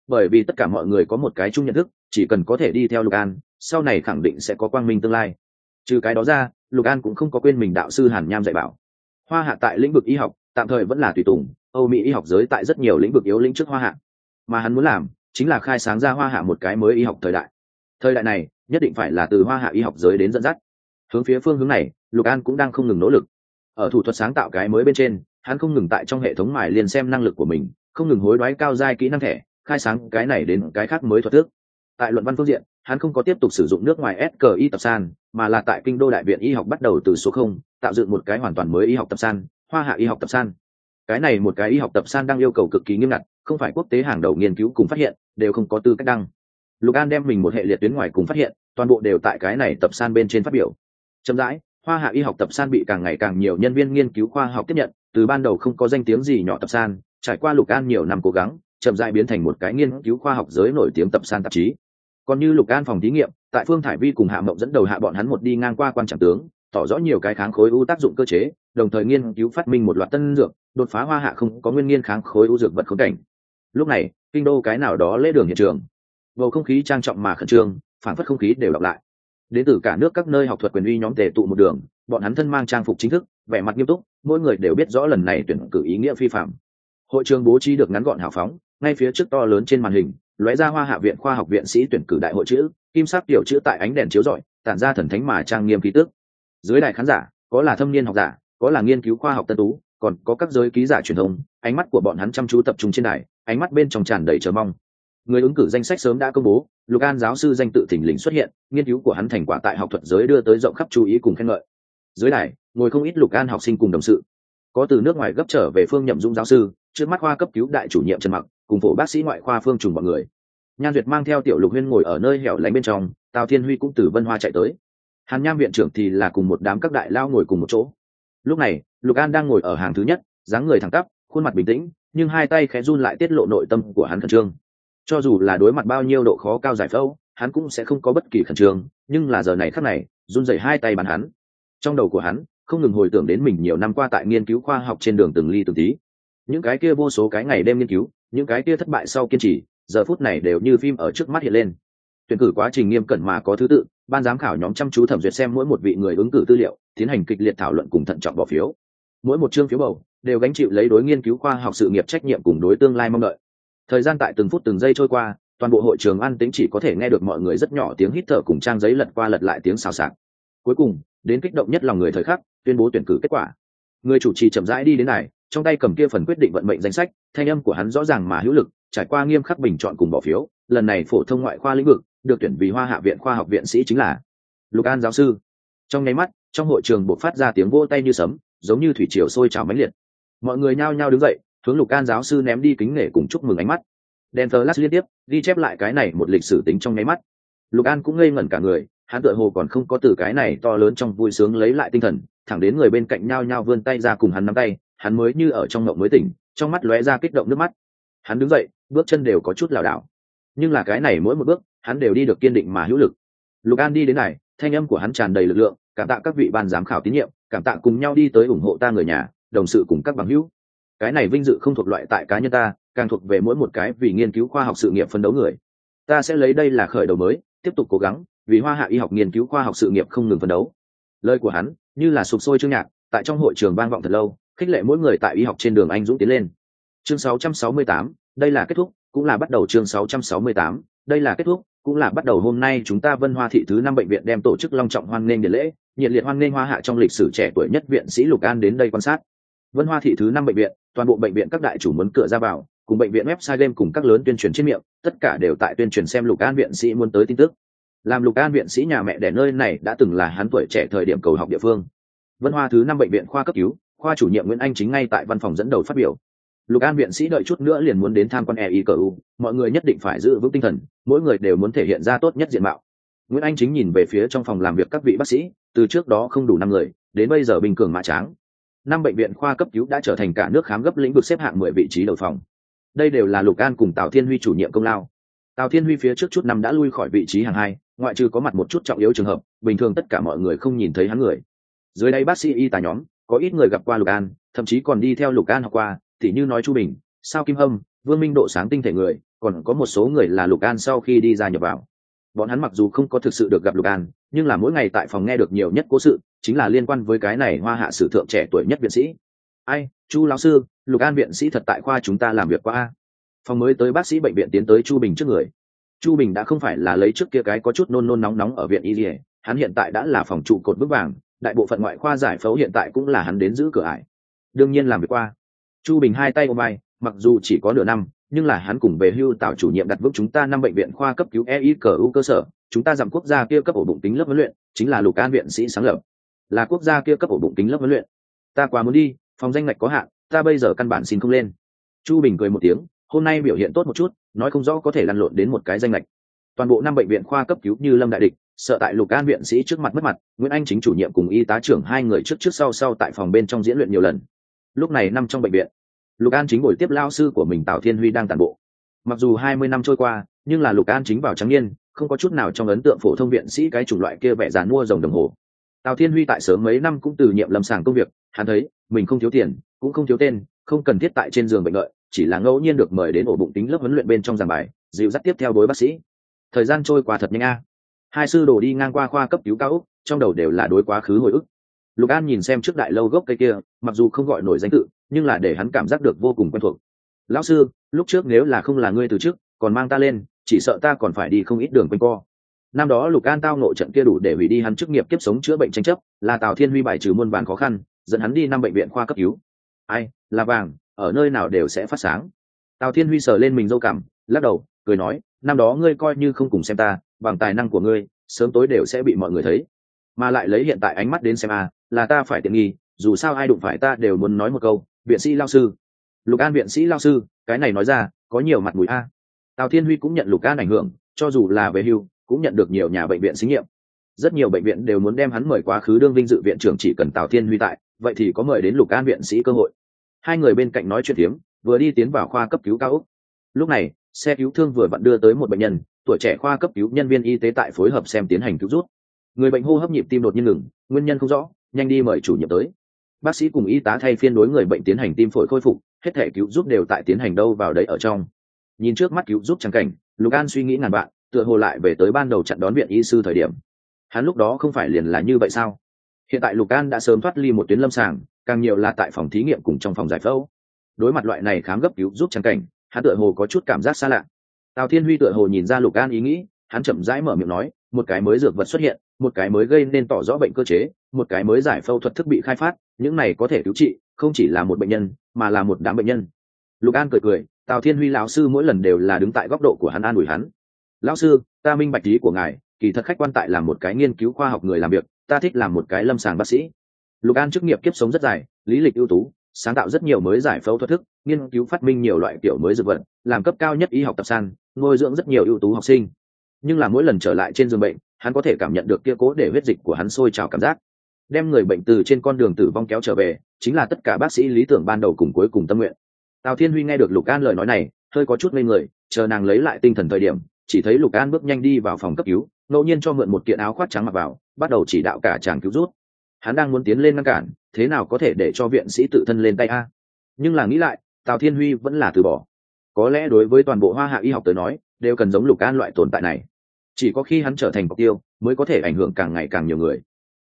Bởi vì tất cả mọi người có một cái chung nhận thức, chỉ cần có thể đi theo lục an, sau này khẳng định sẽ có quang minh tương lai. Trừ cái đó ra, lục an cũng không có quên mình đạo sư hàn nham dạy bảo. Hoa hạ tại lĩnh vực y học, tạm thời vẫn là tùy tùng, âu mỹ y học giới tại rất nhiều lĩnh vực yếu lĩnh trước hoa hạ. Mà hắn muốn làm, chính là khai sáng ra hoa hạ một cái mới y học thời đại thời đại này nhất định phải là từ hoa hạ y học giới đến dẫn dắt hướng phía phương hướng này lục an cũng đang không ngừng nỗ lực ở thủ thuật sáng tạo cái mới bên trên hắn không ngừng tại trong hệ thống mài liền xem năng lực của mình không ngừng hối đoái cao giai kỹ năng thẻ khai sáng cái này đến cái khác mới thuật thức tại luận văn phương diện hắn không có tiếp tục sử dụng nước ngoài SKI tập san, mà là tại kinh đô đại viện y học bắt đầu từ số không, tạo dựng một cái hoàn toàn mới y học tập san, hoa hạ y học tập san. Cái này một cái y học tập san đang yêu cầu cực kỳ nghiêm ngặt, không phải quốc tế hàng đầu nghiên cứu cùng phát hiện, đều không có tư cách đăng. Lục An đem mình một hệ liệt tuyến ngoài cùng phát hiện, toàn bộ đều tại cái này tập san bên trên phát biểu. Chậm rãi, hoa hạ y học tập san bị càng ngày càng nhiều nhân viên nghiên cứu khoa học tiếp nhận, từ ban đầu không có danh tiếng gì nhỏ tập san, trải qua Lục An nhiều năm cố gắng, chậm rãi biến thành một cái nghiên cứu khoa học giới nổi tiếng tập san tạp chí. Còn như lục an phòng thí nghiệm tại phương thải vi cùng hạ mộng dẫn đầu hạ bọn hắn một đi ngang qua quan trọng tướng tỏ rõ nhiều cái kháng khối u tác dụng cơ chế đồng thời nghiên cứu phát minh một loạt tân dược đột phá hoa hạ không có nguyên nghiên kháng khối u dược vật khống cảnh. Lúc này kinh đô cái nào đó lễ đường hiện trường bầu không khí trang trọng mà khẩn trương phản phất không khí đều đọc lại. Đến từ cả nước các nơi học thuật quyền uy nhóm tề tụ một đường, bọn hắn thân mang trang phục chính thức, vẻ mặt nghiêm túc, mỗi người đều biết rõ lần này tuyển cử ý nghĩa phi phạm. Hội trường bố trí được ngắn gọn hào phóng, ngay phía trước to lớn trên màn hình, lóe ra hoa hạ viện khoa học viện sĩ tuyển cử đại hội chữ, kim sắc tiểu chữ tại ánh đèn chiếu rọi, tản ra thần thánh mà trang nghiêm khí tước dưới đại khán giả, có là thâm niên học giả, có là nghiên cứu khoa học tân tú, còn có các giới ký giả truyền thông, ánh mắt của bọn hắn chăm chú tập trung trên đài, ánh mắt bên trong tràn đầy chờ mong người ứng cử danh sách sớm đã công bố, lục an giáo sư danh tự thỉnh lình xuất hiện, nghiên cứu của hắn thành quả tại học thuật giới đưa tới rộng khắp chú ý cùng khen ngợi. Dưới đài, ngồi không ít lục an học sinh cùng đồng sự. Có từ nước ngoài gấp trở về phương nhậm dũng giáo sư, trước mắt khoa cấp cứu đại chủ nhiệm trần mặc, cùng phổ bác sĩ ngoại khoa phương trùng mọi người. Nhan duyệt mang theo tiểu lục huyên ngồi ở nơi hẻo lánh bên trong, tào thiên huy cũng từ vân hoa chạy tới. Hàn nham viện trưởng thì là cùng một đám các đại lao ngồi cùng một chỗ. Lúc này, lục an đang ngồi ở hàng thứ nhất, dáng người thẳng tắp, khuôn mặt bình tĩnh, nhưng hai tay khẽ run lại tiết lộ nội tâm của hắn khẩn trương cho dù là đối mặt bao nhiêu độ khó cao giải phẫu, hắn cũng sẽ không có bất kỳ khẩn trương, nhưng là giờ này khắc này, run rẩy hai tay bàn hắn. Trong đầu của hắn, không ngừng hồi tưởng đến mình nhiều năm qua tại nghiên cứu khoa học trên đường từng ly từng tí. Những cái kia vô số cái ngày đêm nghiên cứu, những cái kia thất bại sau kiên trì, giờ phút này đều như phim ở trước mắt hiện lên. Tuyển cử quá trình nghiêm cẩn mà có thứ tự, ban giám khảo nhóm chăm chú thẩm duyệt xem mỗi một vị người ứng cử tư liệu, tiến hành kịch liệt thảo luận cùng thận trọng bỏ phiếu. Mỗi một chương phiếu bầu, đều gánh chịu lấy đối nghiên cứu khoa học sự nghiệp trách nhiệm cùng đối tương lai mong đợi thời gian tại từng phút từng giây trôi qua, toàn bộ hội trường an tính chỉ có thể nghe được mọi người rất nhỏ tiếng hít thở cùng trang giấy lật qua lật lại tiếng xào xạc. Cuối cùng, đến kích động nhất lòng người thời khắc, tuyên bố tuyển cử kết quả. Người chủ trì chậm rãi đi đến này trong tay cầm kia phần quyết định vận mệnh danh sách, thanh âm của hắn rõ ràng mà hữu lực, trải qua nghiêm khắc bình chọn cùng bỏ phiếu, lần này phổ thông ngoại khoa lĩnh vực, được tuyển vì hoa hạ viện khoa học viện sĩ chính là lục an giáo sư. Trong nháy mắt, trong hội trường buộc phát ra tiếng vỗ tay như sấm, giống như thủy triều sôi trào mãnh liệt. Mọi người nhao nhao đứng dậy hướng lục an giáo sư ném đi kính nể cùng chúc mừng ánh mắt. Đèn thờ lát liên tiếp, ghi chép lại cái này một lịch sử tính trong nháy mắt. Lục an cũng ngây ngẩn cả người, hắn tựa hồ còn không có từ cái này to lớn trong vui sướng lấy lại tinh thần, thẳng đến người bên cạnh nhao nhao vươn tay ra cùng hắn nắm tay, hắn mới như ở trong ngộng mới tỉnh, trong mắt lóe ra kích động nước mắt. Hắn đứng dậy, bước chân đều có chút lảo đảo. Nhưng là cái này mỗi một bước, hắn đều đi được kiên định mà hữu lực. Lục an đi đến này, thanh âm của hắn tràn đầy lực lượng, cảm tạ các vị ban giám khảo tín nhiệm, cảm tạ cùng nhau đi tới ủng hộ ta người nhà, đồng sự cùng các bằng hữu cái này vinh dự không thuộc loại tại cá nhân ta càng thuộc về mỗi một cái vì nghiên cứu khoa học sự nghiệp phân đấu người. Ta sẽ lấy đây là khởi đầu mới tiếp tục cố gắng vì hoa hạ y học nghiên cứu khoa học sự nghiệp không ngừng phấn đấu. Lời của hắn như là sụp sôi chương nhạc tại trong hội trường vang vọng thật lâu khích lệ mỗi người tại y học trên đường anh dũng tiến lên. Chương 668, đây là kết thúc cũng là bắt đầu chương 668, đây là kết thúc cũng là bắt đầu hôm nay chúng ta vân hoa thị thứ năm bệnh viện đem tổ chức long trọng hoan nghênh điện lễ nhiệt liệt hoan nghênh hoa hạ trong lịch sử trẻ tuổi nhất viện sĩ lục an đến đây quan sát. Vân hoa thị thứ năm bệnh viện toàn bộ bệnh viện các đại chủ muốn cửa ra vào, cùng bệnh viện website game cùng các lớn tuyên truyền trên miệng, tất cả đều tại tuyên truyền xem lục an viện sĩ muốn tới tin tức. Làm lục an viện sĩ nhà mẹ đẻ nơi này đã từng là hắn tuổi trẻ thời điểm cầu học địa phương. Vân hoa thứ năm bệnh viện khoa cấp cứu, khoa chủ nhiệm nguyễn anh chính ngay tại văn phòng dẫn đầu phát biểu. Lục an viện sĩ đợi chút nữa liền muốn đến tham quan e cờ u, mọi người nhất định phải giữ vững tinh thần, mỗi người đều muốn thể hiện ra tốt nhất diện mạo. Nguyễn anh chính nhìn về phía trong phòng làm việc các vị bác sĩ, từ trước đó không đủ năm người, đến bây giờ bình cường mã tráng năm bệnh viện khoa cấp cứu đã trở thành cả nước khám gấp lĩnh vực xếp hạng mười vị trí đầu phòng. Đây đều là lục an cùng tào thiên huy chủ nhiệm công lao. Tào thiên huy phía trước chút năm đã lui khỏi vị trí hàng hai, ngoại trừ có mặt một chút trọng yếu trường hợp, bình thường tất cả mọi người không nhìn thấy hắn người. Dưới đây bác sĩ y tá nhóm, có ít người gặp qua lục an, thậm chí còn đi theo lục an học qua thì như nói chu bình, sao kim hâm, vương minh độ sáng tinh thể người, còn có một số người là lục an sau khi đi ra nhập vào. Bọn hắn mặc dù không có thực sự được gặp lục an nhưng là mỗi ngày tại phòng nghe được nhiều nhất cố sự, chính là liên quan với cái này hoa hạ sử thượng trẻ tuổi nhất viện sĩ. Ai, chu lão sư, lục an viện sĩ thật tại khoa chúng ta làm việc qua phòng mới tới bác sĩ bệnh viện tiến tới chu bình trước người. Chu bình đã không phải là lấy trước kia cái có chút nôn nôn nóng nóng ở viện y dỉa hắn hiện tại đã là phòng trụ cột bức vàng, đại bộ phận ngoại khoa giải phẫu hiện tại cũng là hắn đến giữ cửa ải. Đương nhiên làm việc qua. Chu bình hai tay ôm vai, mặc dù chỉ có nửa năm, nhưng là hắn cùng về hưu tạo chủ nhiệm đặt vững chúng ta năm bệnh viện khoa cấp cứu ei cờ u cơ sở chúng ta giảm quốc gia kia cấp ổ bụng tính lớp huấn luyện, chính là lục an viện sĩ sáng lập. Là quốc gia kia cấp ổ bụng tính lớp huấn luyện. Ta quá muốn đi, phòng danh ngạch có hạn, ta bây giờ căn bản xin không lên. Chu bình cười một tiếng, hôm nay biểu hiện tốt một chút, nói không rõ có thể lăn lộn đến một cái danh lệch toàn bộ năm bệnh viện khoa cấp cứu như lâm đại địch, sợ tại lục an viện sĩ trước mặt mất mặt, nguyễn anh chính chủ nhiệm cùng y tá trưởng hai người trước trước sau sau tại phòng bên trong diễn luyện nhiều lần. Lúc này nằm trong bệnh viện, lục an chính buổi tiếp lao sư của mình tào thiên huy đang tàn bộ. Mặc dù hai mươi năm trôi qua, nhưng là lục an chính vào trắng niên không có chút nào trong ấn tượng phổ thông viện sĩ cái chủng loại kia vẻ dàn mua rồng đồng hồ. Tào thiên huy tại sớm mấy năm cũng từ nhiệm lâm sàng công việc, hắn thấy, mình không thiếu tiền, cũng không thiếu tên, không cần thiết tại trên giường bệnh lợi chỉ là ngẫu nhiên được mời đến ổ bụng tính lớp huấn luyện bên trong giảng bài, dịu dắt tiếp theo đối bác sĩ. Thời gian trôi qua thật nhanh a. Hai sư đồ đi ngang qua khoa cấp cứu cao úc, trong đầu đều là đối quá khứ hồi ức. Lục an nhìn xem trước đại lâu gốc cây kia, mặc dù không gọi nổi danh tự, nhưng là để hắn cảm giác được vô cùng quen thuộc. Lão sư, lúc trước nếu là không là ngươi từ trước, còn mang ta lên chỉ sợ ta còn phải đi không ít đường quanh co. Năm đó lục an tao nội trận kia đủ để hủy đi hắn chức nghiệp kiếp sống chữa bệnh tranh chấp, là tào thiên huy bài trừ muôn vàn khó khăn, dẫn hắn đi năm bệnh viện khoa cấp cứu. Ai, là vàng, ở nơi nào đều sẽ phát sáng. Tào thiên huy sờ lên mình dâu cảm lắc đầu, cười nói, năm đó ngươi coi như không cùng xem ta, bằng tài năng của ngươi, sớm tối đều sẽ bị mọi người thấy. Mà lại lấy hiện tại ánh mắt đến xem a là ta phải tiện nghi, dù sao ai đụng phải ta đều muốn nói một câu, viện sĩ lao sư. Lục an viện sĩ lao sư, cái này nói ra, có nhiều mặt mũi a tào thiên huy cũng nhận lục an ảnh hưởng, cho dù là về hưu, cũng nhận được nhiều nhà bệnh viện xí nghiệm. Rất nhiều bệnh viện đều muốn đem hắn mời quá khứ đương vinh dự viện trưởng chỉ cần tào thiên huy tại, vậy thì có mời đến lục an viện sĩ cơ hội. Hai người bên cạnh nói chuyện tiếng, vừa đi tiến vào khoa cấp cứu cao úc lúc này, xe cứu thương vừa vặn đưa tới một bệnh nhân, tuổi trẻ khoa cấp cứu nhân viên y tế tại phối hợp xem tiến hành cứu rút người bệnh hô hấp nhịp tim đột nhiên ngừng, nguyên nhân không rõ, nhanh đi mời chủ nhiệm tới. Bác sĩ cùng y tá thay phiên đối người bệnh tiến hành tim phổi khôi phục, hết thể cứu giúp đều tại tiến hành đâu vào đấy ở trong nhìn trước mắt cứu giúp trắng cảnh, lục an suy nghĩ ngàn vạn, tựa hồ lại về tới ban đầu chặn đón viện y sư thời điểm. Hắn lúc đó không phải liền là như vậy sao? Hiện tại lục an đã sớm thoát ly một tuyến lâm sàng, càng nhiều là tại phòng thí nghiệm cùng trong phòng giải phẫu. Đối mặt loại này khám gấp cứu giúp trắng cảnh, hắn tựa hồ có chút cảm giác xa lạ. Tào thiên huy tựa hồ nhìn ra lục an ý nghĩ, hắn chậm rãi mở miệng nói, một cái mới dược vật xuất hiện, một cái mới gây nên tỏ rõ bệnh cơ chế, một cái mới giải phẫu thuật thức bị khai phát, những này có thể cứu trị, không chỉ là một bệnh nhân, mà là một đám bệnh nhân. Lục an cười cười tào thiên huy lão sư mỗi lần đều là đứng tại góc độ của hắn an ủi hắn. Lão sư, ta minh bạch lý của ngài, kỳ thật khách quan tại là một cái nghiên cứu khoa học người làm việc, ta thích làm một cái lâm sàng bác sĩ. Lục an chức nghiệp kiếp sống rất dài, lý lịch ưu tú, sáng tạo rất nhiều mới giải phẫu thuật thức, nghiên cứu phát minh nhiều loại kiểu mới dược vật, làm cấp cao nhất y học tập san, nuôi dưỡng rất nhiều ưu tú học sinh. Nhưng là mỗi lần trở lại trên giường bệnh, hắn có thể cảm nhận được kia cố để huyết dịch của hắn sôi trào cảm giác. Đem người bệnh từ trên con đường tử vong kéo trở về, chính là tất cả bác sĩ lý tưởng ban đầu cùng cuối cùng tâm nguyện tào thiên huy nghe được lục an lời nói này, hơi có chút ngây người, chờ nàng lấy lại tinh thần thời điểm, chỉ thấy lục an bước nhanh đi vào phòng cấp cứu, ngẫu nhiên cho mượn một kiện áo khoác trắng mặc vào, bắt đầu chỉ đạo cả chàng cứu rút hắn đang muốn tiến lên ngăn cản, thế nào có thể để cho viện sĩ tự thân lên tay a? Nhưng là nghĩ lại, tào thiên huy vẫn là từ bỏ. Có lẽ đối với toàn bộ hoa hạ y học tới nói, đều cần giống lục an loại tồn tại này. Chỉ có khi hắn trở thành mục tiêu, mới có thể ảnh hưởng càng ngày càng nhiều người.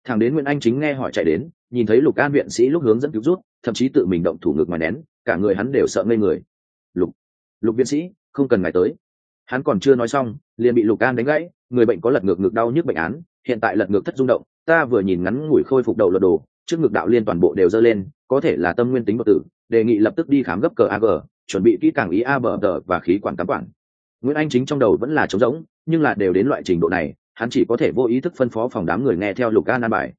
Thằng đến nguyễn anh chính nghe hỏi chạy đến nhìn thấy lục an viện sĩ lúc hướng dẫn cứu rút thậm chí tự mình động thủ ngực mà nén, cả người hắn đều sợ ngây người. Lục lục viện sĩ, không cần ngài tới. Hắn còn chưa nói xong, liền bị lục an đánh gãy, người bệnh có lật ngược ngực đau nhức bệnh án, hiện tại lật ngược thất rung động, ta vừa nhìn ngắn ngủi khôi phục đầu lật đồ, trước ngực đạo liên toàn bộ đều dơ lên, có thể là tâm nguyên tính bất tử, đề nghị lập tức đi khám gấp cờ ag chuẩn bị kỹ càng ý a bờ tờ và khí quản cắm quản. Nguyễn anh chính trong đầu vẫn là trống rỗng, nhưng là đều đến loại trình độ này, hắn chỉ có thể vô ý thức phân phó phòng đám người nghe theo lục an an bài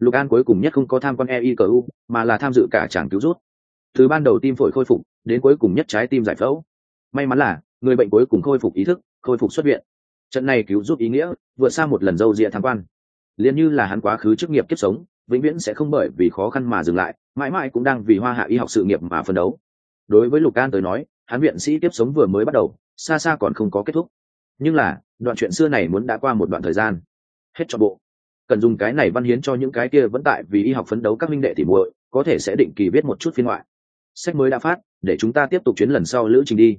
lục an cuối cùng nhất không có tham quan eicu mà là tham dự cả tràng cứu rút. Từ ban đầu tim phổi khôi phục, đến cuối cùng nhất trái tim giải phẫu. May mắn là, người bệnh cuối cùng khôi phục ý thức, khôi phục xuất viện. Trận này cứu giúp ý nghĩa, vượt xa một lần dâu rịa tham quan. Liền như là hắn quá khứ chức nghiệp kiếp sống, vĩnh viễn sẽ không bởi vì khó khăn mà dừng lại, mãi mãi cũng đang vì hoa hạ y học sự nghiệp mà phấn đấu. Đối với lục an tới nói, hắn viện sĩ tiếp sống vừa mới bắt đầu, xa xa còn không có kết thúc. Nhưng là, đoạn chuyện xưa này muốn đã qua một đoạn thời gian. Hết cho bộ cần dùng cái này văn hiến cho những cái kia vẫn tại vì y học phấn đấu các minh đệ thì muội, có thể sẽ định kỳ viết một chút phiên ngoại. Sách mới đã phát, để chúng ta tiếp tục chuyến lần sau lữ trình đi.